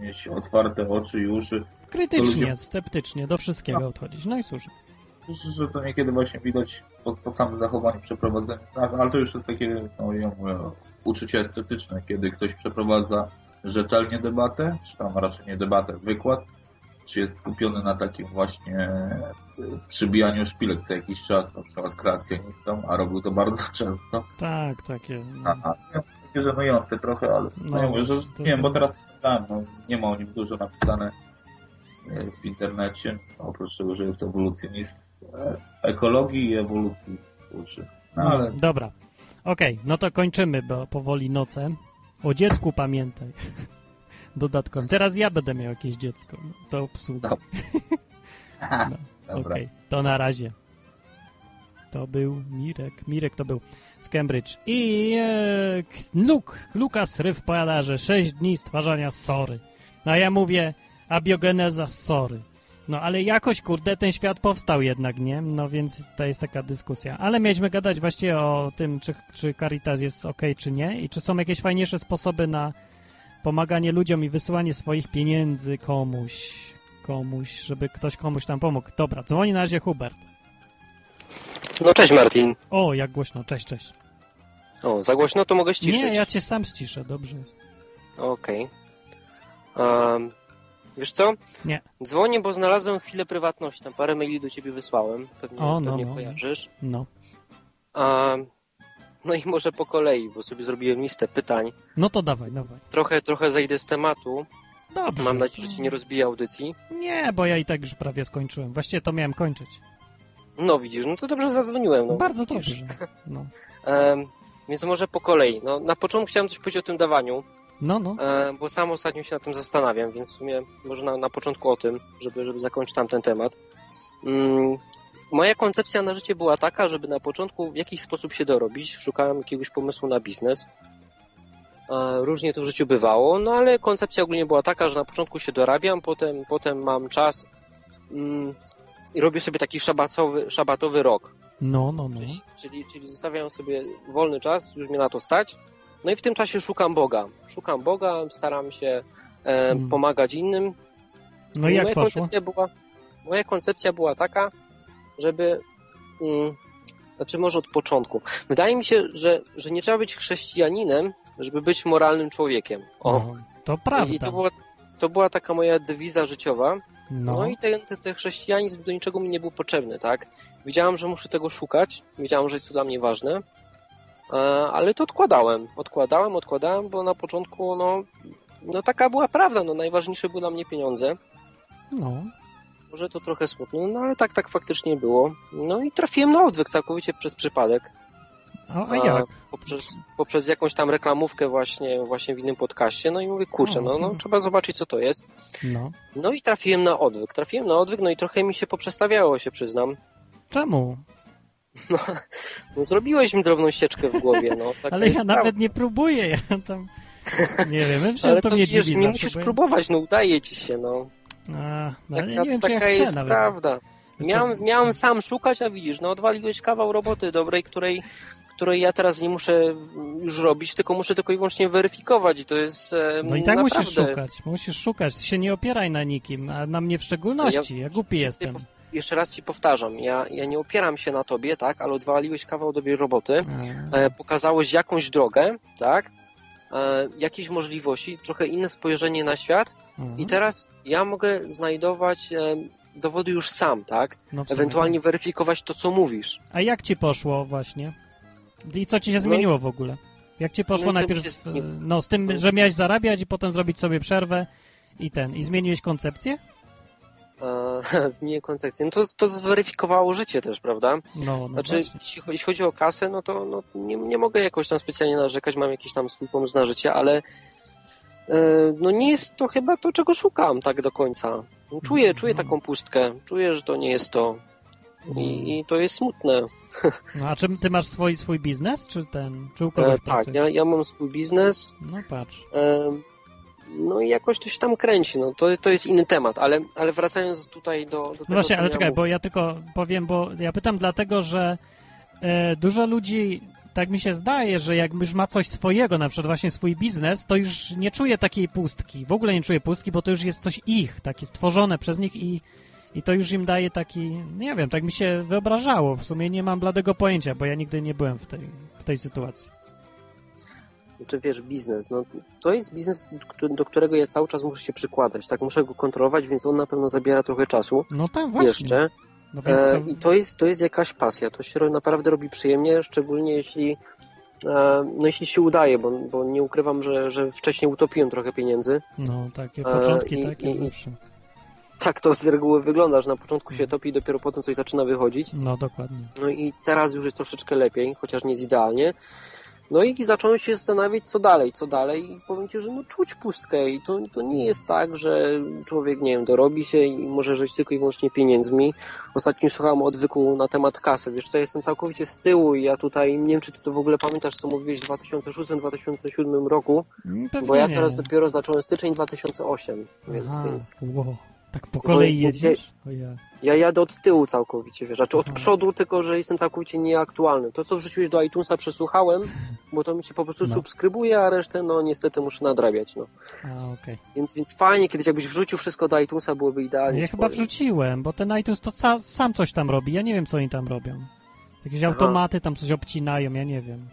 mieć otwarte oczy i uszy, krytycznie, ludzie- sceptycznie do wszystkiego odchodzić. No i słusznie. że to niekiedy właśnie widać po, po samym zachowaniu przeprowadzenia, tak, ale to już jest takie, no ja mówię, uczucie estetyczne, kiedy ktoś przeprowadza rzetelnie debatę, czy tam raczej nie debatę, wykład, czy jest skupiony na takim właśnie y, przybijaniu szpilek co jakiś czas, na przykład kreacjonistom, a robił to bardzo często. Tak, takie. A, a takie żenujące trochę, ale no, No, ja mówię, że to- nie wiem, to- bo teraz no, nie ma o nim dużo napisane e, w internecie, oprócz tego, że jest ewolucjonist e, ekologii i ewolucji uczy. No, ale Dobra. Okej, no to kończymy, bo powoli noce. O dziecku pamiętaj. Dodatkowo. Teraz ja będę miał jakieś dziecko. To obsługa. No, dobra. Okej, to na razie. To był Mirek. Mirek to był z Cambridge. I e, Luke, Lukas Ryf powiada, że 6 dni stwarzania sory. No a ja mówię abiogeneza sory. No ale jakoś, kurde, ten świat powstał jednak, nie? No więc to jest taka dyskusja. Ale mieliśmy gadać właściwie o tym, czy, czy Caritas jest ok, czy nie i czy są jakieś fajniejsze sposoby na pomaganie ludziom i wysyłanie swoich pieniędzy komuś, komuś, żeby ktoś komuś tam pomógł. Dobra, dzwoni na razie Hubert. No cześć Martin. O, jak głośno, cześć, cześć. O, za głośno to mogę ściszyć. Nie, ja cię sam ściszę, dobrze jest. Okej. Em, wiesz co? Nie. Dzwonię, bo znalazłem chwilę prywatności. Tam parę maili do ciebie wysłałem. Pewnie, O, no, pewnie no. kojarzysz. No. Em, no i może po kolei, bo sobie zrobiłem listę pytań. No to dawaj, dawaj. Trochę, trochę zejdę z tematu. Dobrze. Mam nadzieję, że ci nie rozbija audycji. Nie, bo ja i tak już prawie skończyłem. Właściwie to miałem kończyć. No widzisz, no to dobrze zadzwoniłem. No, Bardzo widzisz. dobrze. No, więc może po kolei. No, na początku chciałem coś powiedzieć o tym dawaniu. no. no. E, bo sam ostatnio się nad tym zastanawiam, więc w sumie może na, na początku o tym, żeby, żeby zakończyć tamten temat. Mm, moja koncepcja na życie była taka, żeby na początku w jakiś sposób się dorobić. Szukałem jakiegoś pomysłu na biznes. Różnie to w życiu bywało, no ale koncepcja ogólnie była taka, że na początku się dorabiam, potem, potem mam czas mm, i robię sobie taki szabatowy, szabatowy rok. No, no, no. Czyli, czyli, czyli zostawiam sobie wolny czas, już mnie na to stać. No i w tym czasie szukam Boga. Szukam Boga, staram się e, Mm. pomagać innym. No i jak moja poszło? koncepcja była, moja koncepcja była taka, żeby. Mm, znaczy, może od początku. Wydaje mi się, że, że nie trzeba być chrześcijaninem, żeby być moralnym człowiekiem. O. No, to prawda. I, i to, była, to była taka moja dewiza życiowa. No. No, i ten, ten, ten chrześcijanizm do niczego mi nie był potrzebny, tak? Wiedziałem, że muszę tego szukać, wiedziałem, że jest to dla mnie ważne, e, ale to odkładałem. Odkładałem, odkładałem, bo na początku, no, no taka była prawda, no najważniejsze były dla mnie pieniądze. No. Może to trochę smutne, no ale tak, tak faktycznie było. No i trafiłem na odwyk całkowicie przez przypadek. A, a jak? Poprzez, poprzez jakąś tam reklamówkę właśnie, właśnie w innym podcaście, no i mówię, kurczę, no, no trzeba zobaczyć co to jest. No. No i trafiłem na odwyk. Trafiłem na odwyk, no i trochę mi się poprzestawiało, się przyznam. Czemu? No, no zrobiłeś mi drobną ścieczkę w głowie, no. Ale ja nawet nie próbuję, ja tam... Nie wiem, ja Ale to, to mnie dziwi nie musisz próbować, no udaje ci się, no. A, no, ale Taka, nie wiem, czy taka ja chcę jest nawet. prawda. Miałem, miałem sam szukać, a widzisz, no odwaliłeś kawał roboty dobrej, której, której ja teraz nie muszę już robić, tylko muszę tylko i wyłącznie weryfikować i to jest e, No i tak naprawdę... musisz szukać, musisz szukać, się nie opieraj na nikim, a na mnie w szczególności, ja, głupi Jeszcze- jestem. Jeszcze raz ci powtarzam, ja, ja nie opieram się na tobie, tak, ale odwaliłeś kawał dobrej roboty, e, pokazałeś jakąś drogę, tak, e, jakieś możliwości, trochę inne spojrzenie na świat Mhm. i teraz ja mogę znajdować e, dowody już sam, tak, No ewentualnie weryfikować to, co mówisz. A jak ci poszło właśnie? I co ci się No i- zmieniło w ogóle? Jak ci poszło No najpierw, no z tym, że miałeś zarabiać i potem zrobić sobie przerwę i ten, i zmieniłeś koncepcję? E, zmienię koncepcję. No to, to zweryfikowało życie też, prawda? No, no Znaczy, właśnie. jeśli chodzi o kasę, no to no, nie, nie mogę jakoś tam specjalnie narzekać, mam jakiś tam swój pomysł na życie, ale no nie jest to chyba to, czego szukam tak do końca. Czuję, czuję taką pustkę, czuję, że to nie jest to. I, i to jest smutne. No, a czy ty masz swój, swój biznes, czy ten, czy u kogoś E, tak, ja, ja mam swój biznes, No patrz. e, no i jakoś to się tam kręci, no to, to jest inny temat, ale, ale wracając tutaj do, do tego, No właśnie, ale miałem czekaj, bo ja tylko powiem, bo ja pytam dlatego, że e, dużo ludzi, tak mi się zdaje, że jak już ma coś swojego, na przykład właśnie swój biznes, to już nie czuje takiej pustki. W ogóle nie czuje pustki, bo to już jest coś ich, takie stworzone przez nich i, i to już im daje taki, nie wiem, tak mi się wyobrażało. W sumie nie mam bladego pojęcia, bo ja nigdy nie byłem w tej, w tej sytuacji. Czy wiesz, biznes, no to jest biznes, do którego ja cały czas muszę się przykładać, tak? Muszę go kontrolować, więc on na pewno zabiera trochę czasu. No tak, właśnie. Jeszcze. No więc E, to- I to jest, to jest jakaś pasja. To się naprawdę robi przyjemnie, szczególnie jeśli, e, no jeśli się udaje, bo, bo nie ukrywam, że, że wcześniej utopiłem trochę pieniędzy. No, takie E, początki i- takie i- zawsze. Tak to z reguły wygląda, że na początku się topi i dopiero potem coś zaczyna wychodzić. No, dokładnie. No i teraz już jest troszeczkę lepiej, chociaż nie jest idealnie. No i zacząłem się zastanawiać, co dalej, co dalej i powiem Ci, że no czuć pustkę i to, to nie jest tak, że człowiek, nie wiem, dorobi się i może żyć tylko i wyłącznie pieniędzmi. Ostatnio słuchałem odwyku na temat kasy. Wiesz co, ja jestem całkowicie z tyłu i ja tutaj, nie wiem, czy Ty to w ogóle pamiętasz, co mówiłeś w 2006-2007 roku, Pewnie bo ja teraz dopiero zacząłem styczeń 2008, więc, Aha, więc wow. Tak po kolei jedziesz? Ja. ja jadę od tyłu całkowicie, wiesz, znaczy od Aha. przodu, tylko że jestem całkowicie nieaktualny. To, co wrzuciłeś do iTunesa przesłuchałem, bo to mi się po prostu No. subskrybuje, a resztę, no niestety muszę nadrabiać, no. A, okej. Więc, więc fajnie, kiedyś jakbyś wrzucił wszystko do iTunesa, byłoby idealnie. Ja chyba powiem. wrzuciłem, bo ten iTunes to ca- sam coś tam robi. Ja nie wiem, co oni tam robią. Jakieś Aha. automaty tam coś obcinają, ja nie wiem.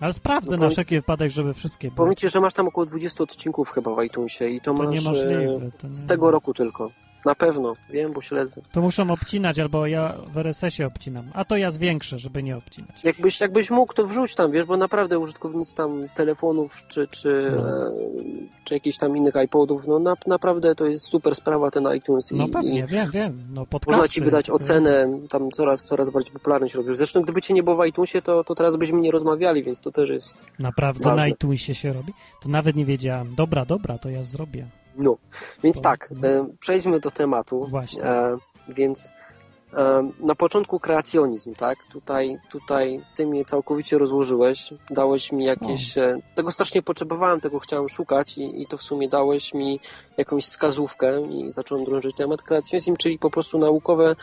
Ale sprawdzę No na wszelki wypadek, żeby wszystkie były. Powiem ci, że masz tam około 20 odcinków chyba w iTunesie i to, To masz e, to nie- z tego roku tylko. Na pewno, wiem, bo śledzę. To muszą obcinać, albo ja w RSS-ie obcinam. A to ja zwiększę, żeby nie obcinać. Jakbyś, jakbyś mógł, to wrzuć tam, wiesz, bo naprawdę użytkownicy tam telefonów czy, czy, No. e, czy jakichś tam innych iPodów, no na, naprawdę to jest super sprawa ten iTunes i, No pewnie, i wiem, wiem. No, podcasty, można ci wydać ocenę, tam coraz, coraz bardziej popularny się robisz. Zresztą gdyby cię nie było w iTunesie, to, to teraz byśmy nie rozmawiali, więc to też jest Naprawdę Ważne. na iTunesie się robi? To nawet nie wiedziałem. Dobra, dobra, to ja zrobię. No, więc tak, e, przejdźmy do tematu. Właśnie. E, więc e, na początku kreacjonizm, tak? Tutaj, tutaj ty mnie całkowicie rozłożyłeś, dałeś mi jakieś... E, tego strasznie potrzebowałem, tego chciałem szukać i, i to w sumie dałeś mi jakąś wskazówkę i zacząłem drążyć temat kreacjonizm, czyli po prostu naukowe,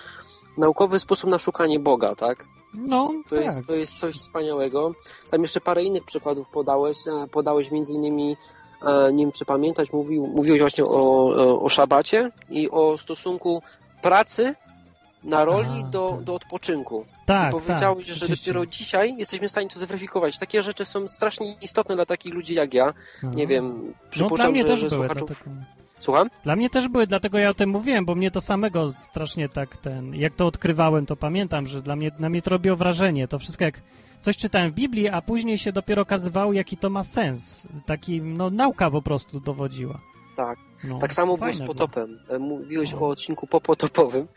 naukowy sposób na szukanie Boga, tak? No, To, tak. jest, to jest coś wspaniałego. Tam jeszcze parę innych przykładów podałeś. E, Podałeś między innymi, nie wiem czy pamiętać, mówił, mówiłeś właśnie o, o, o szabacie i o stosunku pracy na roli A, do, tak. do odpoczynku. Tak, I powiedziałeś, tak, że oczywiście. dopiero dzisiaj jesteśmy w stanie to zweryfikować. Takie rzeczy są strasznie istotne dla takich ludzi jak ja. Aha. Nie wiem, No, przypuszczam, mnie że, że słuchaczów... dlatego... Słucham? Dla mnie też były, dlatego ja o tym mówiłem, bo mnie to samego strasznie tak ten... Jak to odkrywałem, to pamiętam, że dla mnie, na mnie to robiło wrażenie. To wszystko jak coś czytałem w Biblii, a później się dopiero okazywało, jaki to ma sens. Taki, no, nauka po prostu dowodziła. Tak. No, Tak samo było z potopem. E, Mówiłeś No. o odcinku popotopowym.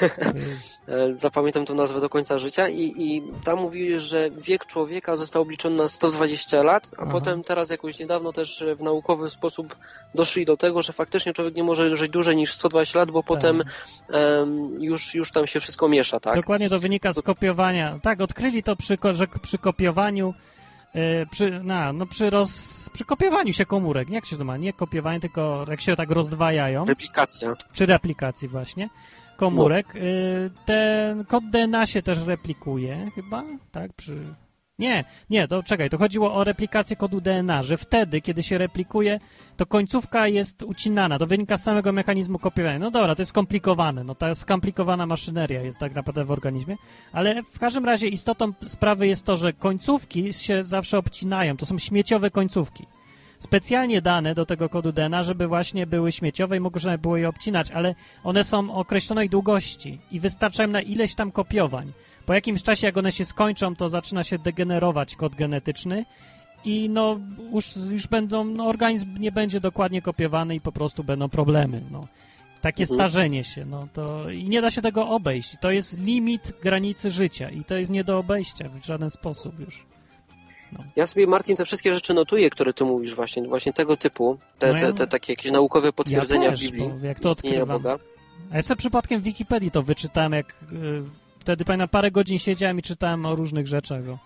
E, Zapamiętam tę nazwę do końca życia i, i tam mówiłeś, że wiek człowieka został obliczony na 120 lat, a Aha. potem teraz jakoś niedawno też e, w naukowy sposób doszli do tego, że faktycznie człowiek nie może żyć dłużej niż 120 lat, bo potem em, już, już tam się wszystko miesza, tak? Dokładnie to wynika z kopiowania. Tak, odkryli to przy, że przy kopiowaniu, e, przy, na, no przy, roz, przy kopiowaniu się komórek. Nie jak się to ma, nie kopiowanie, tylko jak się tak rozdwajają, Replikacja. przy replikacji właśnie komórek, y, ten kod DNA się też replikuje chyba, tak, przy... Nie, nie, to czekaj, to chodziło o replikację kodu DNA, że wtedy, kiedy się replikuje, to końcówka jest ucinana, to wynika z samego mechanizmu kopiowania. No dobra, to jest skomplikowane, no ta skomplikowana maszyneria jest tak naprawdę w organizmie, ale w każdym razie istotą sprawy jest to, że końcówki się zawsze obcinają, to są śmieciowe końcówki specjalnie dane do tego kodu DNA, żeby właśnie były śmieciowe i można było je obcinać, ale one są określonej długości i wystarczają na ileś tam kopiowań. Po jakimś czasie, jak one się skończą, to zaczyna się degenerować kod genetyczny i no już, już będą, no organizm nie będzie dokładnie kopiowany i po prostu będą problemy, no. Takie Mhm. starzenie się, no to i nie da się tego obejść. To jest limit granicy życia i to jest nie do obejścia w żaden sposób już. Ja sobie, Martin, te wszystkie rzeczy notuję, które ty mówisz właśnie, właśnie tego typu, te, No ja- te, te takie jakieś naukowe potwierdzenia ja też, w Biblii jak to. Boga. A ja sobie przypadkiem w Wikipedii to wyczytałem, jak y, wtedy pamiętam parę godzin siedziałem i czytałem o różnych rzeczach o,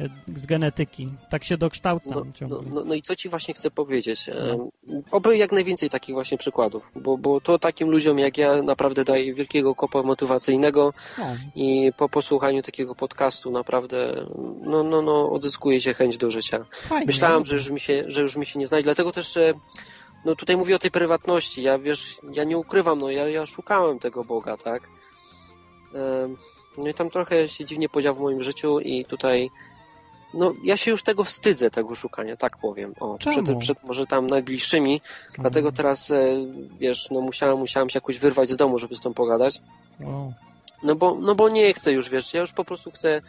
y, z genetyki. Tak się dokształcam No, ciągle. no, no, no i co ci właśnie chcę powiedzieć? Em, Oby jak najwięcej takich właśnie przykładów, bo, bo to takim ludziom jak ja naprawdę daje wielkiego kopa motywacyjnego No. i po posłuchaniu takiego podcastu naprawdę no, no, no, odzyskuje się chęć do życia. Fajnie, Myślałem, że już, mi się, że już mi się nie znajdzie, dlatego też e, no tutaj mówię o tej prywatności. Ja wiesz, ja nie ukrywam, no ja, ja szukałem tego Boga, tak? No i tam trochę się dziwnie podział w moim życiu i tutaj no ja się już tego wstydzę, tego szukania, tak powiem. O, Czemu? przed, przed może tam najbliższymi, Mhm. dlatego teraz e, wiesz, no musiałem, musiałem się jakoś wyrwać z domu, żeby z tą pogadać. O, No bo, no bo nie chcę już, wiesz, ja już po prostu chcę,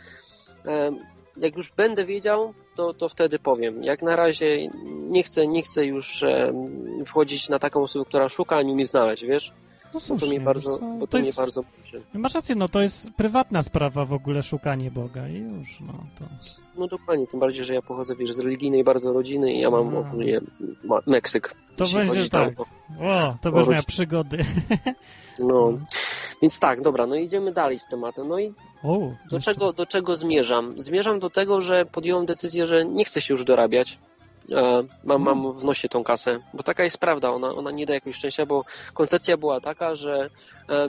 em, jak już będę wiedział, to, to wtedy powiem. Jak na razie nie chcę, nie chcę już wchodzić na taką osobę, która szuka, ani mnie znaleźć, wiesz? No to mnie bardzo, co, bo to to jest- bardzo Masz rację, no to jest prywatna sprawa w ogóle szukanie Boga i już, no to... No dokładnie, tym bardziej, że ja pochodzę wiesz, z religijnej bardzo rodziny i ja mam A. ogólnie ma- Meksyk. To będzie chodzi tam tak. o- to będziesz rodzinę. przygody. No, więc tak, dobra, no idziemy dalej z tematem. No i O, do czego, do czego zmierzam? Zmierzam do tego, że podjąłem decyzję, że nie chcę się już dorabiać. E, mam, mam w nosie tą kasę, bo taka jest prawda, ona, ona nie da jakiegoś szczęścia, bo koncepcja była taka, że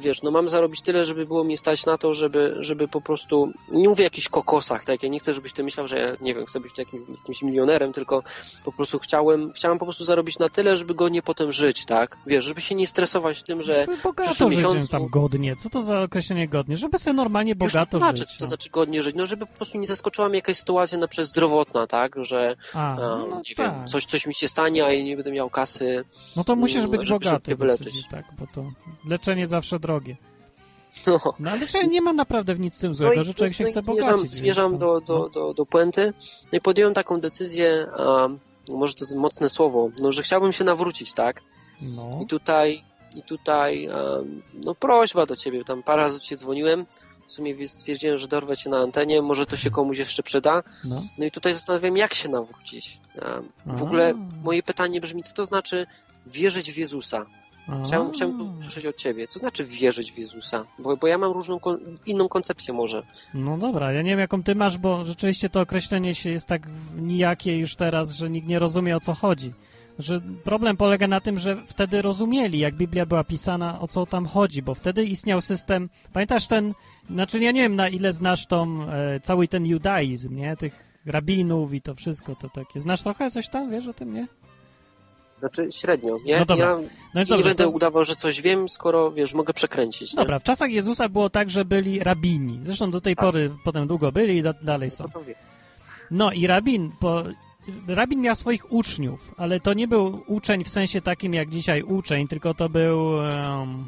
wiesz, no mam zarobić tyle, żeby było mi stać na to, żeby, żeby po prostu, nie mówię o jakichś kokosach, tak, ja nie chcę, żebyś ty myślał, że ja, nie wiem, chcę być jakimś, jakimś milionerem, tylko po prostu chciałem, chciałem po prostu zarobić na tyle, żeby go nie potem żyć, tak, wiesz, żeby się nie stresować tym, że Żeby bogato miesiącu... tam godnie. Co to za określenie godnie? Żeby sobie normalnie bogato tłumaczę, żyć. co to no. znaczy godnie żyć. No, żeby po prostu nie zaskoczyła mnie jakaś sytuacja na przykład zdrowotna, tak? Że A, e, no nie tak. wiem, coś, coś mi się stanie, a ja nie będę miał kasy. No to musisz być żeby bogaty dosyć, wyleczyć. tak, bo to leczenie zawsze drogie. No. No ale leczenie nie ma naprawdę w nic z tym złego, że człowiek się no chce zmierzam, bogacić. Zmierzam więc do, to- do, do, do puenty. No i podjąłem taką decyzję, a, może to jest mocne słowo, no, że chciałbym się nawrócić, tak? No, I tutaj, i tutaj, a, no prośba do ciebie, tam parę razy do ciebie dzwoniłem, w sumie stwierdziłem, że dorwę cię na antenie, może to się komuś jeszcze przyda. no. No i tutaj zastanawiam, jak się nawrócić. A, W A. ogóle moje pytanie brzmi, co to znaczy wierzyć w Jezusa? Chciałbym, chciałbym usłyszeć od ciebie. Co znaczy wierzyć w Jezusa? Bo, bo ja mam różną, inną koncepcję może. No dobra, ja nie wiem jaką ty masz, bo rzeczywiście to określenie się jest tak nijakie już teraz, że nikt nie rozumie o co chodzi. Że problem polega na tym, że wtedy rozumieli, jak Biblia była pisana, o co tam chodzi, bo wtedy istniał system. Pamiętasz ten, znaczy ja nie wiem na ile znasz tą, e, cały ten judaizm, nie? Tych rabinów i to wszystko to takie. Znasz trochę coś tam, wiesz o tym, nie? Znaczy średnio, nie? No dobra. Ja No nie dobrze, będę to- udawał, że coś wiem, skoro, wiesz, mogę przekręcić. nie? Dobra, w czasach Jezusa było tak, że byli rabini. Zresztą do tej pory potem długo byli i da, dalej są. No i rabin, rabin miał swoich uczniów, ale to nie był uczeń w sensie takim jak dzisiaj uczeń, tylko to był. Um,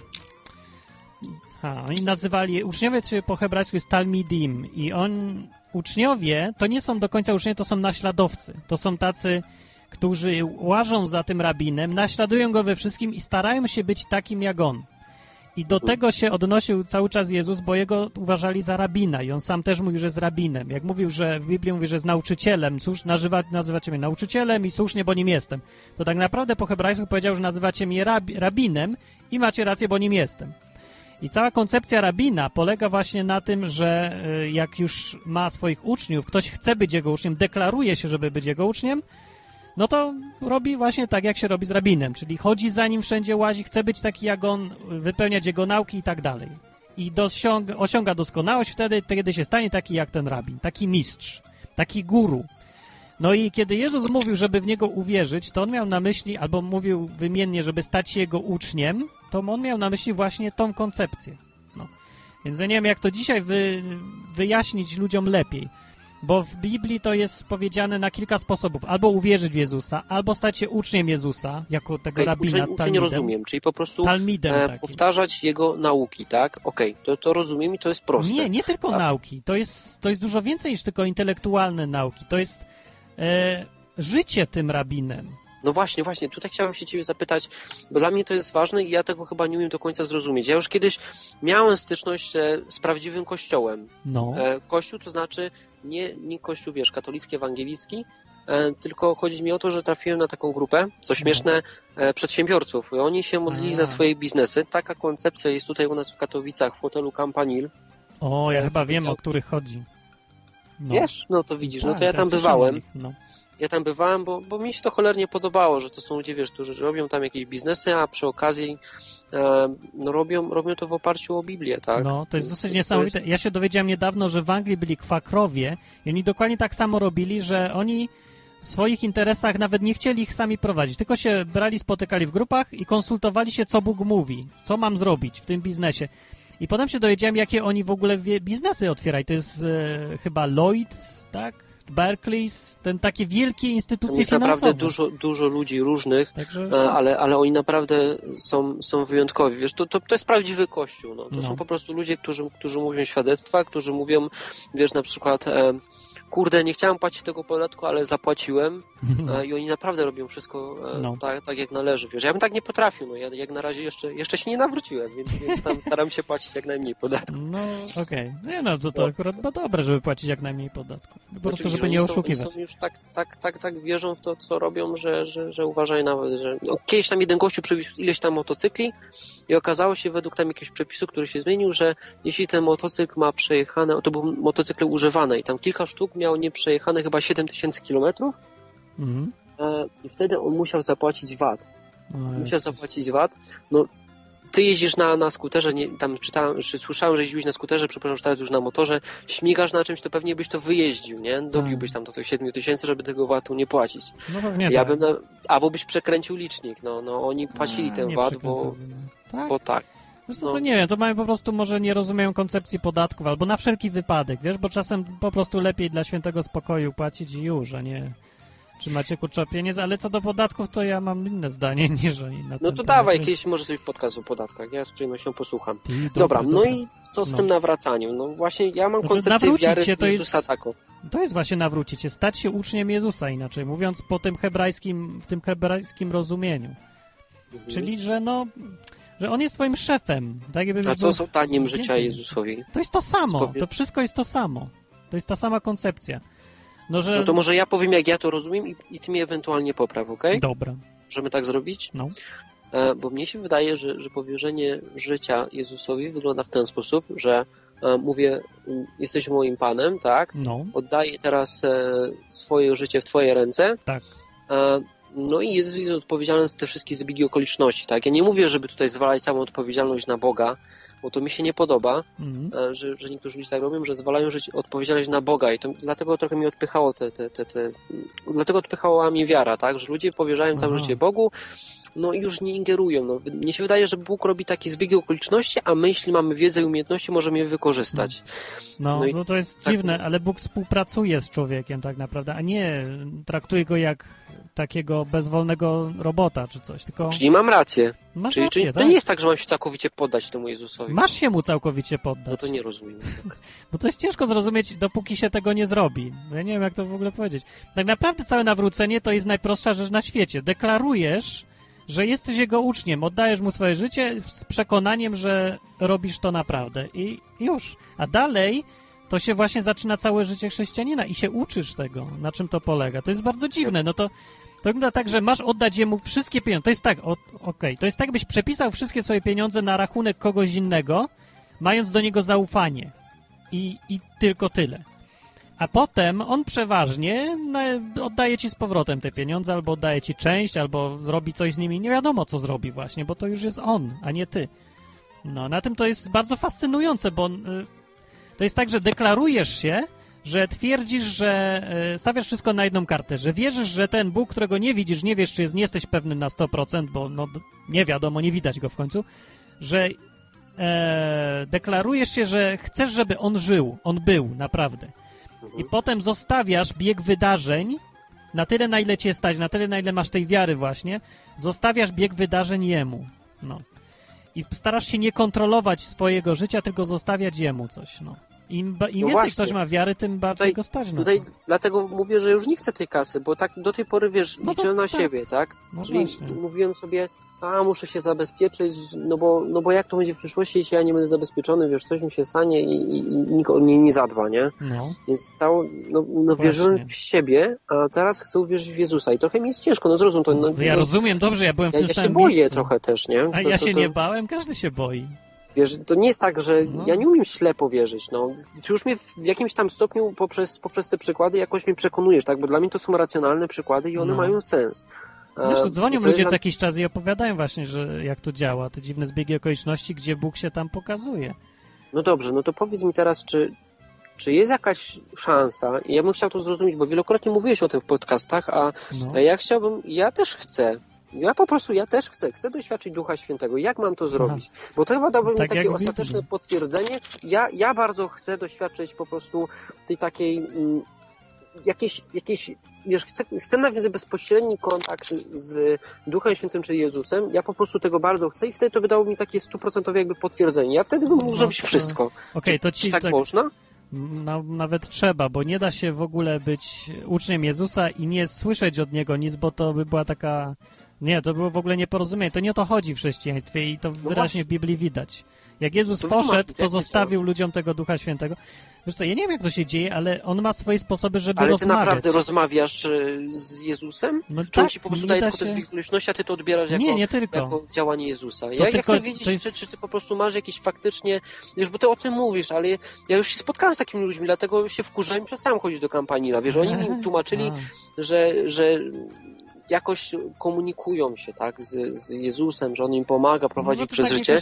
ha, oni nazywali. Uczniowie się po hebrajsku jest Talmidim i on. Uczniowie to nie są do końca uczniowie, to są naśladowcy. To są tacy, którzy łażą za tym rabinem, naśladują go we wszystkim i starają się być takim jak on. I do tego się odnosił cały czas Jezus, bo jego uważali za rabina i on sam też mówił, że jest rabinem. Jak mówił, że w Biblii mówi, że jest nauczycielem, cóż, nazywa, nazywacie mnie nauczycielem i słusznie, bo nim jestem. To tak naprawdę po hebrajsku powiedział, że nazywacie mnie rab, rabinem i macie rację, bo nim jestem. I cała koncepcja rabina polega właśnie na tym, że y, jak już ma swoich uczniów, ktoś chce być jego uczniem, deklaruje się, żeby być jego uczniem, no to robi właśnie tak, jak się robi z rabinem, czyli chodzi za nim wszędzie, łazi, chce być taki jak on, wypełniać jego nauki i tak dalej. I dosiąga, osiąga doskonałość wtedy, kiedy się stanie taki jak ten rabin, taki mistrz, taki guru. No i kiedy Jezus mówił, żeby w niego uwierzyć, to on miał na myśli, albo mówił wymiennie, żeby stać się jego uczniem, to on miał na myśli właśnie tą koncepcję. No. Więc ja nie wiem, jak to dzisiaj wy, wyjaśnić ludziom lepiej. Bo w Biblii to jest powiedziane na kilka sposobów. Albo uwierzyć w Jezusa, albo stać się uczniem Jezusa, jako tego Okej, rabina. uczeń, uczeń rozumiem, czyli po prostu e, powtarzać jego nauki, tak? Okej, to, to rozumiem i to jest proste. Nie, nie tylko nauki. To jest, to jest dużo więcej niż tylko intelektualne nauki. To jest e, życie tym rabinem. No właśnie, właśnie, tutaj chciałem się ciebie zapytać, bo dla mnie to jest ważne i ja tego chyba nie umiem do końca zrozumieć. Ja już kiedyś miałem styczność e, z prawdziwym kościołem. No. E, Kościół to znaczy nie, nie kościół, wiesz, katolicki, ewangelicki, e, tylko chodzi mi o to, że trafiłem na taką grupę, co śmieszne, e, przedsiębiorców. I oni się modlili za swoje biznesy. Taka koncepcja jest tutaj u nas w Katowicach, w hotelu Campanil. O, ja E, chyba wiem, o których chodzi. No. Wiesz? No to widzisz, no Tak, to ja tam bywałem. No. Ja tam bywałem, bo, bo mi się to cholernie podobało, że to są ludzie, wiesz, którzy robią tam jakieś biznesy, a przy okazji e, no, robią, robią to w oparciu o Biblię, tak? No, to jest dosyć to niesamowite. jest- Ja się dowiedziałem niedawno, że w Anglii byli kwakrowie i oni dokładnie tak samo robili, że oni w swoich interesach nawet nie chcieli ich sami prowadzić, tylko się brali, spotykali w grupach i konsultowali się, co Bóg mówi, co mam zrobić w tym biznesie. I potem się dowiedziałem, jakie oni w ogóle biznesy otwierali. To jest e, chyba Lloyds, tak? Barclays, ten takie wielkie instytucje jest finansowe. naprawdę dużo, dużo ludzi różnych, Także e, ale, ale oni naprawdę są, są wyjątkowi. Wiesz, to, to, to jest prawdziwy kościół. No. To No. są po prostu ludzie, którzy, którzy mówią świadectwa, którzy mówią, wiesz, na przykład e, kurde, nie chciałem płacić tego podatku, ale zapłaciłem e, i oni naprawdę robią wszystko e, No. tak, tak jak należy. Wiesz, ja bym tak nie potrafił, no ja jak na razie jeszcze, jeszcze się nie nawróciłem, więc, więc tam staram się płacić jak najmniej podatku. No, okej. Nie no, to, to No. akurat chyba dobre, żeby płacić jak najmniej podatków. Po prostu, Oczywiście, żeby że nie oszukiwać. Oni są już tak, tak, tak, tak wierzą w to, co robią, że, że, że uważają nawet, że... No, kiedyś tam jeden gościu przewiózł ileś tam motocykli i okazało się według tam jakiegoś przepisu, który się zmienił, że jeśli ten motocykl ma przejechane, to był motocykl używany i tam kilka sztuk miało nieprzejechane chyba 7000 kilometrów Mhm. e, i wtedy on musiał zapłacić VAT. No, Musiał Jezus. zapłacić VAT. No, ty jeździsz na, na skuterze, nie, tam czytałem, czy słyszałem, że jeździłeś na skuterze, przepraszam, że teraz już na motorze, śmigasz na czymś, to pewnie byś to wyjeździł, nie? Dobiłbyś tam do tych 7 tysięcy, żeby tego VAT-u nie płacić. No pewnie ja tak. bym na, albo byś przekręcił licznik, no, no oni płacili A, ten VAT, bo, no. Tak? bo tak. Wiesz co, No. to nie wiem, to mają po prostu może nie rozumieją koncepcji podatków, albo na wszelki wypadek, wiesz, bo czasem po prostu lepiej dla świętego spokoju płacić i już, a nie czy macie kurczę pieniędzy, ale co do podatków, to ja mam inne zdanie niż oni na No to temat. dawaj, jakieś może coś podcast o podatkach, ja z przyjemnością posłucham. Ty, Dobra, no dobra. i co z No. tym nawracaniem? No właśnie, ja mam Znaczy, koncepcję nawrócić wiary się to jest- Jezusa taką. To jest właśnie nawrócić się, stać się uczniem Jezusa, inaczej mówiąc, po tym hebrajskim, w tym hebrajskim rozumieniu. Mhm. Czyli, że no, że on jest twoim szefem. Tak jakby A co z oddaniem życia. Jezusowi? To jest to samo, to wszystko jest to samo. To jest ta sama koncepcja. No, że... No to może ja powiem, jak ja to rozumiem i, i ty mnie ewentualnie popraw, okej? Dobra. Możemy tak zrobić? No. E, bo mnie się wydaje, że, że powierzenie życia Jezusowi wygląda w ten sposób, że e, mówię, jesteś moim Panem, tak? No, Oddaję teraz e, swoje życie w Twoje ręce. tak. No i Jezus jest odpowiedzialny za te wszystkie zbiegi okoliczności, tak? Ja nie mówię, żeby tutaj zwalać całą odpowiedzialność na Boga, bo to mi się nie podoba, Mhm. e, że, że niektórzy ludzie tak robią, że zwalają życie, odpowiedzialność na Boga i to dlatego trochę mi odpychało te, te, te, te dlatego odpychała mnie wiara, tak, że ludzie powierzają całe Aha. życie Bogu, no już nie ingerują, no. Mnie się wydaje, że Bóg robi takie zbiegi okoliczności, a my, jeśli mamy wiedzę i umiejętności, możemy je wykorzystać. No, No i no to jest tak- dziwne, ale Bóg współpracuje z człowiekiem tak naprawdę, a nie traktuje go jak takiego bezwolnego robota czy coś, tylko Czyli mam rację. masz czyli, rację, czyli to tak? nie jest tak, że mam się całkowicie poddać temu Jezusowi. Masz się mu całkowicie poddać. No to nie rozumiem. Tak. Bo to jest ciężko zrozumieć, dopóki się tego nie zrobi. Ja nie wiem, jak to w ogóle powiedzieć. Tak naprawdę całe nawrócenie to jest najprostsza rzecz na świecie. Deklarujesz, że jesteś jego uczniem, oddajesz mu swoje życie z przekonaniem, że robisz to naprawdę. I już. A dalej to się właśnie zaczyna całe życie chrześcijanina i się uczysz tego, na czym to polega. To jest bardzo dziwne. No to, to wygląda tak, że masz oddać jemu wszystkie pieniądze. To jest tak, okej, to jest tak, byś przepisał wszystkie swoje pieniądze na rachunek kogoś innego, mając do niego zaufanie. I, i tylko tyle. A potem on przeważnie oddaje ci z powrotem te pieniądze, albo oddaje ci część, albo robi coś z nimi. Nie wiadomo, co zrobi właśnie, bo to już jest on, a nie ty. No, na tym to jest bardzo fascynujące, bo y, to jest tak, że deklarujesz się, że twierdzisz, że y, stawiasz wszystko na jedną kartę, że wierzysz, że ten Bóg, którego nie widzisz, nie wiesz, czy jest, nie jesteś pewny na 100%, bo no, nie wiadomo, nie widać go w końcu, że e, deklarujesz się, że chcesz, żeby on żył, on był, naprawdę. I potem zostawiasz bieg wydarzeń na tyle, na ile cię stać, na tyle, na ile masz tej wiary właśnie, zostawiasz bieg wydarzeń jemu. No. I starasz się nie kontrolować swojego życia, tylko zostawiać jemu coś, no. Im, im No więcej właśnie. ktoś ma wiary, tym bardziej Tutaj- go stać na Tutaj to. dlatego mówię, że już nie chcę tej kasy, bo tak do tej pory, wiesz, No liczyłem na tak. siebie, tak? No Czyli właśnie. mówiłem sobie, a muszę się zabezpieczyć, no bo, no bo jak to będzie w przyszłości, jeśli ja nie będę zabezpieczony, wiesz, coś mi się stanie i, i, i nikt o mnie nie zadba, nie? No. Więc cało, no, no wierzyłem w siebie, a teraz chcę uwierzyć w Jezusa i trochę mi jest ciężko, no zrozum to. No, Ja no, rozumiem dobrze, ja byłem w ja, tym ja się boję miejscu. trochę też, nie? A To- ja to- się to- nie bałem, każdy się boi. Wiesz, to nie jest tak, że No. ja nie umiem ślepo wierzyć, no. Ty już mnie w jakimś tam stopniu poprzez, poprzez te przykłady jakoś mnie przekonujesz, tak? Bo dla mnie to są racjonalne przykłady i one No. mają sens. Wiesz, E, tu dzwonią to ludzie co jakiś czas i opowiadają właśnie, że jak to działa, te dziwne zbiegi okoliczności, gdzie Bóg się tam pokazuje. No dobrze, no to powiedz mi teraz, czy, czy jest jakaś szansa, i ja bym chciał to zrozumieć, bo wielokrotnie mówiłeś o tym w podcastach, a, No. a ja chciałbym, ja też chcę, ja po prostu, ja też chcę, chcę doświadczyć Ducha Świętego. Jak mam to zrobić? Bo to chyba dałby Tak mi jak takie ostateczne potwierdzenie. Ja, ja bardzo chcę doświadczyć po prostu tej takiej, jakiejś, jakiejś wiesz, chcę, chcę nawiązać bezpośredni kontakt z Duchem Świętym czy Jezusem. Ja po prostu tego bardzo chcę i wtedy to by dało mi takie stuprocentowe jakby potwierdzenie. Ja wtedy bym mógł No zrobić to- wszystko. Okej, to ci Czy tak, tak, można? No, nawet trzeba, bo nie da się w ogóle być uczniem Jezusa i nie słyszeć od Niego nic, bo to by była taka... Nie, to było w ogóle nieporozumienie. To nie o to chodzi w chrześcijaństwie i to wyraźnie właśnie. w Biblii widać. Jak Jezus To poszedł, to zostawił ludziom tego Ducha Świętego. Wiesz co, ja nie wiem, jak to się dzieje, ale on ma swoje sposoby, żeby Ale ty rozmawiać. naprawdę rozmawiasz e, z Jezusem? No Czy on tak, ci po prostu nie daje da tylko te się- zbieg okoliczności, a ty to odbierasz jako, Nie, nie tylko. jako działanie Jezusa? To Ja, ja tylko- chcę wiedzieć, jest- czy, czy ty po prostu masz jakieś faktycznie... Wiesz, bo ty o tym mówisz, ale ja już się spotkałem z takimi ludźmi, dlatego się wkurzałem i przestałem chodzić do kampanila. Wiesz, oni mi tłumaczyli, A. że, że jakoś komunikują się tak z, z Jezusem, że on im pomaga prowadzić No to przez tak życie.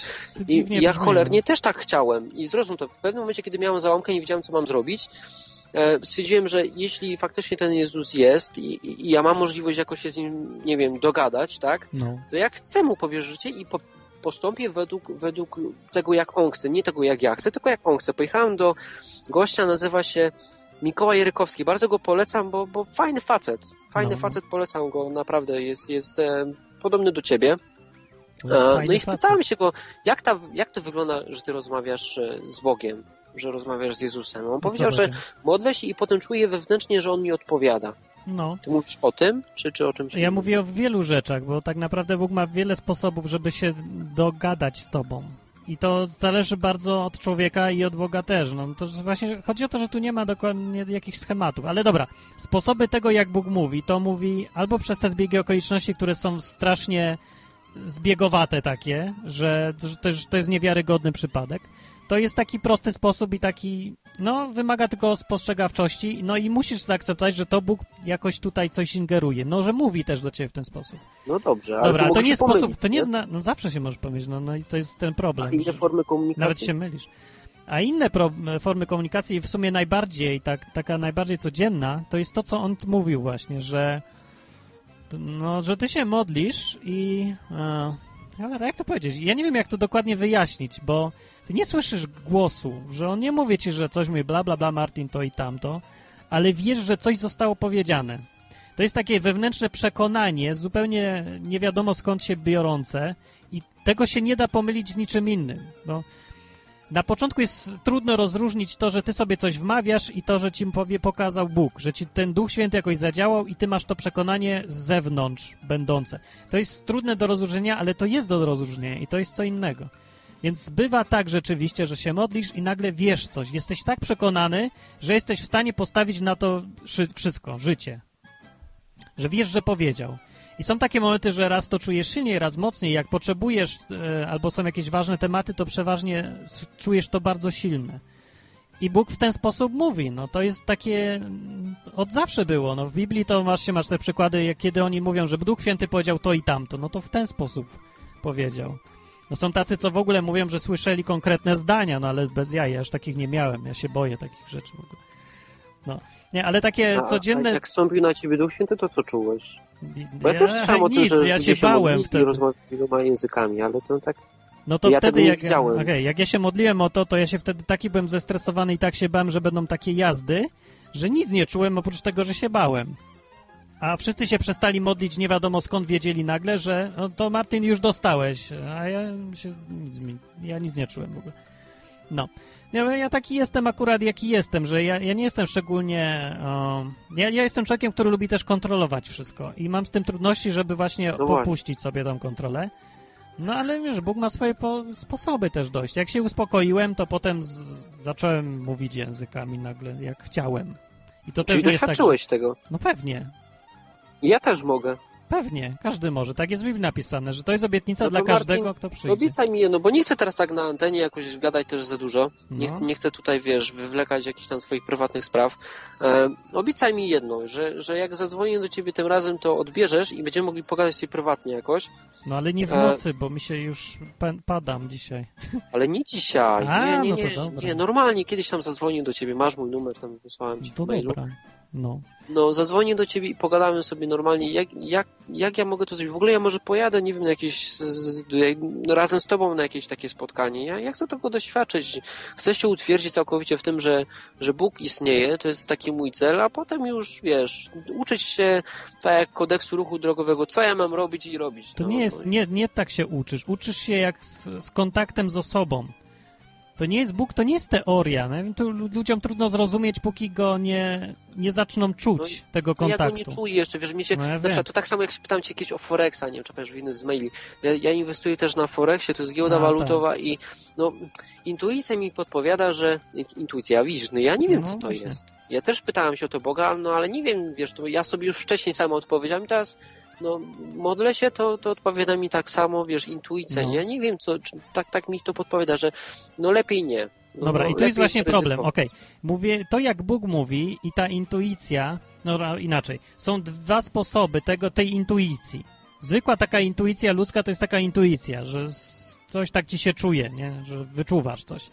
I ja cholernie no. też tak chciałem. I zrozum to, w pewnym momencie, kiedy miałem załamkę, nie wiedziałem, co mam zrobić, e, stwierdziłem, że jeśli faktycznie ten Jezus jest i, i- i ja mam możliwość jakoś się z nim, nie wiem, dogadać, tak, No. to ja chcę mu powierzyć życie i po, postąpię według, według tego, jak on chce. Nie tego, jak ja chcę, tylko jak on chce. Pojechałem do gościa, nazywa się Mikołaj Rykowski. Bardzo go polecam, bo, bo fajny facet. Fajny No. facet, polecam go, naprawdę. Jest, jest e, podobny do ciebie. No, E, No i spytałem się go, jak, ta, jak to wygląda, że ty rozmawiasz e, z Bogiem, że rozmawiasz z Jezusem. On No powiedział, że będzie? modlę się i potem czuję wewnętrznie, że on mi odpowiada. No. Ty mówisz o tym, czy, czy o czymś Ja mówię o wielu rzeczach, bo tak naprawdę Bóg ma wiele sposobów, żeby się dogadać z tobą. I to zależy bardzo od człowieka i od Boga też. No, to właśnie chodzi o to, że tu nie ma dokładnie jakichś schematów. Ale dobra, sposoby tego, jak Bóg mówi, to mówi albo przez te zbiegi okoliczności, które są strasznie zbiegowate takie, że, że to jest niewiarygodny przypadek. To jest taki prosty sposób i taki, no, wymaga tylko spostrzegawczości, no i musisz zaakceptować, że to Bóg jakoś tutaj coś ingeruje. No, że mówi też do ciebie w ten sposób. No dobrze, ale Dobra, to mogę nie jest sposób, to nie jest, na, no zawsze się możesz pomylić, no, no i to jest ten problem. A inne formy komunikacji? Nawet się mylisz. A inne pro, formy komunikacji, w sumie najbardziej, tak, taka najbardziej codzienna, to jest to, co on mówił właśnie, że no, że ty się modlisz i... E, ale jak to powiedzieć? Ja nie wiem, jak to dokładnie wyjaśnić, bo ty nie słyszysz głosu, że on nie mówi ci, że coś mówi bla, bla, bla, Martin, to i tamto, ale wiesz, że coś zostało powiedziane. To jest takie wewnętrzne przekonanie, zupełnie nie wiadomo skąd się biorące i tego się nie da pomylić z niczym innym. Bo na początku jest trudno rozróżnić to, że ty sobie coś wmawiasz i to, że ci powie, pokazał Bóg, że ci ten Duch Święty jakoś zadziałał i ty masz to przekonanie z zewnątrz będące. To jest trudne do rozróżnienia, ale to jest do rozróżnienia i to jest co innego. Więc bywa tak rzeczywiście, że się modlisz i nagle wiesz coś. Jesteś tak przekonany, że jesteś w stanie postawić na to szy- wszystko, życie. Że wiesz, że powiedział. I są takie momenty, że raz to czujesz silniej, raz mocniej. Jak potrzebujesz, e, albo są jakieś ważne tematy, to przeważnie czujesz to bardzo silne. I Bóg w ten sposób mówi. No to jest takie. mm, Od zawsze było. No w Biblii to masz, masz te przykłady, jak kiedy oni mówią, że Duch Święty powiedział to i tamto. No to w ten sposób powiedział. No są tacy, co w ogóle mówią, że słyszeli konkretne zdania, no ale bez jaj, ja aż takich nie miałem. Ja się boję takich rzeczy w ogóle. No. Nie, ale takie A- codzienne. A jak stąpił na ciebie Duch Święty, to co czułeś? Bo ja Ja- też słyszałem o tym, że ja się bałem wtedy. rozmawiali wieloma językami, ale to tak... No to ja wtedy, jak, okej, jak ja się modliłem o to, to ja się wtedy taki byłem zestresowany i tak się bałem, że będą takie jazdy, że nic nie czułem oprócz tego, że się bałem. A wszyscy się przestali modlić, nie wiadomo skąd wiedzieli nagle, że no to Martin już dostałeś, a ja się nic ja nic nie czułem w ogóle. No. Ja, ja taki jestem akurat, jaki jestem, że ja, ja nie jestem szczególnie... Um, ja, ja jestem człowiekiem, który lubi też kontrolować wszystko i mam z tym trudności, żeby właśnie No właśnie. popuścić sobie tą kontrolę. No ale wiesz, Bóg ma swoje po, sposoby też dojść. Jak się uspokoiłem, to potem z, zacząłem mówić językami nagle, jak chciałem. I to Czyli też nie jest tak, że... doświadczyłeś tego. No pewnie, Ja też mogę. pewnie, każdy może. Tak jest w Biblii napisane, że to jest obietnica No dla Martin, każdego, kto przyjdzie. Obiecaj mi jedno, bo nie chcę teraz tak na antenie jakoś gadać też za dużo. Nie, No. nie chcę tutaj, wiesz, wywlekać jakichś tam swoich prywatnych spraw. E, obiecaj mi jedno, że, że jak zadzwonię do ciebie tym razem, to odbierzesz i będziemy mogli pogadać sobie prywatnie jakoś. No ale nie w E, nocy, bo mi się już pa- padam dzisiaj. Ale nie dzisiaj. A, nie, nie, no to nie, dobra. nie. Normalnie kiedyś tam zadzwonię do ciebie, masz mój numer, tam wysłałem ci To w mailu. dobra. No. No, zadzwonię do ciebie i pogadamy sobie normalnie, jak, jak, jak ja mogę to zrobić. W ogóle ja może pojadę, nie wiem, na jakieś, z, no, razem z tobą na jakieś takie spotkanie. Ja, ja chcę tego doświadczyć. Chcę się utwierdzić całkowicie w tym, że, że Bóg istnieje, to jest taki mój cel, a potem już, wiesz, uczyć się tak jak kodeksu ruchu drogowego, co ja mam robić i robić. To no, nie no jest, nie, nie tak się uczysz. Uczysz się jak z, z kontaktem z osobą. To nie jest Bóg, to nie jest teoria. No, to lu- ludziom trudno zrozumieć, póki go nie, nie zaczną czuć tego No, Ja kontaktu. go nie czuję jeszcze, wiesz, mi się, No ja na przykład to tak samo jak się pytałem cię kiedyś o Forexa, nie wiem, czy w jednym z maili. Ja, ja inwestuję też na Forexie, to jest giełda A, walutowa i no, intuicja mi podpowiada, że, intuicja, widzisz, no ja nie wiem, No co to właśnie. jest. Ja też pytałem się o to Boga, no ale nie wiem, wiesz, to ja sobie już wcześniej sam odpowiedziałem i teraz, no, modlę się, to, to odpowiada mi tak samo, wiesz, intuicja, No. nie? Ja nie wiem, co, czy, tak, tak mi to podpowiada, że no lepiej nie. No, Dobra, no, i to jest lepiej właśnie problem. Okej, mówię, to jak Bóg mówi i ta intuicja, no inaczej, są dwa sposoby tego, tej intuicji. Zwykła taka intuicja ludzka to jest taka intuicja, że coś tak ci się czuje, nie? że wyczuwasz coś.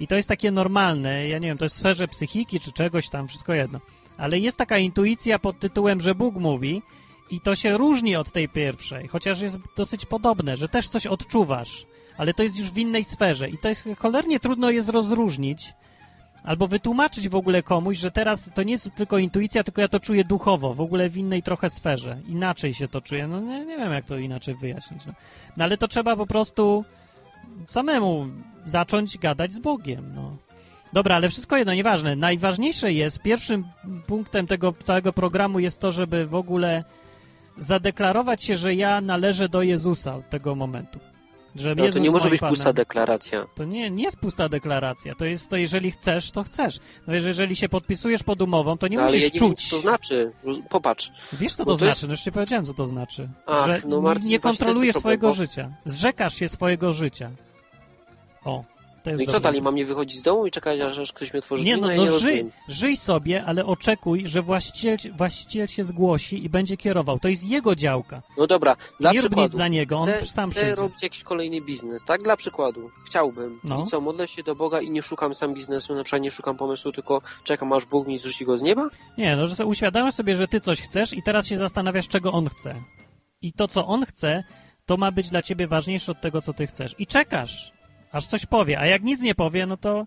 I to jest takie normalne, ja nie wiem, to jest w sferze psychiki czy czegoś tam, wszystko jedno. Ale jest taka intuicja pod tytułem, że Bóg mówi i to się różni od tej pierwszej, chociaż jest dosyć podobne, że też coś odczuwasz, ale to jest już w innej sferze i to jest cholernie trudno jest rozróżnić albo wytłumaczyć w ogóle komuś, że teraz to nie jest tylko intuicja, tylko ja to czuję duchowo, w ogóle w innej trochę sferze. Inaczej się to czuję. No nie, nie wiem, jak to inaczej wyjaśnić. No. no ale to trzeba po prostu samemu zacząć gadać z Bogiem. No. Dobra, ale wszystko jedno, nieważne. Najważniejsze jest, pierwszym punktem tego całego programu jest to, żeby w ogóle zadeklarować się, że ja należę do Jezusa od tego momentu. Że No, to Jezus nie może być Panem. pusta deklaracja. To nie, nie jest pusta deklaracja. To jest to, jeżeli chcesz, to chcesz. No że jeżeli się podpisujesz pod umową, to nie No, ale musisz ja nie wiem, czuć. co to znaczy. Popatrz. Wiesz, co Bo to, to jest- znaczy? No już ci powiedziałem, co to znaczy. Ach, że no, Martin, nie to jest kontrolujesz ten problem, swojego bo- życia. Zrzekasz się swojego życia. O, to jest No i co dalej, mam nie wychodzić z domu i czekać, aż ktoś mnie otworzy Nie, no, ja no nie żyj, żyj sobie, ale oczekuj, że właściciel, właściciel się zgłosi i będzie kierował. To jest jego działka. No dobra, dla nie przykładu. nic za niego, on chcę, sam chcę przyjdzie. robić jakiś kolejny biznes, tak? Dla przykładu. Chciałbym. No. I co, modlę się do Boga i nie szukam sam biznesu, na przykład nie szukam pomysłu, tylko czekam, aż Bóg mi zrzuci go z nieba? Nie, no, że uświadamiasz sobie, że ty coś chcesz i teraz się zastanawiasz, czego on chce. I to, co on chce, to ma być dla ciebie ważniejsze od tego, co ty chcesz. I czekasz, aż coś powie. A jak nic nie powie, no to,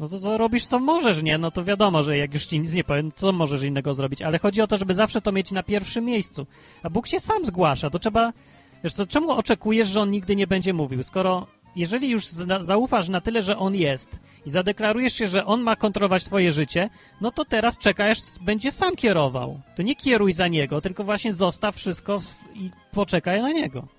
no to, to robisz, co możesz, nie? No to wiadomo, że jak już ci nic nie powie, no co możesz innego zrobić. Ale chodzi o to, żeby zawsze to mieć na pierwszym miejscu. A Bóg się sam zgłasza, to trzeba... Wiesz co, czemu oczekujesz, że on nigdy nie będzie mówił? Skoro, jeżeli już zaufasz na tyle, że on jest i zadeklarujesz się, że on ma kontrolować twoje życie, no to teraz czekaj, aż będzie sam kierował. To nie kieruj za niego, tylko właśnie zostaw wszystko i poczekaj na niego.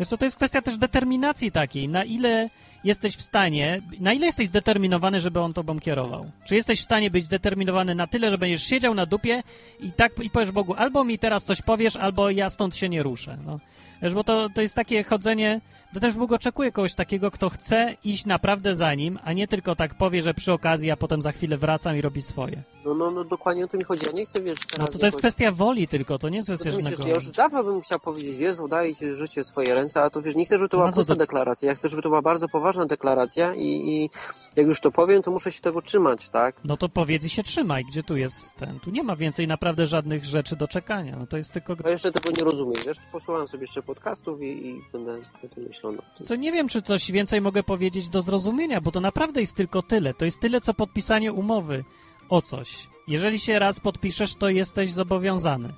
Zresztą to jest kwestia też determinacji takiej, na ile jesteś w stanie, na ile jesteś zdeterminowany, żeby on tobą kierował. Czy jesteś w stanie być zdeterminowany na tyle, że będziesz siedział na dupie i tak i powiesz Bogu, albo mi teraz coś powiesz, albo ja stąd się nie ruszę. No. Wiesz, bo to, to jest takie chodzenie, to też Bóg oczekuje kogoś takiego, kto chce iść naprawdę za nim, a nie tylko tak powie, że przy okazji, a potem za chwilę wracam i robi swoje. No, no, no dokładnie o to mi chodzi. Ja nie chcę, wiesz, No teraz to to jest jakoś- kwestia woli tylko, to nie jest No kwestia to myślisz, żadnego... ja już dawno bym chciał powiedzieć, Jezu, daję Ci życie w swoje ręce, a to wiesz, nie chcę, żeby to No była co pusta to- deklaracja. Ja chcę, żeby to była bardzo poważna deklaracja i, i jak już to powiem, to muszę się tego trzymać, tak? No to powiedz i się trzymaj, gdzie tu jest ten. Tu nie ma więcej naprawdę żadnych rzeczy do czekania. No to jest tylko. Ja jeszcze tego nie rozumiem, wiesz, posłucham sobie jeszcze podcastów i, i będę będę myślał nad tym. Co nie wiem, czy coś więcej mogę powiedzieć do zrozumienia, bo to naprawdę jest tylko tyle. To jest tyle, co podpisanie umowy o coś. Jeżeli się raz podpiszesz, to jesteś zobowiązany.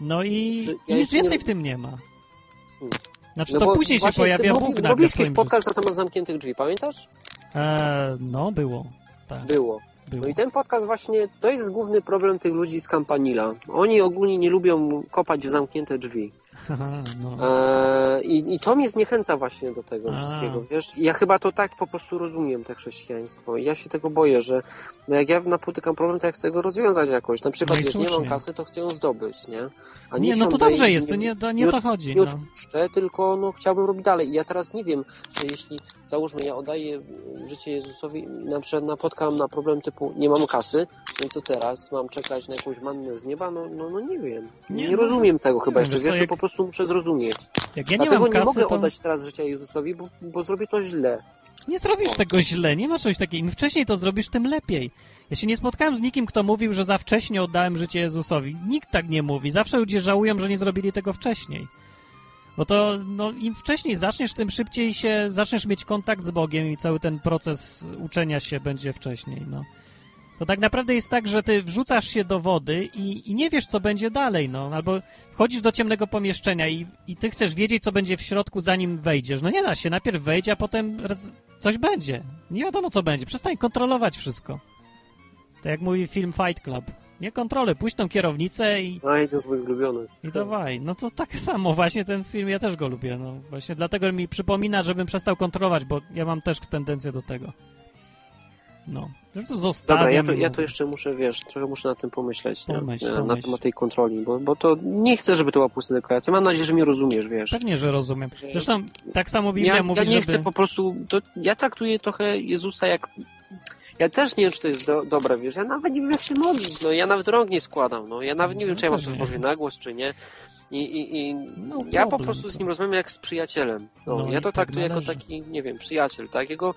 No i, Czy i ja nic jeszcze nie- więcej w tym nie ma. Znaczy, No to później się pojawia Bóg nagle jakiś podcast na temat zamkniętych drzwi, pamiętasz? Eee, no, było. Tak, Było. było. No i ten podcast właśnie, to jest główny problem tych ludzi z Campanila. Oni ogólnie nie lubią kopać w zamknięte drzwi. No. Eee, i, I to mnie zniechęca właśnie do tego A. wszystkiego, wiesz? Ja chyba to tak po prostu rozumiem, te chrześcijaństwo. I ja się tego boję, że no jak ja napotykam problem, to ja chcę go rozwiązać jakoś. Na przykład, No nie mam kasy, to chcę ją zdobyć, nie? A Nie, no to dobrze i- jest, to nie, to nie nie to od- chodzi. Nie No. odpuszczę, tylko no, chciałbym robić dalej. I ja teraz nie wiem, jeśli, załóżmy, ja oddaję życie Jezusowi i na przykład napotkam na problem typu nie mam kasy, no i co teraz? Mam czekać na jakąś mannę z nieba? No, no, no nie wiem. Nie, Nie, no, rozumiem tego chyba jeszcze, wiesz jak- po prostu muszę zrozumieć. Jak ja nie Dlatego mam nie kasy, mogę to... oddać teraz życia Jezusowi, bo, bo zrobię to źle. Nie zrobisz tego źle, nie ma czegoś takiego. Im wcześniej to zrobisz, tym lepiej. Ja się nie spotkałem z nikim, kto mówił, że za wcześnie oddałem życie Jezusowi. Nikt tak nie mówi. Zawsze ludzie żałują, że nie zrobili tego wcześniej. Bo to, no, im wcześniej zaczniesz, tym szybciej się, zaczniesz mieć kontakt z Bogiem i cały ten proces uczenia się będzie wcześniej, no. To tak naprawdę jest tak, że ty wrzucasz się do wody i, i nie wiesz, co będzie dalej, no. Albo wchodzisz do ciemnego pomieszczenia i, i ty chcesz wiedzieć, co będzie w środku, zanim wejdziesz. No nie da się. Najpierw wejdź, a potem coś będzie. Nie wiadomo, co będzie. Przestań kontrolować wszystko. Tak jak mówi film Fight Club. Nie kontroluj, puść tą kierownicę i, No i to jest mój ulubiony. i dawaj. No to tak samo, właśnie ten film, ja też go lubię. No właśnie dlatego mi przypomina, żebym przestał kontrolować, bo ja mam też tendencję do tego. No, zostawiam. Dobra, ja to, ja mówię. to jeszcze muszę, wiesz, trochę muszę na tym pomyśleć? Pomyśl, E, na pomyśl. temat tej kontroli, bo, bo to nie chcę, żeby to była pusta deklaracja. Mam nadzieję, że mnie rozumiesz, wiesz. Pewnie, że rozumiem. Zresztą tak samo Biblia Ja, mówi, ja nie żeby... chcę po prostu, to ja traktuję trochę Jezusa jak... Ja też nie wiem, czy to jest do, dobre, wiesz, ja nawet nie wiem, jak się modlić, no, ja nawet rąk nie składam, no, ja nawet nie wiem, No, czy ja mam to powiedzieć na głos, czy nie. I, i, i No, ja po prostu z to. nim rozmawiam jak z przyjacielem. No, No ja to tak traktuję należy. jako taki, nie wiem, przyjaciel, tak? Jego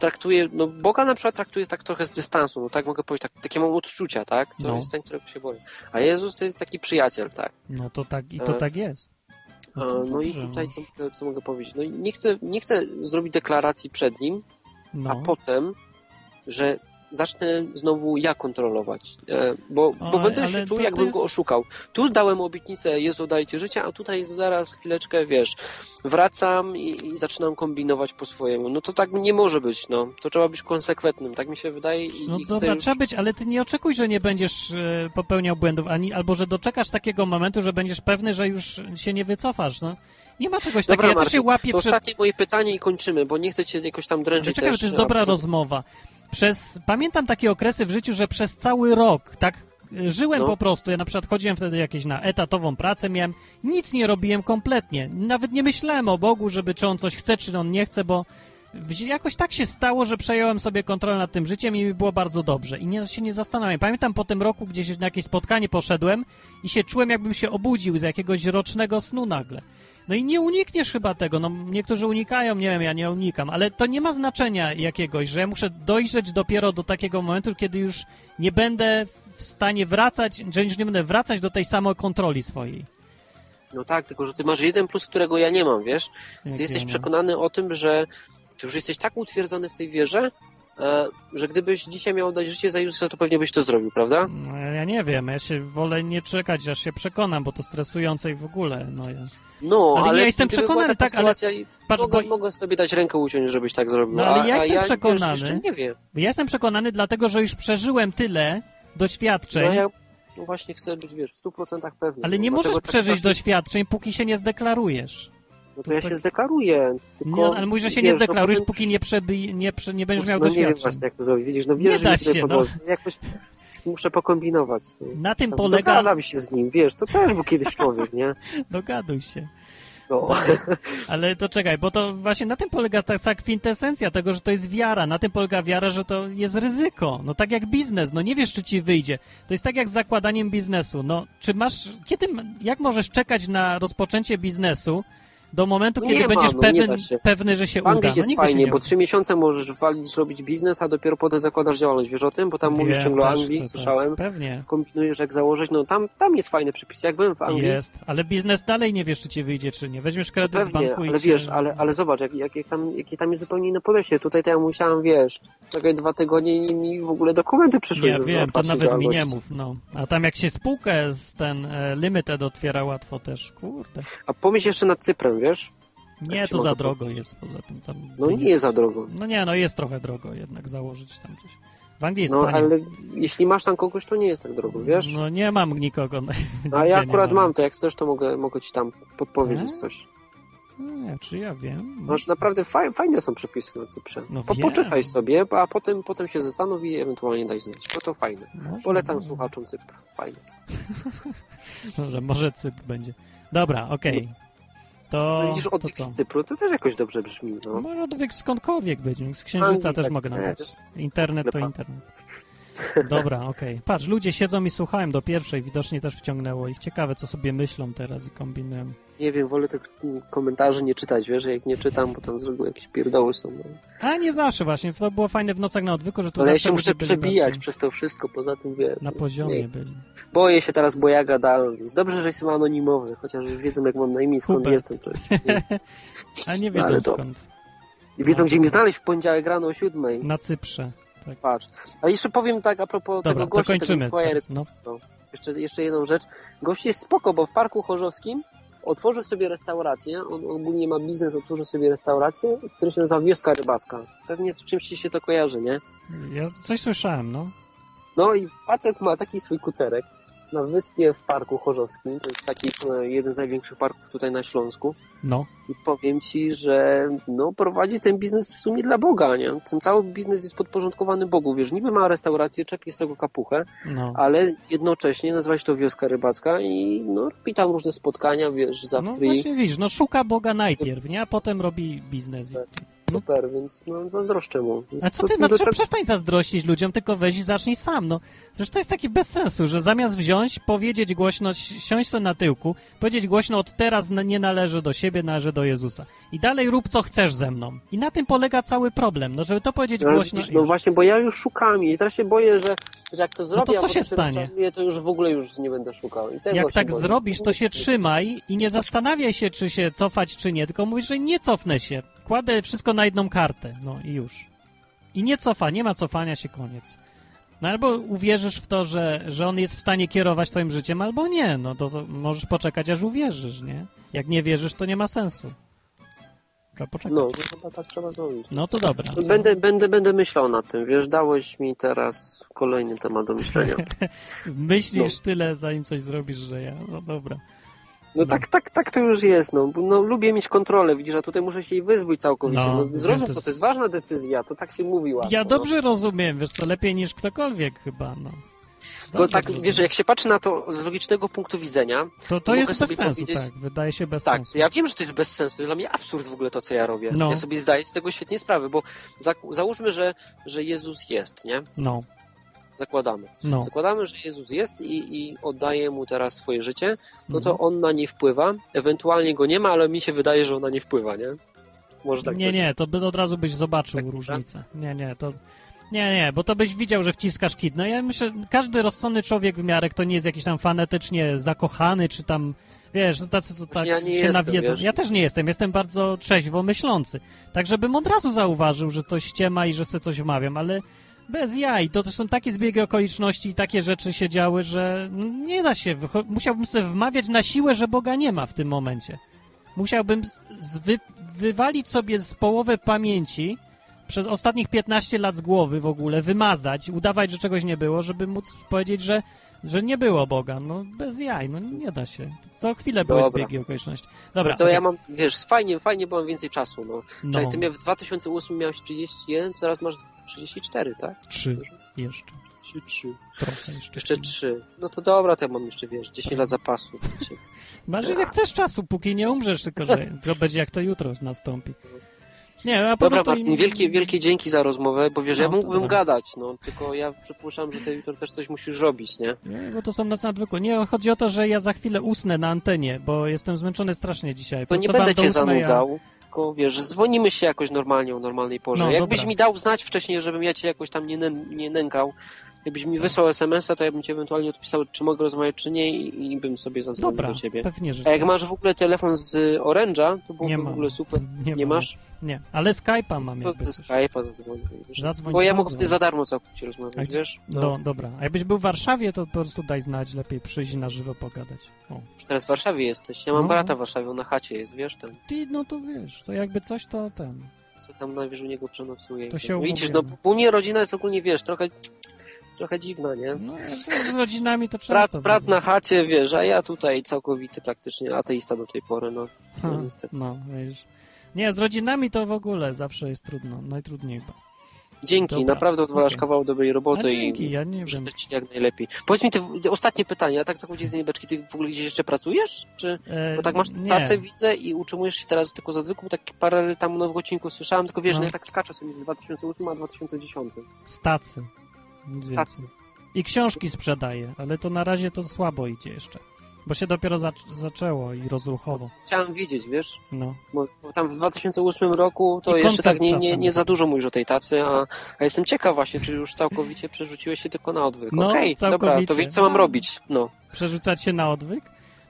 traktuję, no Boga na przykład traktuję tak trochę z dystansu, no tak mogę powiedzieć, tak, takie mam odczucia, tak? To No. jest ten, którego się boję. A Jezus to jest taki przyjaciel, tak? No to tak, i to E, tak jest. No, to no i tutaj co, mogę- co mogę powiedzieć? No i nie chcę, nie chcę zrobić deklaracji przed nim, No. a potem, że zacznę znowu ja kontrolować, e, bo, bo Oj, będę się czuł, jakbym jest- go oszukał. Tu dałem obietnicę, Jezu dajcie życia, a tutaj zaraz chwileczkę, wiesz, wracam i, i zaczynam kombinować po swojemu. No to tak nie może być, no. To trzeba być konsekwentnym, tak mi się wydaje i, No i dobra, już... trzeba być, ale ty nie oczekuj, że nie będziesz e, popełniał błędów, ani, albo że doczekasz takiego momentu, że będziesz pewny, że już się nie wycofasz, no. Nie ma czegoś takiego, ja też się łapię to przed... ostatnie moje pytanie i kończymy, bo nie chcę cię jakoś tam dręczyć Czekaj, bo też. to jest dobra rozmowa. Przez, pamiętam takie okresy w życiu, że przez cały rok tak żyłem No. po prostu. Ja na przykład chodziłem wtedy jakieś na etatową pracę, miałem, nic nie robiłem kompletnie. Nawet nie myślałem o Bogu, żeby czy on coś chce, czy on nie chce, bo jakoś tak się stało, że przejąłem sobie kontrolę nad tym życiem i mi było bardzo dobrze. I nie, się nie zastanawiam. Pamiętam po tym roku gdzieś na jakieś spotkanie poszedłem i się czułem, jakbym się obudził z jakiegoś rocznego snu nagle. No i nie unikniesz chyba tego. No, niektórzy unikają, nie wiem, ja nie unikam, ale to nie ma znaczenia jakiegoś, że ja muszę dojrzeć dopiero do takiego momentu, kiedy już nie będę w stanie wracać, że już nie będę wracać do tej samokontroli swojej. No tak, tylko że ty masz jeden plus, którego ja nie mam, wiesz? Jak Ty jesteś ja, no. przekonany o tym, że ty już jesteś tak utwierdzony w tej wierze, że gdybyś dzisiaj miał dać życie za Jezusa, to pewnie byś to zrobił, prawda? No, ja nie wiem, ja się wolę nie czekać, aż się przekonam, bo to stresujące i w ogóle, no ja... No, Ale ale, ja jestem przekonany, tak, ale patrz, mogę, bo- mogę sobie dać rękę uciąć, żebyś tak zrobił. No, ale ja jestem ja, przekonany. Nie wiem. Ja jestem przekonany dlatego, że już przeżyłem tyle doświadczeń, No ja no właśnie chcę być, wiesz, w 100% pewny. ale nie No, możesz dlatego tak przeżyć strasznie- doświadczeń, póki się nie zdeklarujesz. No to ja to- się zdeklaruję, tylko... Nie, ale mówisz, że się wiesz, nie zdeklarujesz, no, póki nie, przebi- nie, prze- nie będziesz miał no, nie wiem właśnie, jak to zrobić. Widzisz, no Nie wiesz, da że mi się, no. Jakoś muszę pokombinować. No. Na tym Tam polega... Dogadam się z nim, wiesz, to też był kiedyś człowiek, nie? Dogaduj się. No. Ale to czekaj, bo to właśnie na tym polega ta ta kwintesencja tego, że to jest wiara. Na tym polega wiara, że to jest ryzyko. No tak jak biznes, no nie wiesz, czy ci wyjdzie. To jest tak jak z zakładaniem biznesu. No, czy masz, kiedy, jak możesz czekać na rozpoczęcie biznesu do momentu, No kiedy nie ma, będziesz no, nie pewien, pewny, że się Anglii uda? No jest się fajnie, nie bo trzy miesiące możesz walić, robić biznes, a dopiero potem zakładasz działalność. Wiesz o tym? Bo tam mówisz Wiem, ciągle o Anglii, słyszałem. Pewnie. Kombinujesz jak założyć, no tam, tam jest fajny przepis. Jak byłem w Anglii, Jest, ale biznes dalej nie wiesz, czy ci wyjdzie, czy nie. Weźmiesz kredyt z Pewnie, banku i ale cię... wiesz, ale, ale zobacz, jak, jak, jak tam, jakie tam jest zupełnie inne podejście. Tutaj to ja musiałem, wiesz, czekaj dwa tygodnie i mi w ogóle dokumenty przyszły Ja z wiem, to nawet mi nie mów, no. A tam jak się spółkę z ten e, limited otwiera łatwo też, kurde. A pomyśl jeszcze nad Cyprem, wiesz? Nie, Jak to za drogo powiedzieć? jest poza tym. Tam No nie jest za drogo. No nie, no jest trochę drogo jednak założyć tam coś. W Anglii jest No ale jeśli masz tam kogoś, to nie jest tak drogo, wiesz? No nie mam nikogo. No, a ja akurat mam, to jak chcesz, to mogę, mogę ci tam podpowiedzieć A? coś. Nie, czy ja wiem? Masz naprawdę faj, fajne są przepisy na Cyprze. No po, poczytaj sobie, a potem, potem się zastanów i ewentualnie daj znać. Bo to fajne. Może, Polecam może. słuchaczom Cypr. Fajne. Może, może Cypr będzie. Dobra, okej. To, No widzisz, to odwyk co? z Cypru to też jakoś dobrze brzmi, no. Może odwyk skądkolwiek być. Z księżyca Anglii też tak mogę nadać. Internet to internet. Dobra, okej. Patrz, ludzie siedzą i słuchają do pierwszej, widocznie też wciągnęło ich. Ciekawe, co sobie myślą teraz i kombinują. Nie wiem, wolę tych komentarzy nie czytać, wiesz, jak nie czytam, bo tam z reguły jakieś pierdoły są. No. A nie zawsze właśnie, to było fajne w nocach na odwyku, że tu Ale ja się muszę przebijać bardziej przez to wszystko, poza tym, wiesz. Na poziomie byli. Boję się teraz, bo ja gadałem, więc dobrze, że jestem anonimowy, chociaż już wiedzą, jak mam na imię, skąd Hubert. jestem. To nie. A nie No, wiedzą to- skąd. I wiedzą, gdzie mi znaleźć w poniedziałek rano o siódmej. Na Cyprze. Tak. Patrz. A jeszcze powiem tak a propos Dobra, tego gościa, tego kończymy. Mikołaja teraz, no. Jeszcze, jeszcze jedną rzecz. Gość jest spoko, bo w Parku Chorzowskim otworzył sobie restaurację, on ogólnie ma biznes, otworzył sobie restaurację, który się nazywa Wioska Rybacka. Pewnie z czymś ci się to kojarzy, nie? Ja coś słyszałem, no. No i facet ma taki swój kuterek na wyspie w Parku Chorzowskim. To jest taki e, jeden z największych parków tutaj na Śląsku. No. I powiem ci, że no, prowadzi ten biznes w sumie dla Boga, nie? Ten cały biznes jest podporządkowany Bogu. Wiesz, niby ma restaurację, czepie z tego kapuchę, No. ale jednocześnie nazywa się to Wioska Rybacka i no, robi tam różne spotkania, wiesz, za No free. właśnie widzisz, no szuka Boga najpierw, nie? A potem robi biznes. Super, więc no, zazdroszczę mu. Więc A co ty, Matrze, to- przestań zazdrościć ludziom, tylko weź i zacznij sam, no. Zresztą to jest takie bez sensu, że zamiast wziąć, powiedzieć głośno, si- siąść sobie na tyłku, powiedzieć głośno, od teraz nie należy do siebie, należy do Jezusa. I dalej rób, co chcesz ze mną. I na tym polega cały problem, no, żeby to powiedzieć No, głośno. widzisz, no właśnie, bo ja już szukam i teraz się boję, że, że jak to zrobię, No to co się stanie? rozczaruję, to już w ogóle już nie będę szukał. Jak tak boję. zrobisz, to się trzymaj i nie zastanawiaj się, czy się cofać, czy nie, tylko mówisz, że nie cofnę się. Kładę wszystko na jedną kartę, no i już. I nie cofa, nie ma cofania się, koniec. No albo uwierzysz w to, że, że on jest w stanie kierować twoim życiem, albo nie, no to, to możesz poczekać, aż uwierzysz, nie? Jak nie wierzysz, to nie ma sensu. Trzeba poczekać. No, to chyba tak trzeba zrobić. No to dobra. Będę, będę, będę myślał nad tym, wiesz, dałeś mi teraz kolejny temat do myślenia. Myślisz tyle, zanim coś zrobisz, że ja, no dobra. No tak, tak, tak to już jest, no. no lubię mieć kontrolę, widzisz, a tutaj muszę się jej wyzbyć całkowicie. No, No, zrozum to to, jest- to jest ważna decyzja, to tak się mówi łatwo. Ja no. dobrze rozumiem, wiesz co, lepiej niż ktokolwiek chyba, no. Bo tak, rozumiem. wiesz, jak się patrzy na to z logicznego punktu widzenia, To, to jest bez sensu, powiedzieć- tak. Wydaje się bez Tak, sensu. ja wiem, że to jest bez sensu, to jest dla mnie absurd w ogóle to, co ja robię. No. Ja sobie zdaję z tego świetnie sprawę, bo za, załóżmy, że, że Jezus jest, nie? No, Zakładamy. no. Zakładamy, że Jezus jest i, i oddaje mu teraz swoje życie, no to Mhm. on na nie wpływa, ewentualnie go nie ma, ale mi się wydaje, że on na nie wpływa, nie? Może tak nie, być. nie, to by od razu byś zobaczył Tak, różnicę. Nie, nie, to... Nie, nie, bo to byś widział, że wciskasz kit. No ja myślę, każdy rozsądny człowiek w miarę, kto nie jest jakiś tam fanetycznie zakochany, czy tam, wiesz, tacy, co tak Właśnie ja się jestem, nawiedzą. wiesz. Ja też nie jestem, jestem bardzo trzeźwo myślący. Tak, żebym od razu zauważył, że to ściema i że sobie coś wmawiam, ale bez jaj. To też są takie zbiegi okoliczności i takie rzeczy się działy, że nie da się. Musiałbym sobie wmawiać na siłę, że Boga nie ma w tym momencie. Musiałbym wy, wywalić sobie z połowę pamięci przez ostatnich 15 lat z głowy w ogóle, wymazać, udawać, że czegoś nie było, żeby móc powiedzieć, że, że nie było Boga. No bez jaj, no nie da się. Co chwilę były Dobra. zbiegi okoliczności. Dobra, No to ja mam, wiesz, fajnie, fajnie, bo mam więcej czasu, no. No. Czekaj, ty miał w 2008 miałeś 31, to teraz masz 34, tak? Trzy jeszcze. Trzy, trzy. Trochę jeszcze. Jeszcze 3. No to dobra, to ja mam jeszcze, wiesz, 10 lat zapasu. Masz ile chcesz czasu, póki nie umrzesz, tylko że to będzie jak to jutro nastąpi. Nie, a po Dobra, prostu... Martin, wielkie, wielkie dzięki za rozmowę, bo wiesz, No, ja mógłbym dobra. gadać, no, tylko ja przypuszczam, że ty jutro też coś musisz robić, nie? Nie, bo to są nocy nadwyku. Nie, chodzi o to, że ja za chwilę usnę na antenie, bo jestem zmęczony strasznie dzisiaj. To nie będę cię zanudzał, tylko wiesz, dzwonimy się jakoś normalnie o normalnej porze. No, Jakbyś dobra. mi dał znać wcześniej, żebym ja cię jakoś tam nie, nę, nie nękał, jakbyś mi wysłał SMS-a, to ja bym ci ewentualnie odpisał, czy mogę rozmawiać, czy nie i, i bym sobie zadzwonił Dobra, do ciebie. pewnie, że A jak tak. masz w ogóle telefon z Orange'a, to byłoby Nie w mam. ogóle super. Nie, Nie mam. masz? Nie, ale Skype'a mam To jakby ze coś. Skype'a zadzwonię. wiesz. Zadzwoń, Bo ja mogę wtedy za darmo całkowicie A rozmawiać, gdzie- wiesz? No, dobra. A jakbyś był w Warszawie, to po prostu daj znać, lepiej przyjść i na żywo pogadać. O. Teraz w Warszawie jesteś. Ja mam No. brata w Warszawie, on na chacie jest, wiesz, ten, Ty, no to wiesz, to jakby coś, to ten. co tam najwyżej u niego przenocuje. To się Widzisz, no, umówimy. u mnie rodzina jest ogólnie, wiesz, trochę, trochę dziwna, nie? No, z rodzinami to często... Brat, brat na chacie, wiesz, a ja tutaj całkowity praktycznie ateista do tej pory, no. Ha, no niestety. no, wiesz. Nie, z rodzinami to w ogóle zawsze jest trudno, najtrudniej. Dzięki, Dobra, naprawdę odwalasz okej. kawał dobrej roboty A dzięki, i ja nie wiem. jak najlepiej. Powiedz mi te, te ostatnie pytanie, ja tak całkowicie z tej beczki, ty w ogóle gdzieś jeszcze pracujesz? Czy, E, bo tak masz nie. pracę, widzę i utrzymujesz się teraz tylko z odwyku, bo taki parę tam nowego odcinku słyszałem, tylko wiesz, No. no. ja tak skaczę sobie z 2008 a 2010. Stacy. Nic Stacy. więcej. I książki sprzedaję, ale to na razie to słabo idzie jeszcze. Bo się dopiero zac- zaczęło i rozruchowo. Chciałem wiedzieć, wiesz, No. bo, bo tam w 2008 roku to I jeszcze tak nie, nie, nie za dużo mówisz o tej tacy, a, a jestem ciekaw właśnie, czy już całkowicie przerzuciłeś się tylko na odwyk. No, Okej, dobra, całkowicie. to wiem, co mam No. robić, no. Przerzucać się na odwyk?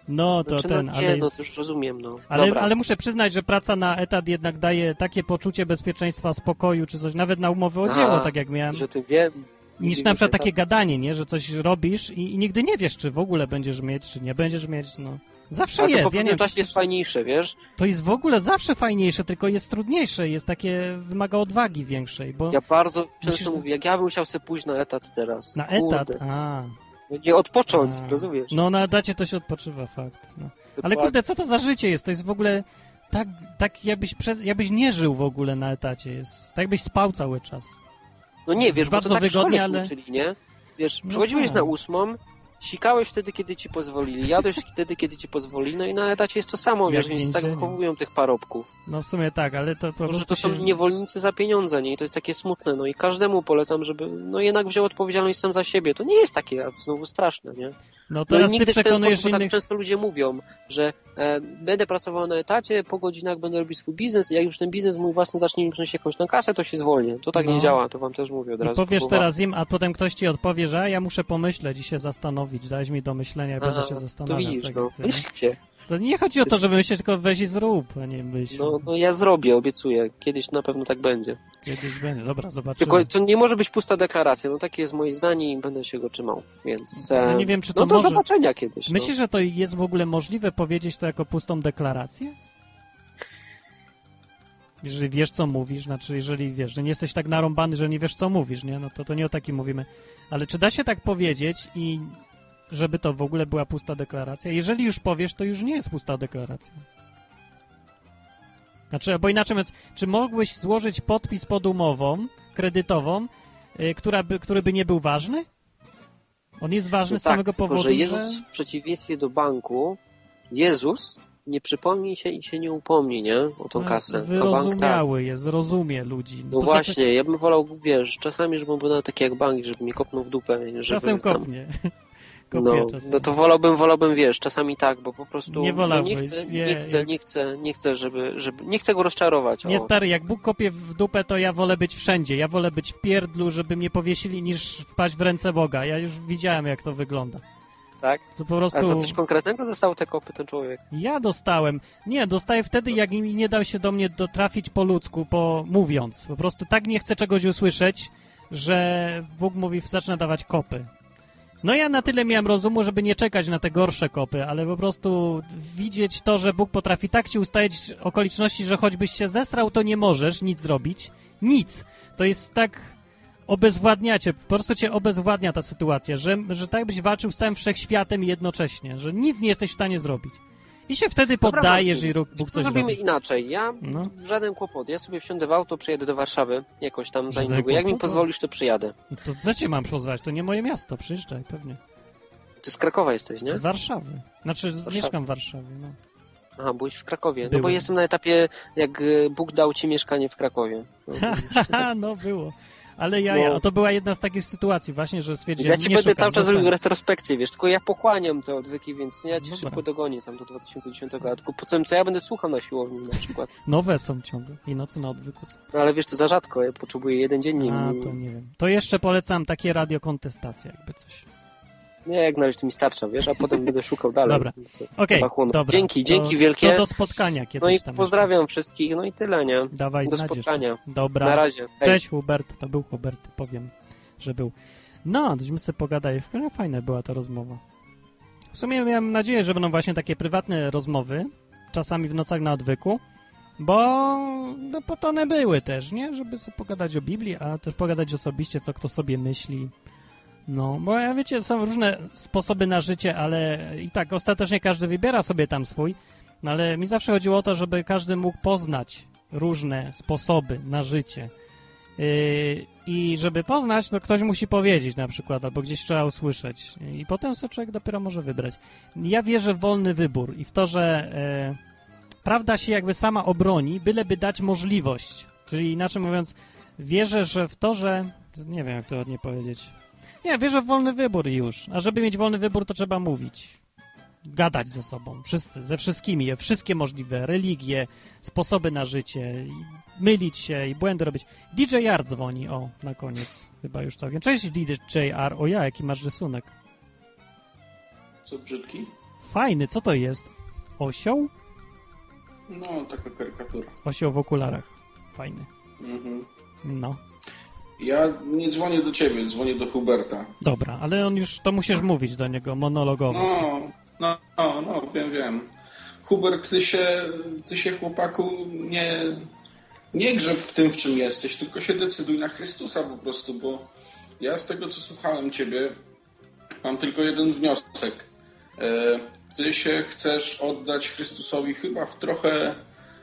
No to Znaczy, ten, no nie, ale no jest... to już rozumiem, no. Ale, dobra. ale muszę przyznać, że praca na etat jednak daje takie poczucie bezpieczeństwa, spokoju czy coś, nawet na umowę o A, dzieło, tak jak miałem. Że ty wiem. Niż na przykład takie gadanie, nie? Że coś robisz i, i nigdy nie wiesz, czy w ogóle będziesz mieć, czy nie będziesz mieć, no. Zawsze Ale to po jest. Ja nie czasie jest fajniejsze, wiesz? To jest w ogóle zawsze fajniejsze, tylko jest trudniejsze, jest takie, wymaga odwagi większej, bo Ja bardzo często Musisz- mówię, jak ja bym musiał sobie pójść na etat teraz. na Kurde. etat, a, No Nie odpocząć, a. rozumiesz? No na etacie to się odpoczywa, fakt. No. Ale kurde, co to za życie jest? To jest w ogóle tak, tak jakbyś, przez, jakbyś nie żył w ogóle na etacie. Jest. Tak jakbyś spał cały czas. No nie, wiesz, bo to tak w szkole wygodnie, ci ale- uczyli, nie? Wiesz, No przychodziłeś tak. na ósmą, sikałeś wtedy, kiedy ci pozwolili, jadłeś wtedy, kiedy ci pozwolili, no i na etacie jest to samo, wiesz, więc tak wychowują tych parobków. No w sumie tak, ale to po Może to są się... niewolnicy za pieniądze, nie? I to jest takie smutne, no i każdemu polecam, żeby no jednak wziął odpowiedzialność sam za siebie. To nie jest takie znowu straszne, nie? No No i teraz ty nigdy w ten przekonujesz sposób, tak innych... często ludzie mówią, że e, będę pracował na etacie, po godzinach będę robił swój biznes i jak już ten biznes mój własny zacznie mi przynosić jakąś na kasę, to się zwolnię. To tak No. nie działa, to wam też mówię od I razu. powiesz Próbowa- teraz im, a potem ktoś ci odpowie, że ja muszę pomyśleć i się zastanowić, dałeś mi do myślenia i będę się To zastanawiał. widzisz, tak no, myślcie. To nie chodzi o to, żeby myśleć, tylko weź i zrób, a nie myśl. No, no ja zrobię, obiecuję. Kiedyś na pewno tak będzie. Kiedyś będzie, dobra, zobaczymy. Tylko to nie może być pusta deklaracja, no takie jest moje zdanie i będę się go trzymał, więc... Ja e, nie wiem, czy to no do może- zobaczenia kiedyś. no. Myślisz, że to jest w ogóle możliwe powiedzieć to jako pustą deklarację? Jeżeli wiesz, co mówisz, znaczy jeżeli wiesz, że nie jesteś tak narąbany, że nie wiesz, co mówisz, nie? No to, to nie o takim mówimy. Ale czy da się tak powiedzieć i żeby to w ogóle była pusta deklaracja? Jeżeli już powiesz, to już nie jest pusta deklaracja. Znaczy, bo inaczej mówiąc, czy mogłeś złożyć podpis pod umową kredytową, y, która by, który by nie był ważny? On jest ważny No z tak, samego powodu, że Jezus w przeciwieństwie do banku, Jezus nie przypomni się i się nie upomni, nie? O tą No, kasę. A bank tak. Wyrozumiały jest, zrozumie ludzi. No To właśnie, znaczy, ja bym wolał, wiesz, czasami, żebym był taki jak bank, żeby mnie kopnął w dupę. Żeby czasem tam, kopnie. No, no to wolałbym, wolałbym, wiesz, czasami tak, bo po prostu Nie no, wolałbyś, nie, chcę, nie, nie, chcę, jak- nie chcę, nie chcę, żeby, żeby, nie chcę go rozczarować. Nie o. stary, jak Bóg kopie w dupę, to ja wolę być wszędzie. Ja wolę być w pierdlu, żeby mnie powiesili, niż wpaść w ręce Boga. Ja już widziałem, jak to wygląda. Tak? Co po prostu... A za coś konkretnego dostał te kopy ten człowiek? Ja dostałem. Nie, dostaję wtedy, jak mi nie dał się do mnie dotrafić po ludzku, po mówiąc. Po prostu tak nie chcę czegoś usłyszeć, że Bóg mówi, zaczyna dawać kopy. No ja na tyle miałem rozumu, żeby nie czekać na te gorsze kopy, ale po prostu widzieć to, że Bóg potrafi tak ci ustalić okoliczności, że choćbyś się zesrał, to nie możesz nic zrobić. Nic. To jest tak obezwładniacie, po prostu cię obezwładnia ta sytuacja, że, że tak byś walczył z całym wszechświatem jednocześnie, że nic nie jesteś w stanie zrobić. I się wtedy Dobra, poddajesz Martin, i Bóg Bóg Co coś zrobimy robi. inaczej? Ja No. żaden kłopot. Ja sobie wsiądę w auto, przyjedę do Warszawy jakoś tam za niedługo. Jak mi pozwolisz, to przyjadę. To co cię mam pozwać? To nie moje miasto, przyjeżdżaj pewnie. Ty z Krakowa jesteś, nie? Z Warszawy. Znaczy, Warszawy. mieszkam w Warszawie, no. Aha, byłeś w Krakowie. No bo Byłem. jestem na etapie, jak e, Bóg dał ci mieszkanie w Krakowie. No, tak. No było. Ale ja, No. ja, to była jedna z takich sytuacji właśnie, że stwierdziłem, Ja ci nie będę szukam, cały czas robił retrospekcję, wiesz, tylko ja pochłaniam te odwyki, więc ja ci Dobra. szybko dogonię tam do 2010, a tylko po co, co ja będę słuchał na siłowni na przykład. Nowe są ciągle i nocy na odwyku. No ale wiesz, to za rzadko, ja potrzebuję jeden dzień. Nie, A, to nie wiem. To jeszcze polecam takie radiokontestacje, jakby coś. Nie, jak na razie to mi starcza, wiesz, a potem będę szukał dalej. Dobra. Okej, chłonąć. dobra. Dzięki, To- dzięki wielkie. To do spotkania kiedyś no i tam pozdrawiam wszystkich, no i tyle, nie? jeszcze. Dawaj do spotkania. Jeszcze. Dobra. Na razie. Hej. Cześć Hubert, to był Hubert, powiem, że był. No, tośmy sobie pogadali. Fajna była ta rozmowa. W sumie miałem nadzieję, że będą właśnie takie prywatne rozmowy, czasami w nocach na odwyku, bo no po to one były też, nie? Żeby sobie pogadać o Biblii, a też pogadać osobiście, co kto sobie myśli. No, bo ja wiecie, są różne sposoby na życie, ale i tak ostatecznie każdy wybiera sobie tam swój, no ale mi zawsze chodziło o to, żeby każdy mógł poznać różne sposoby na życie. Yy, I żeby poznać, to ktoś musi powiedzieć na przykład, albo gdzieś trzeba usłyszeć. I potem sobie człowiek dopiero może wybrać. Ja wierzę w wolny wybór i w to, że e, prawda się jakby sama obroni, byleby dać możliwość. Czyli inaczej mówiąc, wierzę, że w to, że... Nie wiem, jak to ładnie powiedzieć. Nie, wierzę w wolny wybór już. A żeby mieć wolny wybór, to trzeba mówić. Gadać ze sobą. Wszyscy, ze wszystkimi. Wszystkie możliwe religie, sposoby na życie. Mylić się i błędy robić. DJ R dzwoni, o, na koniec. Chyba już całkiem. Cześć DJ R. O ja, jaki masz rysunek. Co brzydki? Fajny, co to jest? Osioł? No, taka karykatura. Osioł w okularach. Fajny. Mhm. No. Ja nie dzwonię do ciebie, dzwonię do Huberta. Dobra, ale on już, to musisz mówić do niego monologowo. No, No, no, no, wiem, wiem. Hubert, ty się, ty się chłopaku nie, nie grzeb w tym, w czym jesteś, tylko się decyduj na Chrystusa po prostu, bo ja z tego, co słuchałem ciebie, mam tylko jeden wniosek. E, Ty się chcesz oddać Chrystusowi chyba w trochę,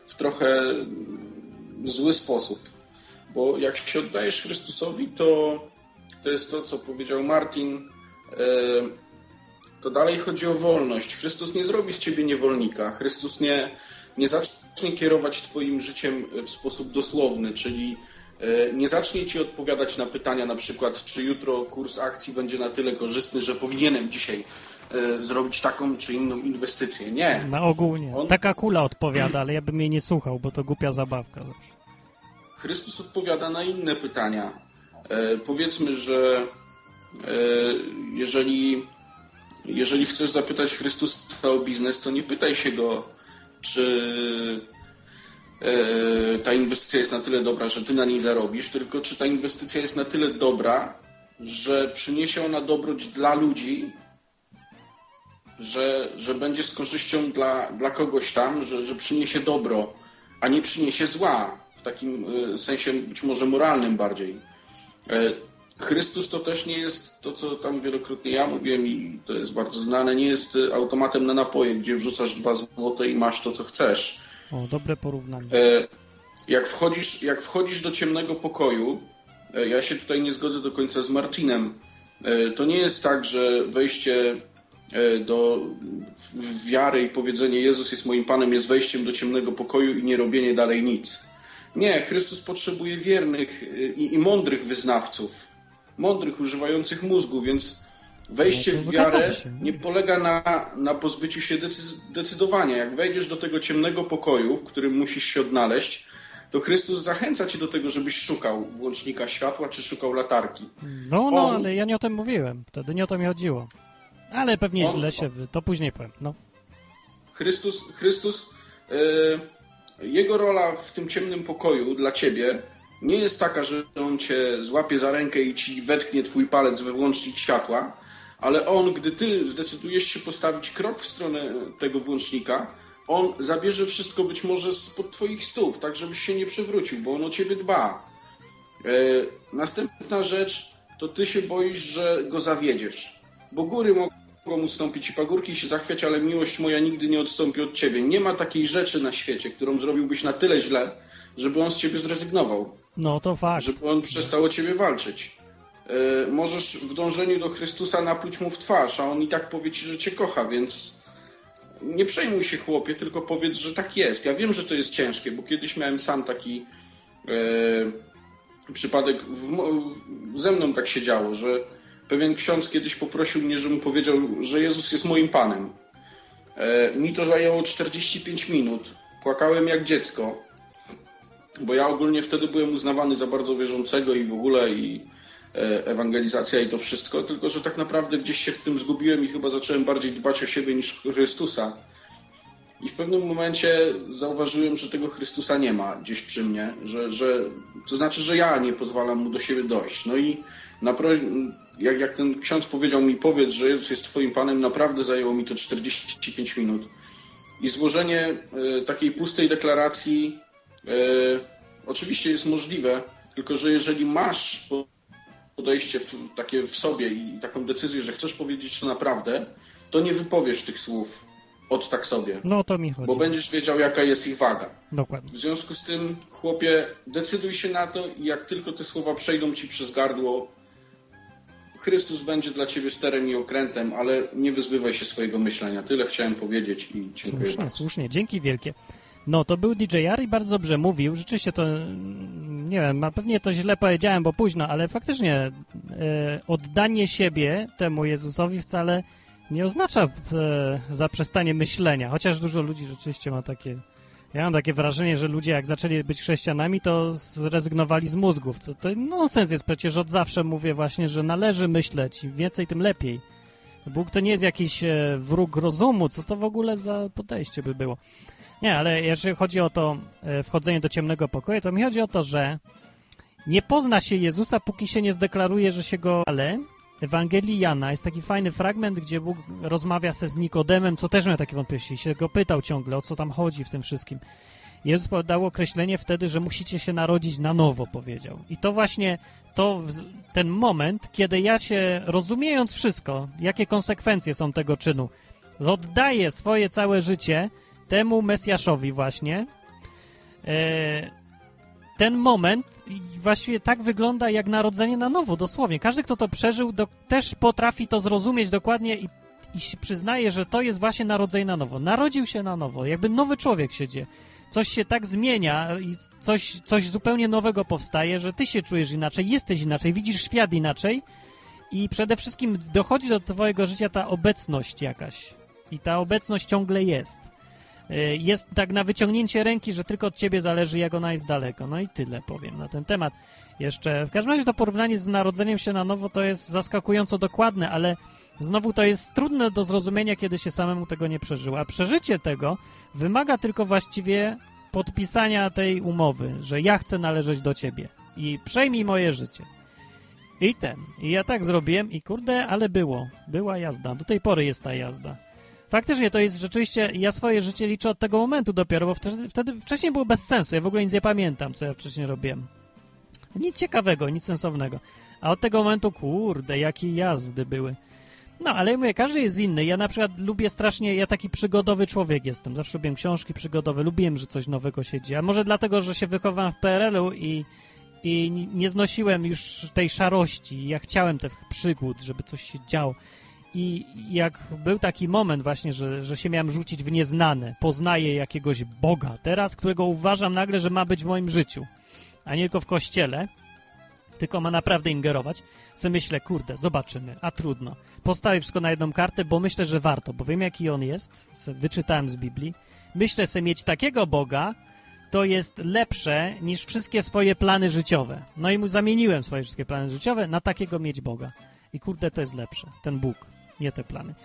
w trochę zły sposób. Bo jak się oddajesz Chrystusowi, to to jest to, co powiedział Martin. e, To dalej chodzi o wolność. Chrystus nie zrobi z ciebie niewolnika. Chrystus nie, nie zacznie kierować twoim życiem w sposób dosłowny, czyli e, nie zacznie ci odpowiadać na pytania, na przykład, czy jutro kurs akcji będzie na tyle korzystny, że powinienem dzisiaj e, zrobić taką czy inną inwestycję. Nie. Na ogół nie. On- Taka kula odpowiada, ale ja bym jej nie słuchał, bo to głupia zabawka. Chrystus odpowiada na inne pytania. E, powiedzmy, że e, jeżeli, jeżeli chcesz zapytać Chrystusa o biznes, to nie pytaj się go, czy e, ta inwestycja jest na tyle dobra, że ty na niej zarobisz, tylko czy ta inwestycja jest na tyle dobra, że przyniesie ona dobroć dla ludzi, że, że będzie z korzyścią dla, dla kogoś tam, że, że przyniesie dobro, a nie przyniesie zła, w takim e, sensie być może moralnym bardziej. E, Chrystus to też nie jest to, co tam wielokrotnie ja mówiłem i to jest bardzo znane, nie jest e, automatem na napoje, gdzie wrzucasz dwa złote i masz to, co chcesz. O, dobre porównanie. Jak wchodzisz, jak wchodzisz do ciemnego pokoju, ja się tutaj nie zgodzę do końca z Martinem, e, to nie jest tak, że wejście do w- wiary i powiedzenie Jezus jest moim Panem jest wejściem do ciemnego pokoju i nie robienie dalej nic. Nie, Chrystus potrzebuje wiernych e, i, i mądrych wyznawców, mądrych, używających mózgu, więc wejście No w wiarę nie polega na, na pozbyciu się decy- decydowania. Jak wejdziesz do tego ciemnego pokoju, w którym musisz się odnaleźć, to Chrystus zachęca cię do tego, żebyś szukał włącznika światła czy szukał latarki. No, no, On- ale ja nie o tym mówiłem. Wtedy nie o to mi chodziło. Ale pewnie On- źle się... Wy... To później powiem, no. Chrystus, Chrystus e, jego rola w tym ciemnym pokoju dla ciebie nie jest taka, że on cię złapie za rękę i ci wetknie twój palec we włącznik światła, ale on, gdy ty zdecydujesz się postawić krok w stronę tego włącznika, on zabierze wszystko być może spod twoich stóp, tak żebyś się nie przewrócił, bo on o ciebie dba. E, następna rzecz, to ty się boisz, że go zawiedziesz, bo góry mogą ustąpić i pagórki się zachwiać, ale miłość moja nigdy nie odstąpi od ciebie. Nie ma takiej rzeczy na świecie, którą zrobiłbyś na tyle źle, żeby on z ciebie zrezygnował, No, to fakt. żeby on przestał o ciebie walczyć. E, możesz w dążeniu do Chrystusa napluć mu w twarz, a on i tak powie ci, że cię kocha, więc nie przejmuj się chłopie, tylko powiedz, że tak jest. Ja wiem, że to jest ciężkie, bo kiedyś miałem sam taki e, przypadek, w, mo- ze mną tak się działo, że pewien ksiądz kiedyś poprosił mnie, żebym powiedział, że Jezus jest moim Panem. E, mi to zajęło 45 minut. Płakałem jak dziecko, bo ja ogólnie wtedy byłem uznawany za bardzo wierzącego i w ogóle i e, ewangelizacja i to wszystko, tylko że tak naprawdę gdzieś się w tym zgubiłem i chyba zacząłem bardziej dbać o siebie niż Chrystusa. I w pewnym momencie zauważyłem, że tego Chrystusa nie ma gdzieś przy mnie, że, że to znaczy, że ja nie pozwalam mu do siebie dojść. No i na pro, jak, jak ten ksiądz powiedział mi, powiedz, że Jezus jest Twoim Panem, naprawdę zajęło mi to 45 minut. I złożenie e, takiej pustej deklaracji e, oczywiście jest możliwe, tylko że jeżeli masz podejście w, takie w sobie i taką decyzję, że chcesz powiedzieć to naprawdę, to nie wypowiesz tych słów od tak sobie, No, to mi chodzi. bo będziesz wiedział, jaka jest ich waga. Dokładnie. W związku z tym, chłopie, decyduj się na to i jak tylko te słowa przejdą ci przez gardło, Chrystus będzie dla ciebie sterem i okrętem, ale nie wyzbywaj się swojego myślenia. Tyle chciałem powiedzieć i dziękuję Słusznie, bardzo. słusznie. Dzięki wielkie. No, to był DJ R i bardzo dobrze mówił. Rzeczywiście to, mm, nie wiem, pewnie to źle powiedziałem, bo późno, ale faktycznie e, oddanie siebie temu Jezusowi wcale nie oznacza e, zaprzestanie myślenia, chociaż dużo ludzi rzeczywiście ma takie... Ja mam takie wrażenie, że ludzie jak zaczęli być chrześcijanami, to zrezygnowali z mózgów. Co to nonsens jest, przecież od zawsze mówię właśnie, że należy myśleć. Im więcej, tym lepiej. Bóg to nie jest jakiś e, wróg rozumu, co to w ogóle za podejście by było. Nie, ale jeżeli chodzi o to e, wchodzenie do ciemnego pokoju, to mi chodzi o to, że nie pozna się Jezusa, póki się nie zdeklaruje, że się go... Ale Ewangelii Jana jest taki fajny fragment, gdzie Bóg rozmawia se z Nikodemem, co też miał takie wątpliwości, się go pytał ciągle, o co tam chodzi w tym wszystkim. Jezus dał określenie wtedy, że musicie się narodzić na nowo, powiedział. I to właśnie to ten moment, kiedy ja się, rozumiejąc wszystko, jakie konsekwencje są tego czynu, oddaję swoje całe życie temu Mesjaszowi właśnie, e, ten moment właściwie tak wygląda jak narodzenie na nowo, dosłownie. Każdy, kto to przeżył, do, też potrafi to zrozumieć dokładnie i, i przyznaje, że to jest właśnie narodzenie na nowo. Narodził się na nowo, jakby nowy człowiek się. Coś się tak zmienia i coś, coś zupełnie nowego powstaje, że ty się czujesz inaczej, jesteś inaczej, widzisz świat inaczej i przede wszystkim dochodzi do twojego życia ta obecność jakaś. I ta obecność ciągle jest. Y, Jest tak na wyciągnięcie ręki, że tylko od ciebie zależy, jak ona jest daleko. No i tyle powiem na ten temat. Jeszcze, w każdym razie to porównanie z narodzeniem się na nowo to jest zaskakująco dokładne, ale znowu to jest trudne do zrozumienia, kiedy się samemu tego nie przeżyło. A przeżycie tego wymaga tylko właściwie podpisania tej umowy, że ja chcę należeć do ciebie i przejmij moje życie. I ten. I ja tak zrobiłem i kurde, ale było. Była jazda. Do tej pory jest ta jazda. Faktycznie to jest rzeczywiście, ja swoje życie liczę od tego momentu dopiero, bo wtedy, wtedy wcześniej było bez sensu. Ja w ogóle nic nie pamiętam, co ja wcześniej robiłem. Nic ciekawego, nic sensownego. A od tego momentu, kurde, jakie jazdy były. No, ale mówię, każdy jest inny. Ja na przykład lubię strasznie, ja taki przygodowy człowiek jestem. Zawsze lubiłem książki przygodowe, lubiłem, że coś nowego się dzieje. A może dlatego, że się wychowałem w PRL-u i, i nie znosiłem już tej szarości. Ja chciałem tych przygód, żeby coś się działo. I jak był taki moment właśnie, że, że się miałem rzucić w nieznane, poznaję jakiegoś Boga teraz, którego uważam nagle, że ma być w moim życiu, a nie tylko w kościele, tylko ma naprawdę ingerować, sobie myślę, kurde, zobaczymy, a trudno. Postawię wszystko na jedną kartę, bo myślę, że warto, bo wiem, jaki on jest, wyczytałem z Biblii. Myślę sobie mieć takiego Boga, to jest lepsze niż wszystkie swoje plany życiowe. No i mu zamieniłem swoje wszystkie plany życiowe na takiego mieć Boga. I kurde, to jest lepsze, ten Bóg, nie te plany.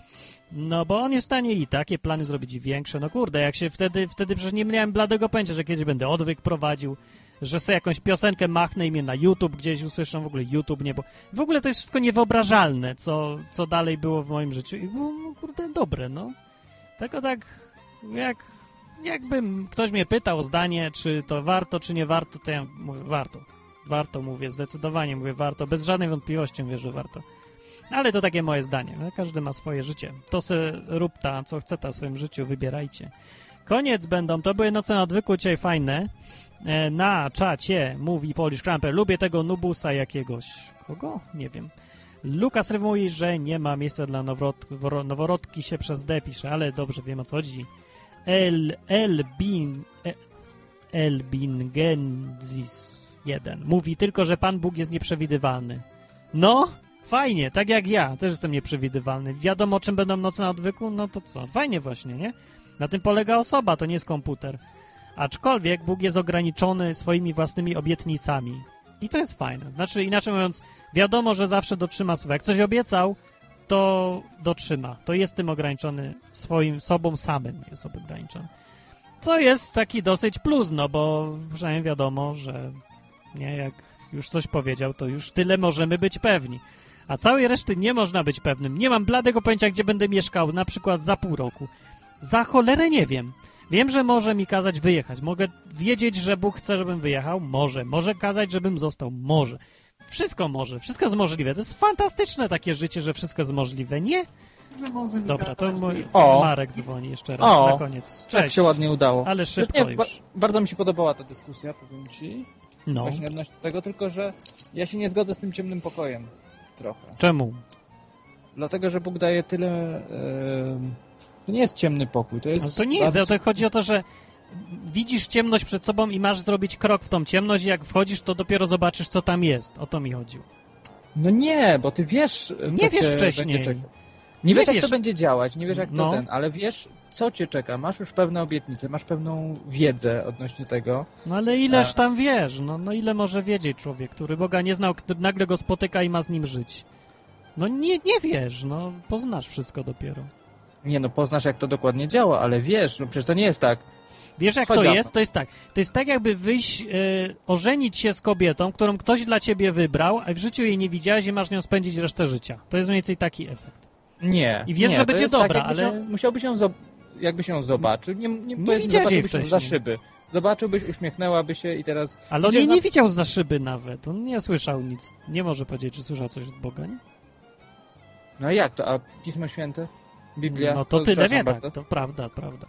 No bo on jest w stanie i takie plany zrobić i większe. No kurde, jak się wtedy, wtedy przecież nie miałem bladego pojęcia, że kiedyś będę odwyk prowadził, że sobie jakąś piosenkę machnę i mnie na YouTube gdzieś usłyszą, w ogóle YouTube nie, bo w ogóle to jest wszystko niewyobrażalne, co, co dalej było w moim życiu i było, no, kurde, dobre, no. Tylko tak, jak, jakbym ktoś mnie pytał o zdanie, czy to warto, czy nie warto, to ja mówię, warto. Warto, mówię, zdecydowanie mówię, warto, bez żadnej wątpliwości mówię, że warto. Ale to takie moje zdanie, no, każdy ma swoje życie. To se rób ta, co chce ta w swoim życiu, wybierajcie. Koniec będą, to były noce na odwyku, dzisiaj fajne. E, na czacie mówi Polish Cramper, lubię tego nubusa jakiegoś. Kogo? Nie wiem. Lukas mówi, że nie ma miejsca dla nowrot, woro- noworodki się przez D pisze, ale dobrze wiem o co chodzi. El, Elbin, e, Elbingenzis 1 mówi tylko, że Pan Bóg jest nieprzewidywalny. No, fajnie, tak jak ja, też jestem nieprzewidywalny. Wiadomo, czym będą noce na odwyku? No to co? Fajnie właśnie, nie? Na tym polega osoba, to nie jest komputer. Aczkolwiek Bóg jest ograniczony swoimi własnymi obietnicami. I to jest fajne. Znaczy, inaczej mówiąc, wiadomo, że zawsze dotrzyma słowa. Jak coś obiecał, to dotrzyma. To jest tym ograniczony swoim sobą samym jest ograniczony. Co jest taki dosyć plus, no bo przynajmniej wiadomo, że nie, jak już coś powiedział, to już tyle możemy być pewni. A całej reszty nie można być pewnym. Nie mam bladego pojęcia, gdzie będę mieszkał, na przykład za pół roku. Za cholerę nie wiem. Wiem, że może mi kazać wyjechać. Mogę wiedzieć, że Bóg chce, żebym wyjechał? Może. Może kazać, żebym został? Może. Wszystko może. Wszystko jest możliwe. To jest fantastyczne takie życie, że wszystko jest możliwe. Nie? Dobra, to mój O. Marek dzwoni jeszcze raz O, na koniec. tak Cześć. się ładnie udało. Ale szybko Nie, już. ba- bardzo mi się podobała ta dyskusja, powiem ci. No. Właśnie odnośnie tego, tylko że ja się nie zgodzę z tym ciemnym pokojem. Trochę. Czemu? Dlatego, że Bóg daje tyle... em, to nie jest ciemny pokój, to jest... Ale to nie jest, bardzo- to chodzi o to, że widzisz ciemność przed sobą i masz zrobić krok w tą ciemność i jak wchodzisz, to dopiero zobaczysz, co tam jest. O to mi chodziło. No nie, bo ty wiesz, Nie wiesz wcześniej. Nie, wiesz, jak wiesz. to będzie działać, nie wiesz, jak No. to ten, ale wiesz, co cię czeka. Masz już pewne obietnice, masz pewną wiedzę odnośnie tego. No ale ileż A- tam wiesz? No, no ile może wiedzieć człowiek, który Boga nie znał, nagle go spotyka i ma z nim żyć? No nie, nie wiesz, no poznasz wszystko dopiero. Nie no, poznasz, jak to dokładnie działa, ale wiesz, no przecież to nie jest tak. Wiesz jak to jest? To jest tak. To jest tak jakby wyjść, e, ożenić się z kobietą, którą ktoś dla ciebie wybrał, a w życiu jej nie widziałeś i masz nią spędzić resztę życia. To jest mniej więcej taki efekt. Nie. I wiesz, nie, że to będzie jest dobra, tak, ale- ją- Musiałbyś ją, jakbyś ją zobaczył. Nie, nie, Nie widziałeś jej ją za wcześniej. szyby. Zobaczyłbyś, uśmiechnęłaby się i teraz... Ale on jej nie widział za szyby nawet. On nie słyszał nic. Nie może powiedzieć, czy słyszał coś od Boga, nie? No jak to? A Pismo Święte? Biblia? No to tyle przepraszam wie, tak. To prawda, prawda.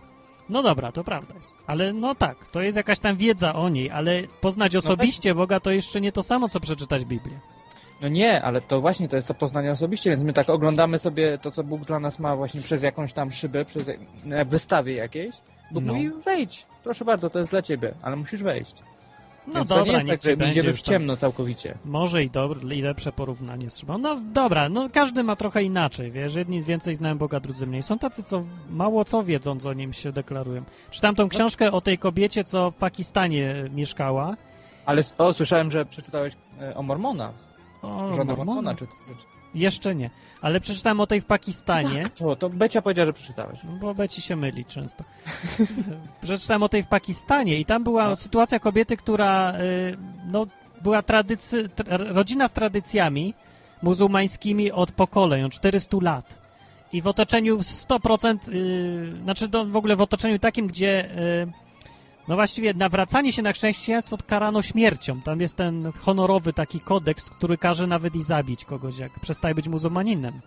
No dobra, to prawda jest. Ale no tak, to jest jakaś tam wiedza o niej, ale No poznać osobiście Boga to jeszcze nie to samo, co przeczytać Biblię. No nie, ale to właśnie to jest to poznanie osobiście, więc my tak oglądamy sobie to, co Bóg dla nas ma właśnie przez jakąś tam szybę, przez jak- wystawie jakiejś. Bóg No. mówi, wejdź, proszę bardzo, to jest dla ciebie, ale musisz wejść. No Więc dobra, to nie jest tak, że idziemy w tam. ciemno całkowicie. Może i dobre, i lepsze porównanie z szybą. No dobra, no każdy ma trochę inaczej, wiesz, jedni więcej znają Boga, drudzy mniej. Są tacy, co mało co wiedząc o nim się deklarują. Czytam tą książkę o tej kobiecie, co w Pakistanie mieszkała. Ale o, słyszałem, że przeczytałeś e, o Mormonach. O, Żona Mormona? Czy, czy, Jeszcze nie, ale przeczytałem o tej w Pakistanie. to, to Becia powiedziała, że przeczytałeś. No, Bo Beci się myli często. Przeczytałem o tej w Pakistanie i tam była sytuacja kobiety, która y, no, była tradycy, tra, rodzina z tradycjami muzułmańskimi od pokoleń, od 400 lat. I w otoczeniu 100%, y, znaczy do, w ogóle w otoczeniu takim, gdzie y, no właściwie nawracanie się na chrześcijaństwo karano śmiercią. Tam jest ten honorowy taki kodeks, który każe nawet i zabić kogoś, jak przestaje być muzułmaninem.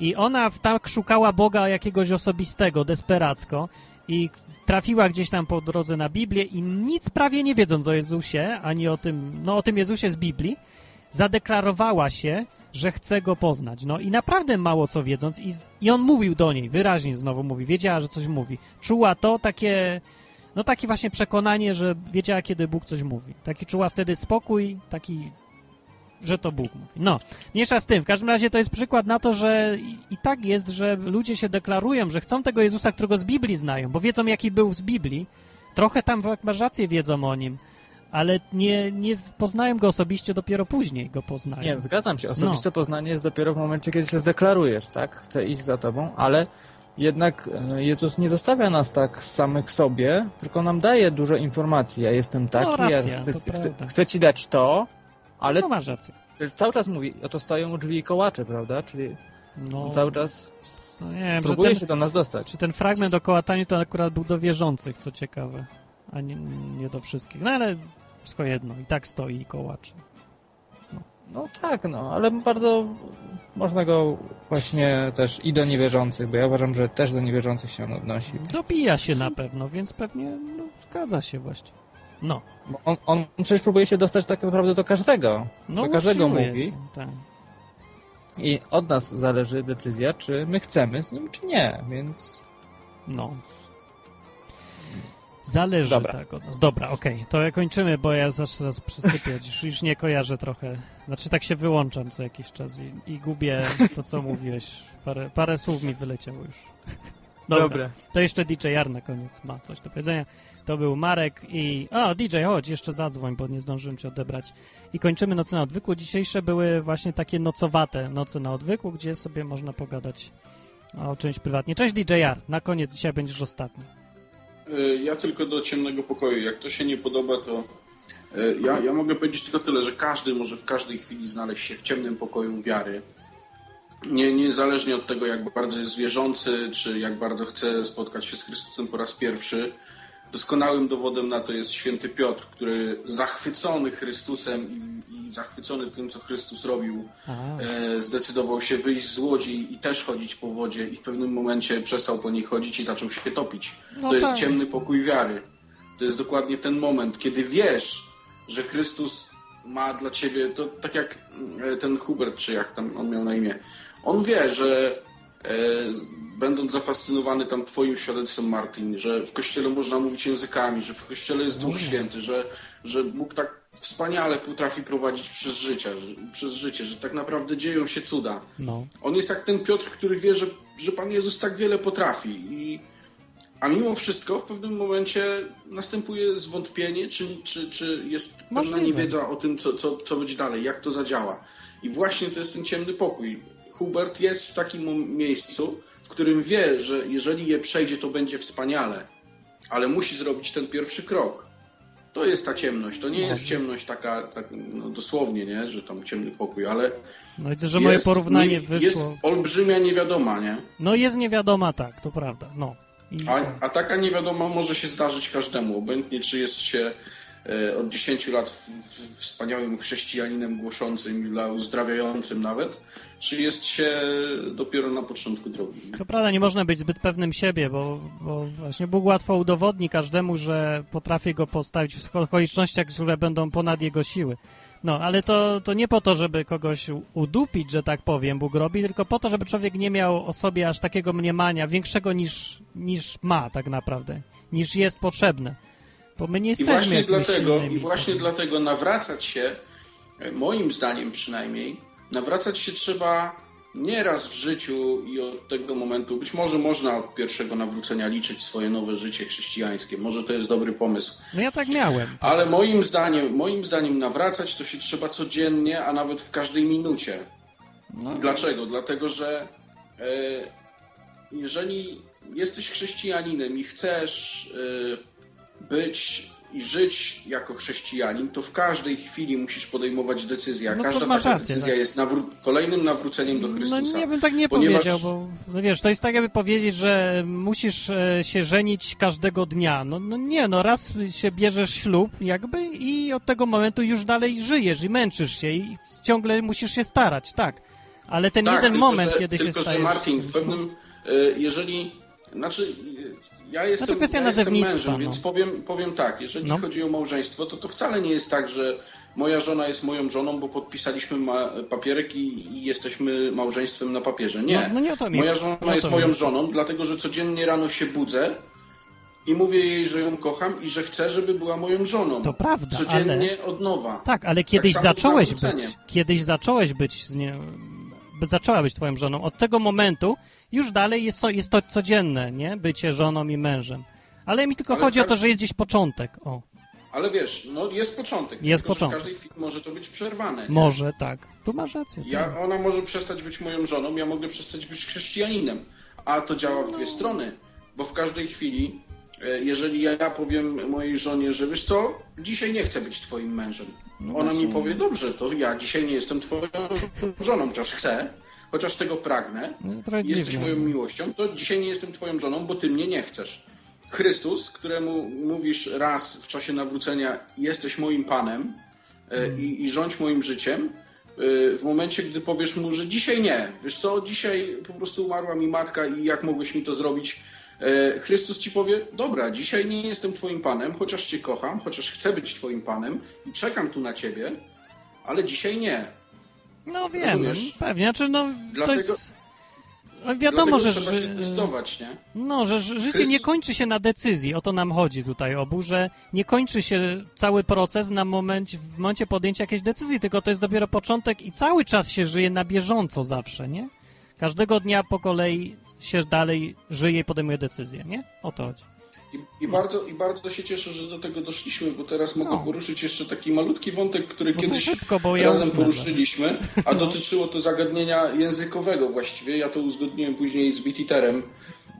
I ona tak szukała Boga jakiegoś osobistego, desperacko i trafiła gdzieś tam po drodze na Biblię i nic prawie nie wiedząc o Jezusie, ani o tym, no o tym Jezusie z Biblii, zadeklarowała się, że chce Go poznać. No i naprawdę mało co wiedząc i, z, i on mówił do niej, wyraźnie znowu mówi, wiedziała, że coś mówi. Czuła to takie, no takie właśnie przekonanie, że wiedziała, kiedy Bóg coś mówi. Taki czuła wtedy spokój, taki że to Bóg mówi. No, mniejsza z tym. W każdym razie to jest przykład na to, że i, tak jest, że ludzie się deklarują, że chcą tego Jezusa, którego z Biblii znają, bo wiedzą, jaki był z Biblii. Trochę tam, jak masz rację, wiedzą o nim, ale nie, nie poznają go osobiście, dopiero później go poznają. Nie, zgadzam się. No. Osobiste poznanie jest dopiero w momencie, kiedy się zdeklarujesz, tak? Chcę iść za tobą, ale jednak e, Jezus nie zostawia nas tak samych sobie, tylko nam daje dużo informacji. Ja jestem taki, No, racja, ja chcę, chcę, chcę ci dać to, ale No masz rację. cały czas mówi, oto stoją u drzwi kołacze, prawda? Czyli No, cały czas no nie wiem, próbuje ten, się do nas dostać. czy ten fragment o kołataniu to akurat był do wierzących, co ciekawe, a nie, nie do wszystkich. No ale wszystko jedno, i tak stoi kołacz. No tak, no, ale bardzo można go właśnie też i do niewierzących, bo ja uważam, że też do niewierzących się on odnosi. Dobija się na pewno, więc pewnie no, zgadza się właśnie. No. Bo On, on przecież próbuje się dostać tak naprawdę do każdego. No, do każdego mówi. Się, tak. I od nas zależy decyzja, czy my chcemy z nim, czy nie, więc... No. Zależy Dobra. tak od nas. Dobra, okej. To kończymy, bo ja zacznę zaraz przysypiać. Już, już nie kojarzę trochę. Znaczy tak się wyłączam co jakiś czas i, i gubię to, co mówiłeś. Parę, parę słów mi wyleciało już. Dobra. Dobra. To jeszcze DJ Jar na koniec ma coś do powiedzenia. To był Marek i... O, DJ, chodź, jeszcze zadzwoń, bo nie zdążyłem cię odebrać. I kończymy Noce na Odwyku. Dzisiejsze były właśnie takie nocowate Noce na Odwyku, gdzie sobie można pogadać o czymś prywatnie. Cześć DJ Jar, na koniec dzisiaj będziesz ostatni. Y, Ja tylko do ciemnego pokoju. Jak to się nie podoba, to y, ja, ja mogę powiedzieć tylko tyle, że każdy może w każdej chwili znaleźć się w ciemnym pokoju wiary. Nie, niezależnie od tego, jak bardzo jest wierzący, czy jak bardzo chce spotkać się z Chrystusem po raz pierwszy. Doskonałym dowodem na to jest święty Piotr, który zachwycony Chrystusem i, i zachwycony tym, co Chrystus robił, e, zdecydował się wyjść z łodzi i też chodzić po wodzie i w pewnym momencie przestał po niej chodzić i zaczął się topić. No to jest tak. ciemny pokój wiary. To jest dokładnie ten moment, kiedy wiesz, że Chrystus ma dla ciebie, to tak jak e, ten Hubert, czy jak tam on miał na imię, on wie, że e, będąc zafascynowany tam twoim świadectwem, Martin, że w Kościele można mówić językami, że w Kościele jest Duch Święty, że, że Bóg tak wspaniale potrafi prowadzić przez życie, że, przez życie, że tak naprawdę dzieją się cuda. No. On jest jak ten Piotr, który wie, że, że Pan Jezus tak wiele potrafi. I, a mimo wszystko w pewnym momencie następuje zwątpienie, czy, czy, czy jest pewna Możliwe. niewiedza o tym, co, co, co będzie dalej, jak to zadziała. I właśnie to jest ten ciemny pokój. Hubert jest w takim miejscu, w którym wie, że jeżeli je przejdzie, to będzie wspaniale. ale musi zrobić ten pierwszy krok. To jest ta ciemność. To nie jest ciemność taka, tak, no dosłownie, nie? że tam ciemny pokój, ale. No widzę, że moje jest porównanie nie- wyszło. Jest olbrzymia niewiadoma, nie? No jest niewiadoma, tak, to prawda. No. I... A, a taka niewiadoma może się zdarzyć każdemu, obojętnie czy jest się od 10 lat wspaniałym chrześcijaninem głoszącym, uzdrawiającym nawet, czy jest się dopiero na początku drogi. To prawda, nie można być zbyt pewnym siebie, bo, bo właśnie Bóg łatwo udowodni każdemu, że potrafi go postawić w okolicznościach, które będą ponad jego siły. No, ale to, to nie po to, żeby kogoś udupić, że tak powiem, Bóg robi, tylko po to, żeby człowiek nie miał o sobie aż takiego mniemania, większego niż, niż ma tak naprawdę, niż jest potrzebne. Bo my nie I jesteśmy właśnie jakimiś dlatego, i właśnie dlatego nawracać się, moim zdaniem przynajmniej, nawracać się trzeba nie raz w życiu i od tego momentu, być może można od pierwszego nawrócenia liczyć swoje nowe życie chrześcijańskie, może to jest dobry pomysł. No ja tak miałem. Ale moim zdaniem, moim zdaniem nawracać to się trzeba codziennie, a nawet w każdej minucie. No. Dlaczego? Dlatego, że e, jeżeli jesteś chrześcijaninem i chcesz e, być i żyć jako chrześcijanin, to w każdej chwili musisz podejmować decyzję. A No każda taka rację, decyzja tak. jest nawró- kolejnym nawróceniem do No Chrystusa. nie bym tak nie Ponieważ- powiedział, bo no wiesz, to jest tak jakby powiedzieć, że musisz e, się żenić każdego dnia. No, no nie, no raz się bierzesz ślub jakby i od tego momentu już dalej żyjesz i męczysz się i ciągle musisz się starać, tak. Ale ten tak, jeden tylko, moment, że, kiedy tylko, się że stajesz... Martin, w pewnym, e, jeżeli, znaczy, ja jestem, No kwestia ja jestem mężem, no. więc powiem, powiem tak, jeżeli No. chodzi o małżeństwo, to to wcale nie jest tak, że moja żona jest moją żoną, bo podpisaliśmy papierek i, i jesteśmy małżeństwem na papierze. Nie. No, no nie moja żona jest moją żoną, dlatego że codziennie rano się budzę i mówię jej, że ją kocham i że chcę, żeby była moją żoną. To prawda, Codziennie ale... od nowa. Tak, ale kiedyś samo z zacząłeś być, kiedyś zacząłeś być, z nie, zaczęła być twoją żoną. Od tego momentu już dalej jest to, jest to codzienne, nie? Bycie żoną i mężem. Ale mi tylko Ale chodzi o w to, każdym- że jest gdzieś początek, o. Ale wiesz, no jest początek. Jest tylko, początek. W każdej chwili może to być przerwane. nie? Może tak. Tu masz rację. tak. Ja, ona może przestać być moją żoną, ja mogę przestać być chrześcijaninem. A to działa w dwie strony, bo w każdej chwili, e, jeżeli ja powiem mojej żonie, że wiesz co, dzisiaj nie chcę być twoim mężem. No Ona mi powie, dobrze, to ja dzisiaj nie jestem twoją żoną, chociaż chcę, chociaż tego pragnę, No, jesteś moją miłością, to dzisiaj nie jestem twoją żoną, bo ty mnie nie chcesz. Chrystus, któremu mówisz raz w czasie nawrócenia, jesteś moim Panem e, i, i rządź moim życiem, e, w momencie, gdy powiesz mu, że dzisiaj nie, wiesz co, dzisiaj po prostu umarła mi matka i jak mogłeś mi to zrobić, e, Chrystus ci powie, dobra, dzisiaj nie jestem twoim Panem, chociaż cię kocham, chociaż chcę być twoim Panem i czekam tu na ciebie, ale dzisiaj nie. No wiem, Rozumiesz? pewnie. Znaczy, no, to Dlatego- jest... no, Wiadomo, Dlatego że... trzeba się testować, nie? No, że ży- życie nie kończy się na decyzji. O to nam chodzi tutaj, obu, że nie kończy się cały proces na momencie, w momencie podjęcia jakiejś decyzji, tylko to jest dopiero początek i cały czas się żyje na bieżąco zawsze, nie? Każdego dnia po kolei się dalej żyje i podejmuje decyzje, nie? O to chodzi. I, i, bardzo, I bardzo się cieszę, że do tego doszliśmy, bo teraz mogę No. poruszyć jeszcze taki malutki wątek, który No to kiedyś szybko, bo ja razem poruszyliśmy, a No. dotyczyło to zagadnienia językowego właściwie. Ja to uzgodniłem później z Bititerem,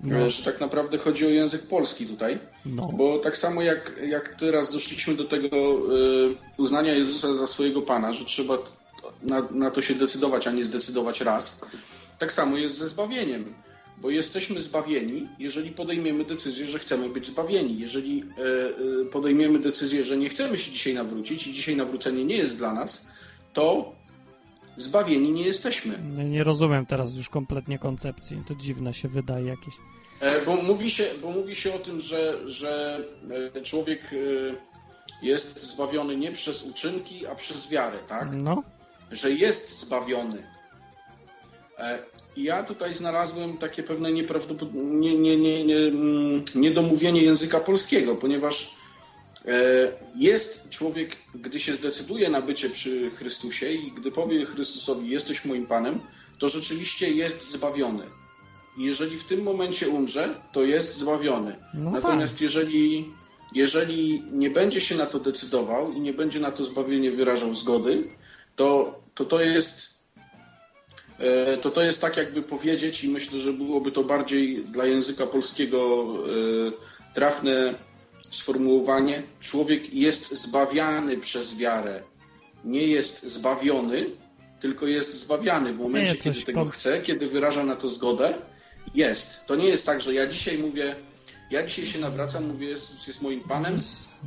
No. e, że tak naprawdę chodzi o język polski tutaj. No. Bo tak samo jak, jak teraz doszliśmy do tego e, uznania Jezusa za swojego Pana, że trzeba na, na to się decydować, a nie zdecydować raz, tak samo jest ze zbawieniem. Bo jesteśmy zbawieni, jeżeli podejmiemy decyzję, że chcemy być zbawieni. Jeżeli e, e, podejmiemy decyzję, że nie chcemy się dzisiaj nawrócić i dzisiaj nawrócenie nie jest dla nas, to zbawieni nie jesteśmy. Nie, nie rozumiem teraz już kompletnie koncepcji. To dziwne się wydaje jakieś. E, Bo mówi się, bo mówi się o tym, że, że człowiek jest zbawiony nie przez uczynki, a przez wiarę, tak? No. Że jest zbawiony. E, ja tutaj znalazłem takie pewne nieprawdopodobne, nie, nie, nie, nie, mm, niedomówienie języka polskiego, ponieważ e, jest człowiek, gdy się zdecyduje na bycie przy Chrystusie i gdy powie Chrystusowi, jesteś moim Panem, to rzeczywiście jest zbawiony. I jeżeli w tym momencie umrze, to jest zbawiony. No Natomiast jeżeli, jeżeli nie będzie się na to decydował i nie będzie na to zbawienie wyrażał zgody, to to, to jest to to jest tak jakby powiedzieć i myślę, że byłoby to bardziej dla języka polskiego e, trafne sformułowanie. Człowiek jest zbawiany przez wiarę. Nie jest zbawiony, tylko jest zbawiany. W momencie, Nie, kiedy tego pom- chce, kiedy wyraża na to zgodę, jest. To nie jest tak, że ja dzisiaj mówię, ja dzisiaj się nawracam, mówię, Jezus jest moim Panem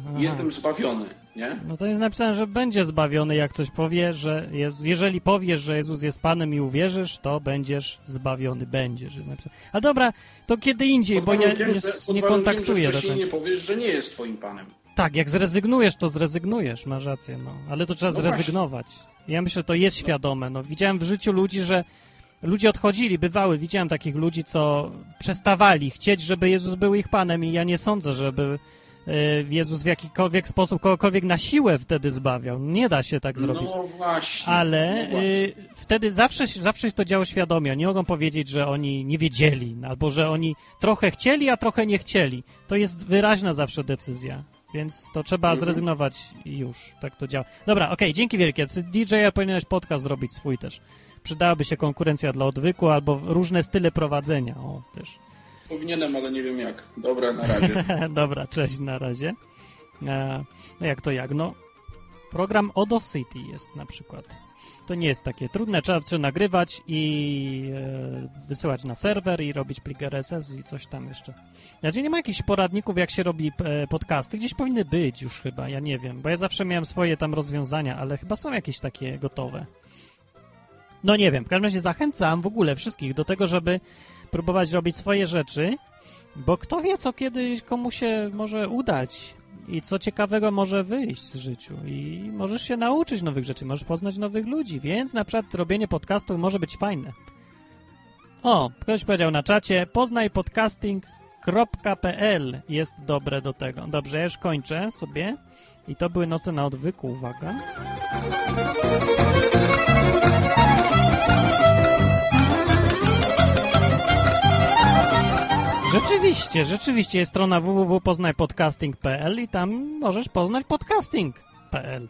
Aha. jestem zbawiony, nie? No to jest napisane, że będzie zbawiony, jak ktoś powie, że jest, jeżeli powiesz, że Jezus jest Panem i uwierzysz, to będziesz zbawiony, będziesz. Jest napisane. A dobra, to kiedy indziej, bo ja nie, że, nie kontaktuję że wcześniej nie powiesz, że nie jest twoim Panem. Tak, jak zrezygnujesz, to zrezygnujesz, masz rację, no. Ale to trzeba No zrezygnować. Ja myślę, że to jest świadome. No, widziałem w życiu ludzi, że ludzie odchodzili, bywały. Widziałem takich ludzi, co przestawali chcieć, żeby Jezus był ich Panem i ja nie sądzę, żeby Jezus w jakikolwiek sposób kogokolwiek na siłę wtedy zbawiał. Nie da się tak zrobić. No właśnie. Ale no właśnie. y, wtedy zawsze, zawsze się to działo świadomie. Oni mogą powiedzieć, że oni nie wiedzieli, albo że oni trochę chcieli, a trochę nie chcieli. To jest wyraźna zawsze decyzja. Więc to trzeba Mhm. zrezygnować i już. Tak to działa. Dobra, okej, dzięki wielkie. DJ-a powinieneś podcast zrobić swój też. Przydałaby się konkurencja dla odwyku albo różne style prowadzenia. O, też. Powinienem, ale nie wiem jak. Dobra, na razie. Dobra, cześć na razie. E, no jak to jak? No, program Audacity jest na przykład. To nie jest takie trudne, trzeba, trzeba nagrywać i e, wysyłać na serwer i robić plik RSS i coś tam jeszcze. Znaczy nie ma jakichś poradników, jak się robi e, podcasty. Gdzieś powinny być już chyba, ja nie wiem, bo ja zawsze miałem swoje tam rozwiązania, ale chyba są jakieś takie gotowe. No nie wiem, w każdym razie zachęcam w ogóle wszystkich do tego, żeby próbować robić swoje rzeczy, bo kto wie, co kiedy komu się może udać i co ciekawego może wyjść z życiu i możesz się nauczyć nowych rzeczy, możesz poznać nowych ludzi, więc na przykład robienie podcastu może być fajne. O, ktoś powiedział na czacie, poznajpodcasting.pl jest dobre do tego. Dobrze, ja już kończę sobie i to były noce na odwyku, uwaga. Rzeczywiście, rzeczywiście jest strona www.poznajpodcasting.pl i tam możesz poznać podcasting.pl.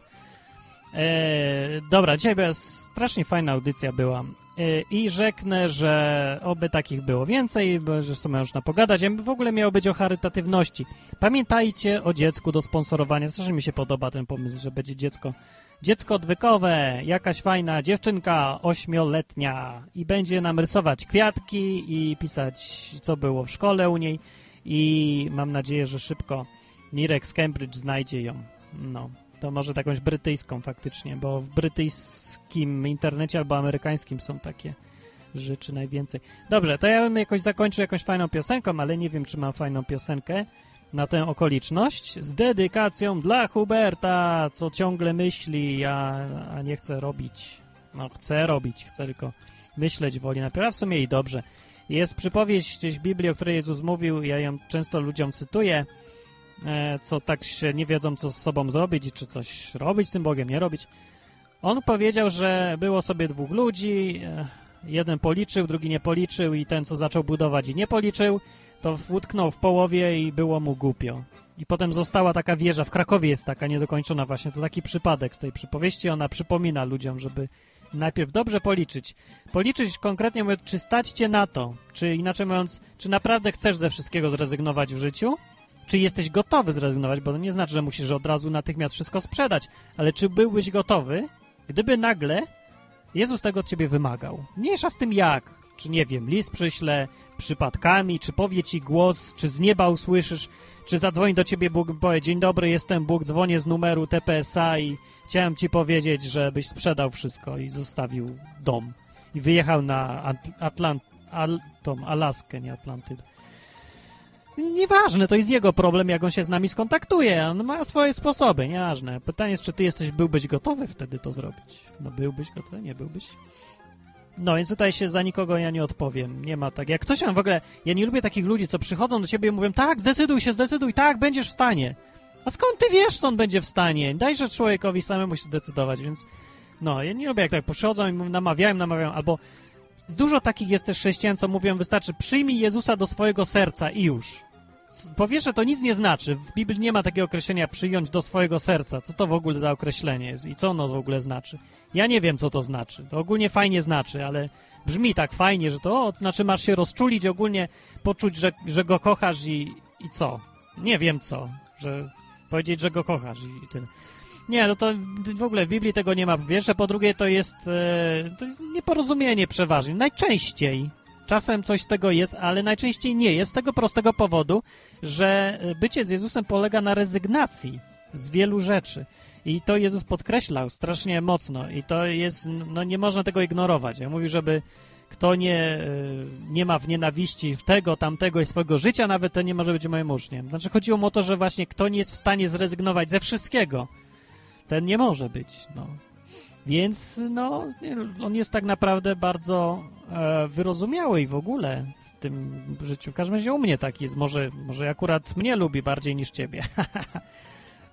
E, dobra, dzisiaj była strasznie fajna audycja była. E, I rzeknę, że oby takich było więcej, bo że sobie można pogadać. Ja w ogóle miało być o charytatywności. Pamiętajcie o dziecku do sponsorowania. Strasznie mi się podoba ten pomysł, że będzie dziecko Dziecko odwykowe, jakaś fajna dziewczynka ośmioletnia i będzie nam rysować kwiatki i pisać, co było w szkole u niej i mam nadzieję, że szybko Mirek z Cambridge znajdzie ją. No, to może jakąś brytyjską faktycznie, bo w brytyjskim internecie albo amerykańskim są takie rzeczy najwięcej. Dobrze, to ja bym jakoś zakończył jakąś fajną piosenką, ale nie wiem, czy mam fajną piosenkę na tę okoliczność z dedykacją dla Huberta, co ciągle myśli, a, a nie chce robić. No, chce robić, chce tylko myśleć woli. Naprawdę w sumie i dobrze. Jest przypowieść gdzieś w Biblii, o której Jezus mówił, ja ją często ludziom cytuję, e, co tak się nie wiedzą, co z sobą zrobić i czy coś robić z tym Bogiem, nie robić. On powiedział, że było sobie dwóch ludzi, e, jeden policzył, drugi nie policzył i ten, co zaczął budować i nie policzył, to utknął w połowie i było mu głupio. I potem została taka wieża, w Krakowie jest taka niedokończona właśnie, to taki przypadek z tej przypowieści, ona przypomina ludziom, żeby najpierw dobrze policzyć. Policzyć konkretnie mówiąc, czy stać cię na to, czy inaczej mówiąc, czy naprawdę chcesz ze wszystkiego zrezygnować w życiu, czy jesteś gotowy zrezygnować, bo to nie znaczy, że musisz od razu natychmiast wszystko sprzedać, ale czy byłbyś gotowy, gdyby nagle Jezus tego od ciebie wymagał. Mniejsza z tym jak, czy nie wiem, list przyśle przypadkami, czy powie ci głos, czy z nieba usłyszysz, czy zadzwoni do ciebie Bóg powie, dzień dobry, jestem Bóg, dzwonię z numeru TPSA i chciałem ci powiedzieć, żebyś sprzedał wszystko i zostawił dom. I wyjechał na Atl Atlant Al tą Alaskę, nie Atlantyd. Nieważne, to jest jego problem, jak on się z nami skontaktuje. On ma swoje sposoby, nieważne. Pytanie jest, czy ty jesteś, byłbyś gotowy wtedy to zrobić. No byłbyś gotowy, nie byłbyś? No, więc tutaj się za nikogo ja nie odpowiem. Nie ma tak. Jak ktoś mam w ogóle. Ja nie lubię takich ludzi, co przychodzą do ciebie i mówią: tak, zdecyduj się, zdecyduj, tak, będziesz w stanie. A skąd ty wiesz, co on będzie w stanie? Dajże człowiekowi samemu się zdecydować, więc. No, ja nie lubię, jak tak przychodzą i namawiają, namawiają, albo. Dużo takich jest też chrześcijan, co mówią: wystarczy przyjmij Jezusa do swojego serca i już. Po pierwsze, to nic nie znaczy. W Biblii nie ma takiego określenia przyjąć do swojego serca. Co to w ogóle za określenie jest i co ono w ogóle znaczy? Ja nie wiem, co to znaczy. To ogólnie fajnie znaczy, ale brzmi tak fajnie, że to o, znaczy masz się rozczulić, ogólnie poczuć, że, że go kochasz i, i co? nie wiem co, że powiedzieć, że go kochasz i tyle. Nie, no to w ogóle w Biblii tego nie ma. Po pierwsze, po drugie to jest, e, to jest nieporozumienie przeważnie. Najczęściej, czasem coś z tego jest, ale najczęściej nie jest z tego prostego powodu, że bycie z Jezusem polega na rezygnacji z wielu rzeczy. I to Jezus podkreślał strasznie mocno i to jest, no nie można tego ignorować. Ja mówię, żeby kto nie, e, nie ma w nienawiści tego, tamtego i swojego życia, nawet to nie może być moim uczniem. Znaczy chodziło mu o to, że właśnie kto nie jest w stanie zrezygnować ze wszystkiego, ten nie może być, no. Więc, no, on jest tak naprawdę bardzo e, wyrozumiały i w ogóle w tym życiu. W każdym razie u mnie tak jest. Może, może akurat mnie lubi bardziej niż ciebie.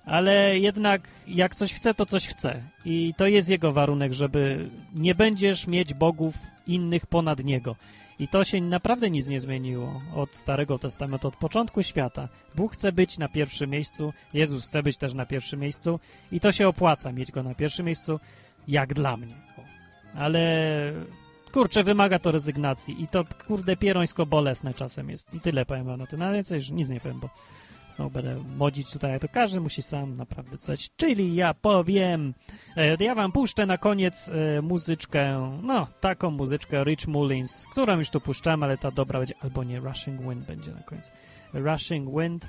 Ale jednak jak coś chce, to coś chce. I to jest jego warunek, żeby nie będziesz mieć bogów innych ponad niego. I to się naprawdę nic nie zmieniło od Starego Testamentu, od początku świata. Bóg chce być na pierwszym miejscu, Jezus chce być też na pierwszym miejscu i to się opłaca mieć go na pierwszym miejscu, jak dla mnie. Ale kurczę, wymaga to rezygnacji i to kurde pierońsko bolesne czasem jest. I tyle powiem wam na tym, ale coś nic nie powiem, bo znowu będę modzić tutaj, to każdy musi sam naprawdę coś. Czyli ja powiem, e, ja wam puszczę na koniec e, muzyczkę, no, taką muzyczkę Rich Mullins, którą już tu puszczam, ale ta dobra będzie, albo nie, Rushing Wind będzie na koniec. Rushing Wind.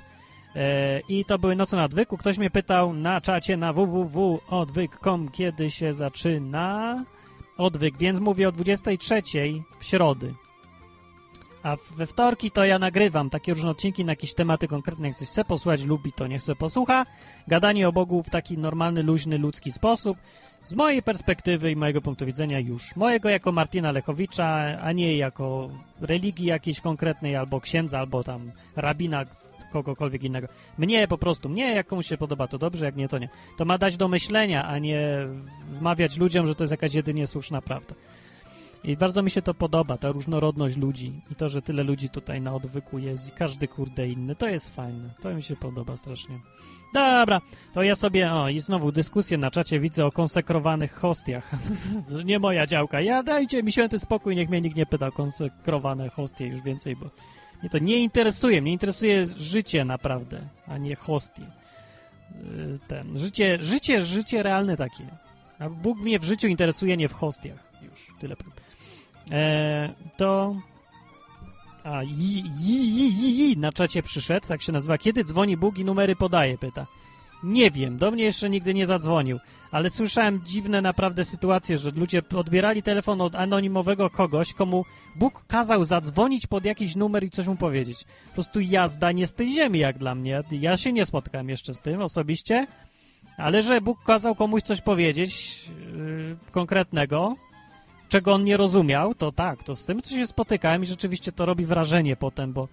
E, I to były Noce na Odwyku. Ktoś mnie pytał na czacie na www.odwyk.com, kiedy się zaczyna odwyk, więc mówię o 23 w środy. A we wtorki to ja nagrywam takie różne odcinki na jakieś tematy konkretne. Jak ktoś chce posłuchać, lubi, to niech sobie posłucha. Gadanie o Bogu w taki normalny, luźny, ludzki sposób. Z mojej perspektywy i mojego punktu widzenia już. Mojego jako Martina Lechowicza, a nie jako religii jakiejś konkretnej, albo księdza, albo tam rabina, kogokolwiek innego. Mnie po prostu, mnie jak komuś się podoba, to dobrze, jak nie, to nie. To ma dać do myślenia, a nie wmawiać ludziom, że to jest jakaś jedynie słuszna prawda. I bardzo mi się to podoba, ta różnorodność ludzi i to, że tyle ludzi tutaj na odwyku jest i każdy kurde inny, to jest fajne. To mi się podoba strasznie. Dobra, to ja sobie, o i znowu dyskusję na czacie widzę o konsekrowanych hostiach. nie moja działka. Ja dajcie mi święty spokój, niech mnie nikt nie pyta konsekrowane hostie już więcej, bo mnie to nie interesuje. Mnie interesuje życie naprawdę, a nie hostie. Yy, ten, życie, życie, życie realne takie. A Bóg mnie w życiu interesuje, nie w hostiach. Już, tyle. E, to... A, ji, ji, ji, ji na czacie przyszedł, tak się nazywa. Kiedy dzwoni Bóg i numery podaje, pyta. Nie wiem, do mnie jeszcze nigdy nie zadzwonił, ale słyszałem dziwne naprawdę sytuacje, że ludzie odbierali telefon od anonimowego kogoś, komu Bóg kazał zadzwonić pod jakiś numer i coś mu powiedzieć. Po prostu jazda nie z tej ziemi, jak dla mnie. Ja się nie spotkałem jeszcze z tym osobiście, ale że Bóg kazał komuś coś powiedzieć yy, konkretnego, czego on nie rozumiał, to tak, to z tym co się spotykałem i rzeczywiście to robi wrażenie potem, bo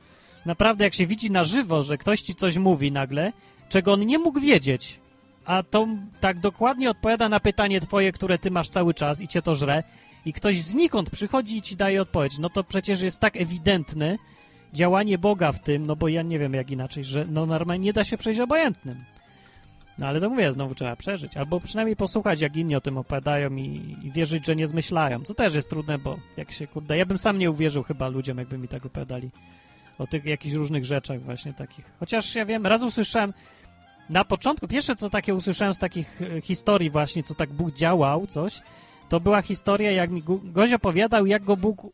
naprawdę jak się widzi na żywo, że ktoś ci coś mówi nagle, czego on nie mógł wiedzieć, a to tak dokładnie odpowiada na pytanie twoje, które ty masz cały czas i cię to żre, i ktoś znikąd przychodzi i ci daje odpowiedź, no to przecież jest tak ewidentne działanie Boga w tym, no bo ja nie wiem jak inaczej, że no normalnie nie da się przejść obojętnym. No ale to mówię, znowu trzeba przeżyć. Albo przynajmniej posłuchać, jak inni o tym opowiadają i, i, wierzyć, że nie zmyślają. Co też jest trudne, bo jak się, kurde, ja bym sam nie uwierzył chyba ludziom, jakby mi tak opowiadali o tych jakichś różnych rzeczach właśnie takich. Chociaż ja wiem, raz usłyszałem na początku, pierwsze co takie usłyszałem z takich e, historii właśnie, co tak Bóg działał, coś, to była historia, jak mi gość opowiadał, jak go Bóg e,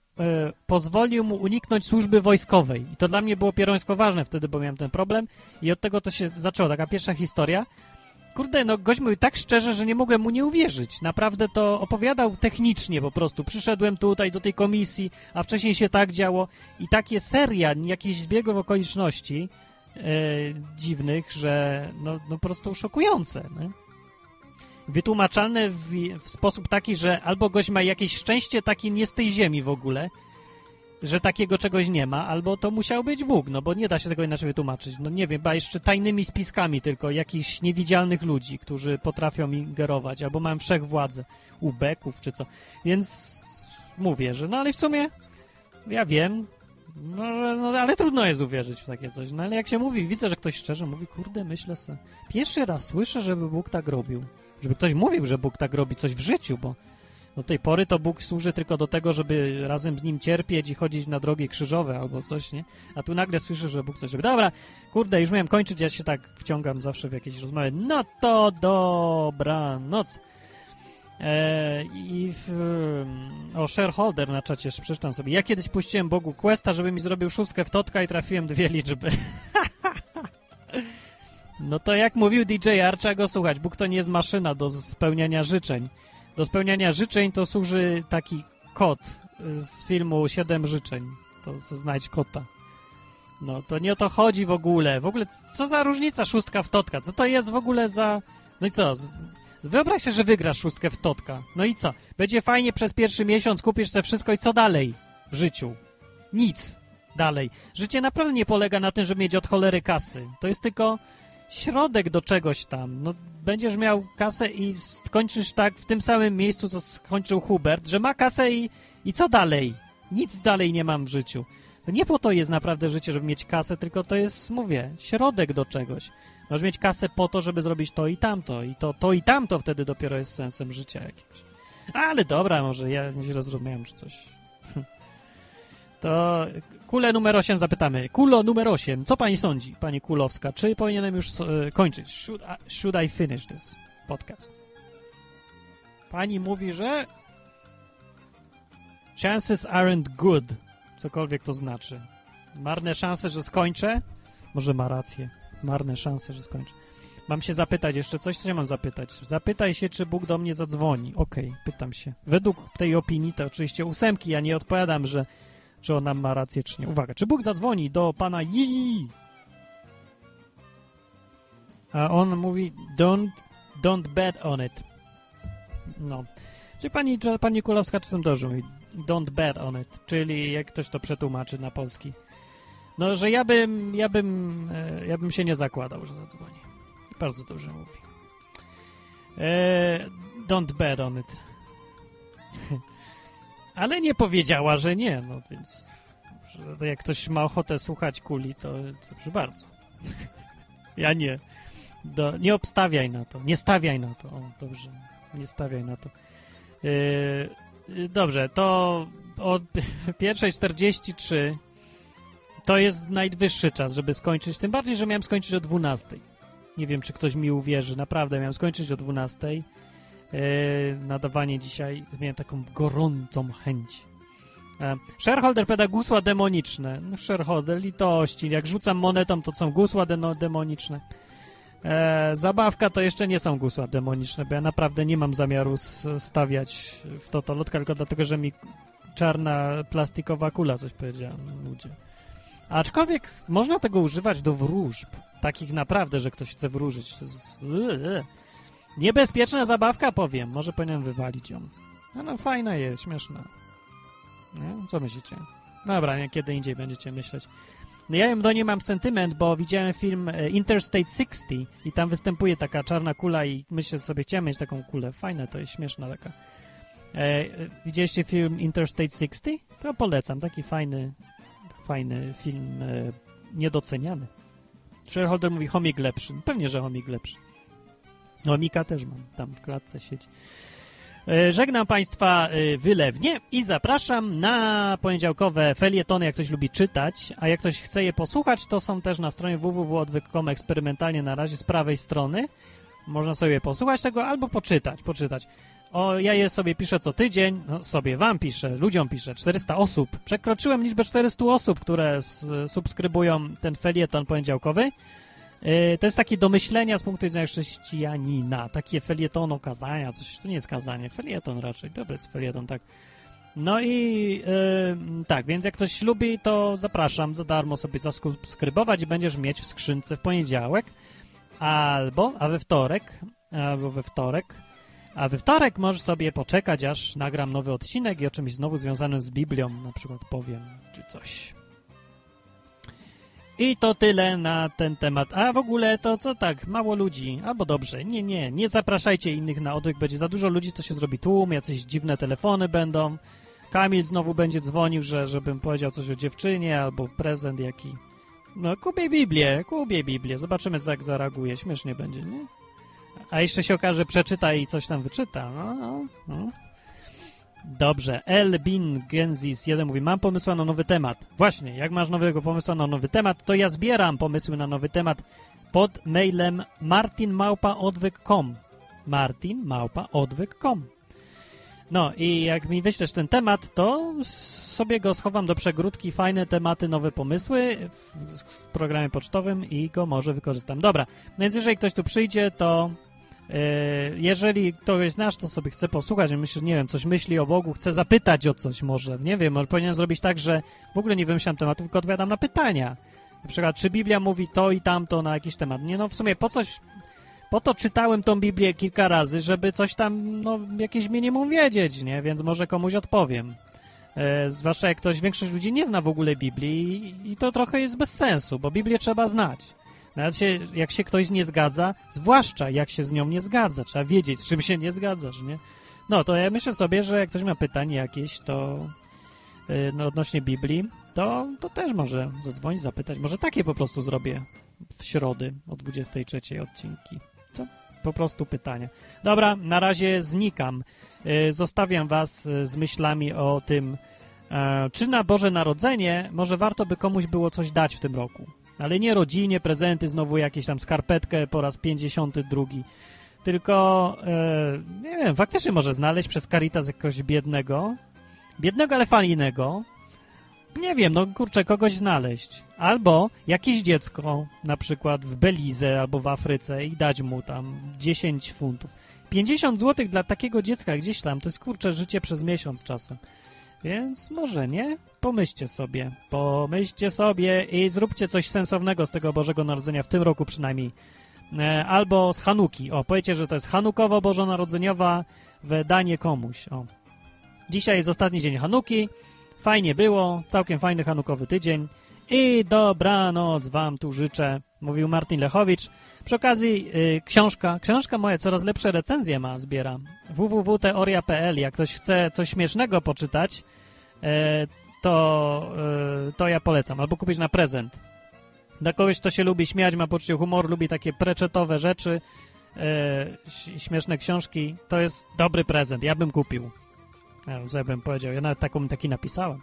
pozwolił mu uniknąć służby wojskowej. I to dla mnie było pierońsko ważne wtedy, bo miałem ten problem i od tego to się zaczęło, taka pierwsza historia. Kurde, no gość mówił tak szczerze, że nie mogłem mu nie uwierzyć. Naprawdę to opowiadał technicznie po prostu. Przyszedłem tutaj do tej komisji, a wcześniej się tak działo. I takie seria jakichś zbiegów okoliczności dziwnych, że no, no po prostu szokujące. Nie? Wytłumaczalne w, w sposób taki, że albo gość ma jakieś szczęście takie nie z tej ziemi w ogóle, że takiego czegoś nie ma, albo to musiał być Bóg, no bo nie da się tego inaczej wytłumaczyć. No nie wiem, ba jeszcze tajnymi spiskami tylko jakichś niewidzialnych ludzi, którzy potrafią ingerować, albo mają wszechwładzę, ubeków czy co. Więc mówię, że no ale w sumie ja wiem, no, że, no ale trudno jest uwierzyć w takie coś. No ale jak się mówi, widzę, że ktoś szczerze mówi, kurde, myślę sobie, pierwszy raz słyszę, żeby Bóg tak robił. Żeby ktoś mówił, że Bóg tak robi coś w życiu, bo Do tej pory to Bóg służy tylko do tego, żeby razem z nim cierpieć i chodzić na drogi krzyżowe albo coś, nie? A tu nagle słyszysz, że Bóg coś robi. Dobra, kurde, już miałem kończyć, ja się tak wciągam zawsze w jakieś rozmowy. No to dobra noc. E, I w, o, shareholder na czacie, przeczytam sobie. Ja kiedyś puściłem Bogu Questa, żeby mi zrobił szóstkę w totka i trafiłem dwie liczby. no to jak mówił DJ R, trzeba go słuchać. Bóg to nie jest maszyna do spełniania życzeń. Do spełniania życzeń to służy taki kot z filmu Siedem życzeń. To znajdź kota. No to nie o to chodzi w ogóle. W ogóle co za różnica szóstka w totka? Co to jest w ogóle za... No i co? Wyobraź sobie, że wygrasz szóstkę w totka. No i co? Będzie fajnie przez pierwszy miesiąc, kupisz sobie wszystko i co dalej w życiu? Nic dalej. Życie naprawdę nie polega na tym, żeby mieć od cholery kasy. To jest tylko środek do czegoś tam. No, będziesz miał kasę i skończysz tak w tym samym miejscu, co skończył Hubert, że ma kasę i, i co dalej? Nic dalej nie mam w życiu. Nie po to jest naprawdę życie, żeby mieć kasę, tylko to jest, mówię, środek do czegoś. Możesz mieć kasę po to, żeby zrobić to i tamto. I to, to i tamto wtedy dopiero jest sensem życia jakimś. Ale dobra, może ja nie zrozumiałem, czy coś. To kulę numer 8 zapytamy. Kulo numer 8, co pani sądzi, pani Kulowska? Czy powinienem już e, kończyć? Should I, should I finish this podcast? Pani mówi, że chances aren't good. Cokolwiek to znaczy. Marne szanse, że skończę? Może ma rację. Marne szanse, że skończę. Mam się zapytać jeszcze coś, co się mam zapytać? Zapytaj się, czy Bóg do mnie zadzwoni. Okej, okay, pytam się. Według tej opinii to oczywiście ósemki, ja nie odpowiadam, że czy ona ma rację, czy nie. Uwaga, czy Bóg zadzwoni do pana Yi? A on mówi, don't, don't bet on it. No. Czy pani, pani Kulowska czasem dobrze mówi, don't bet on it, czyli jak ktoś to przetłumaczy na polski. No, że ja bym, ja bym, e, ja bym się nie zakładał, że zadzwoni. Bardzo dobrze mówi. E, don't bet on it. Ale nie powiedziała, że nie, no więc że jak ktoś ma ochotę słuchać kuli, to, proszę bardzo. ja nie. Do, nie obstawiaj na to, nie stawiaj na to. O, dobrze, nie stawiaj na to. Yy, dobrze, to od pierwszej 43 to jest najwyższy czas, żeby skończyć. Tym bardziej, że miałem skończyć o 12. Nie wiem, czy ktoś mi uwierzy. Naprawdę, miałem skończyć o 12. Yy, nadawanie dzisiaj. Miałem taką gorącą chęć. E, shareholder peda gusła demoniczne. No, shareholder litości. Jak rzucam monetą, to są gusła de demoniczne. E, zabawka to jeszcze nie są gusła demoniczne, bo ja naprawdę nie mam zamiaru stawiać w to to lotka, tylko dlatego, że mi czarna plastikowa kula coś powiedziała. Ludzie. Aczkolwiek można tego używać do wróżb. Takich naprawdę, że ktoś chce wróżyć. Niebezpieczna zabawka, powiem. Może powinienem wywalić ją. No, no fajna jest, śmieszna. No, co myślicie? Dobra, nie, kiedy indziej będziecie myśleć. No ja do niej mam sentyment, bo widziałem film e, Interstate 60 i tam występuje taka czarna kula i myślę sobie, chciałem mieć taką kulę. Fajne, to jest śmieszna taka. E, e widzieliście film Interstate 60? To polecam, taki fajny, fajny film, e, niedoceniany. Shareholder mówi chomik lepszy. Pewnie, że chomik lepszy. Chomika też mam, tam w klatce siedzi. E, żegnam Państwa e, wylewnie i zapraszam na poniedziałkowe felietony, jak ktoś lubi czytać, a jak ktoś chce je posłuchać, to są też na stronie www.odwyk.com eksperymentalnie na razie z prawej strony. Można sobie posłuchać tego albo poczytać, poczytać. O, ja je sobie piszę co tydzień, no sobie wam piszę, ludziom piszę, 400 osób. Przekroczyłem liczbę 400 osób, które subskrybują ten felieton poniedziałkowy. Yy, to jest takie do myślenia z punktu widzenia chrześcijanina, takie felieton okazania, coś, to nie jest kazanie, felieton raczej, dobry jest felieton, tak. No i yy, tak, więc jak ktoś lubi, to zapraszam za darmo sobie zasubskrybować i będziesz mieć w skrzynce w poniedziałek, albo, a we wtorek, albo we wtorek, a we wtorek możesz sobie poczekać, aż nagram nowy odcinek i o czymś znowu związanym z Biblią na przykład powiem, czy coś. I to tyle na ten temat. A w ogóle to co tak, mało ludzi, albo dobrze, nie, nie, nie zapraszajcie innych na odwyk, będzie za dużo ludzi, to się zrobi tłum, jacyś dziwne telefony będą. Kamil znowu będzie dzwonił, że żebym powiedział coś o dziewczynie, albo prezent jaki. No, kupię Biblię, kupię Biblię, zobaczymy jak zareaguje, śmiesznie będzie, nie? A jeszcze się okaże, przeczyta i coś tam wyczyta, no, no, no. Dobrze. Elbin Genzis 1 mówi, mam pomysł na nowy temat. Właśnie, jak masz nowego pomysłu na nowy temat, to ja zbieram pomysły na nowy temat pod mailem martinmałpaodwyk.com martinmałpaodwyk.com No i jak mi wyślesz ten temat, to sobie go schowam do przegródki, fajne tematy, nowe pomysły w, w programie pocztowym i go może wykorzystam. Dobra, no więc jeżeli ktoś tu przyjdzie, to jeżeli ktoś znasz, to sobie chce posłuchać, myślę, nie wiem, coś myśli o Bogu, chce zapytać o coś może, nie wiem, może powinienem zrobić tak, że w ogóle nie wymyślam tematów, tylko odpowiadam na pytania. Na przykład, czy Biblia mówi to i tamto na jakiś temat. Nie, no w sumie po coś, po to czytałem tą Biblię kilka razy, żeby coś tam, no, jakieś minimum wiedzieć, nie? Więc może komuś odpowiem. E, zwłaszcza jak ktoś, większość ludzi nie zna w ogóle Biblii i, i to trochę jest bez sensu, bo Biblię trzeba znać. Się, jak się ktoś nie zgadza, zwłaszcza jak się z nią nie zgadza, trzeba wiedzieć, z czym się nie zgadzasz, nie? No, to ja myślę sobie, że jak ktoś ma pytanie jakieś, to yy, no, odnośnie Biblii, to, to też może zadzwonić, zapytać. Może takie po prostu zrobię w środę o 23 odcinki. Co? Po prostu pytania. Dobra, na razie znikam. Yy, zostawiam was yy, z myślami o tym, e, czy na Boże Narodzenie może warto by komuś było coś dać w tym roku. Ale nie rodzinie, prezenty, znowu jakieś tam skarpetkę po raz 52. Tylko, e, nie wiem, faktycznie może znaleźć przez Caritas jakiegoś biednego, biednego, ale fajnego. Nie wiem, no kurczę, kogoś znaleźć. Albo jakieś dziecko, na przykład w Belize albo w Afryce i dać mu tam 10 funtów. 50 zł dla takiego dziecka gdzieś tam, to jest kurczę życie przez miesiąc czasem. Więc może nie? Pomyślcie sobie. Pomyślcie sobie i zróbcie coś sensownego z tego Bożego Narodzenia w tym roku przynajmniej. E, albo z Hanuki. O, powiecie, że to jest Hanukowo-Bożonarodzeniowa wydanie komuś. O. Dzisiaj jest ostatni dzień Hanuki. Fajnie było. Całkiem fajny Hanukowy tydzień. I dobranoc wam tu życzę, mówił Martin Lechowicz. Przy okazji y, książka, książka moja coraz lepsze recenzje ma, zbiera. www.teoria.pl Jak ktoś chce coś śmiesznego poczytać, e, to, e, to ja polecam. Albo kupić na prezent. Dla kogoś, kto się lubi śmiać, ma poczucie humoru, lubi takie preczetowe rzeczy, e, śmieszne książki, to jest dobry prezent. Ja bym kupił. Ja bym powiedział, ja nawet taką, taki napisałem.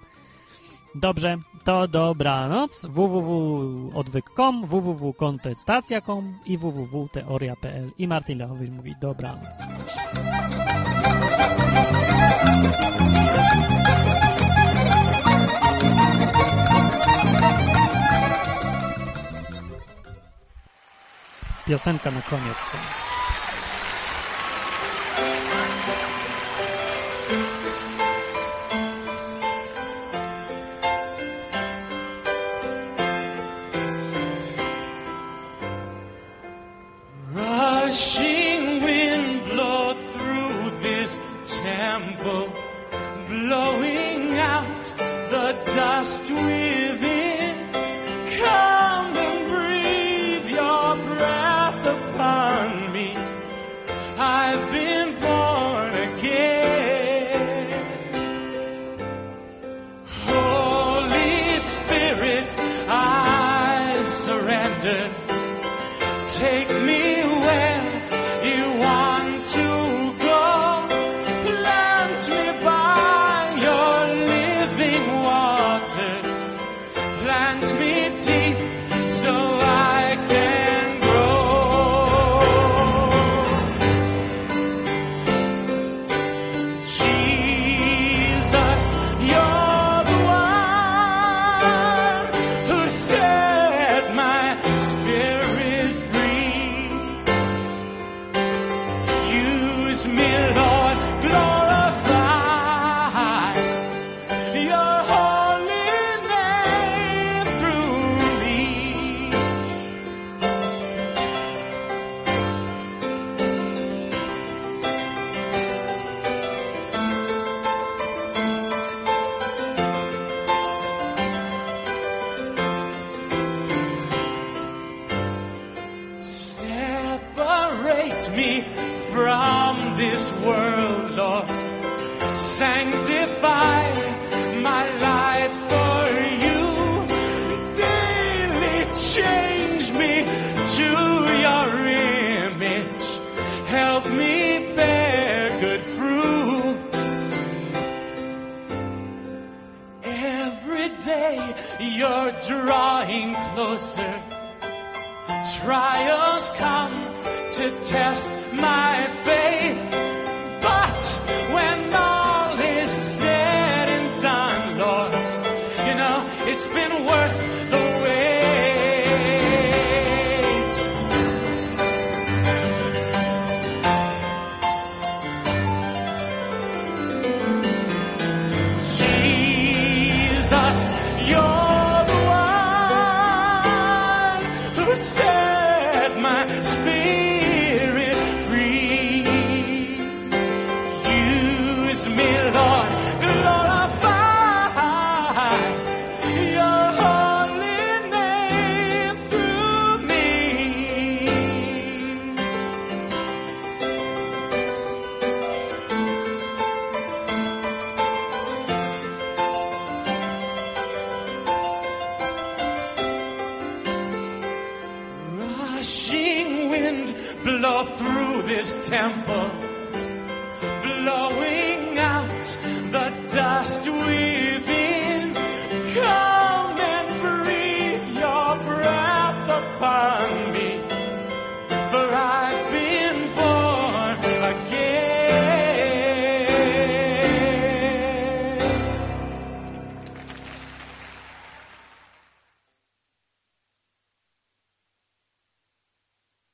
Dobrze, to dobranoc. www.odwyk.com, www.kontestacja.com i www.teoria.pl i Martin Lechowicz mówi dobranoc. Piosenka na koniec. Rushing wind blow through this temple, blowing out the dust within. Trials come to test my faith.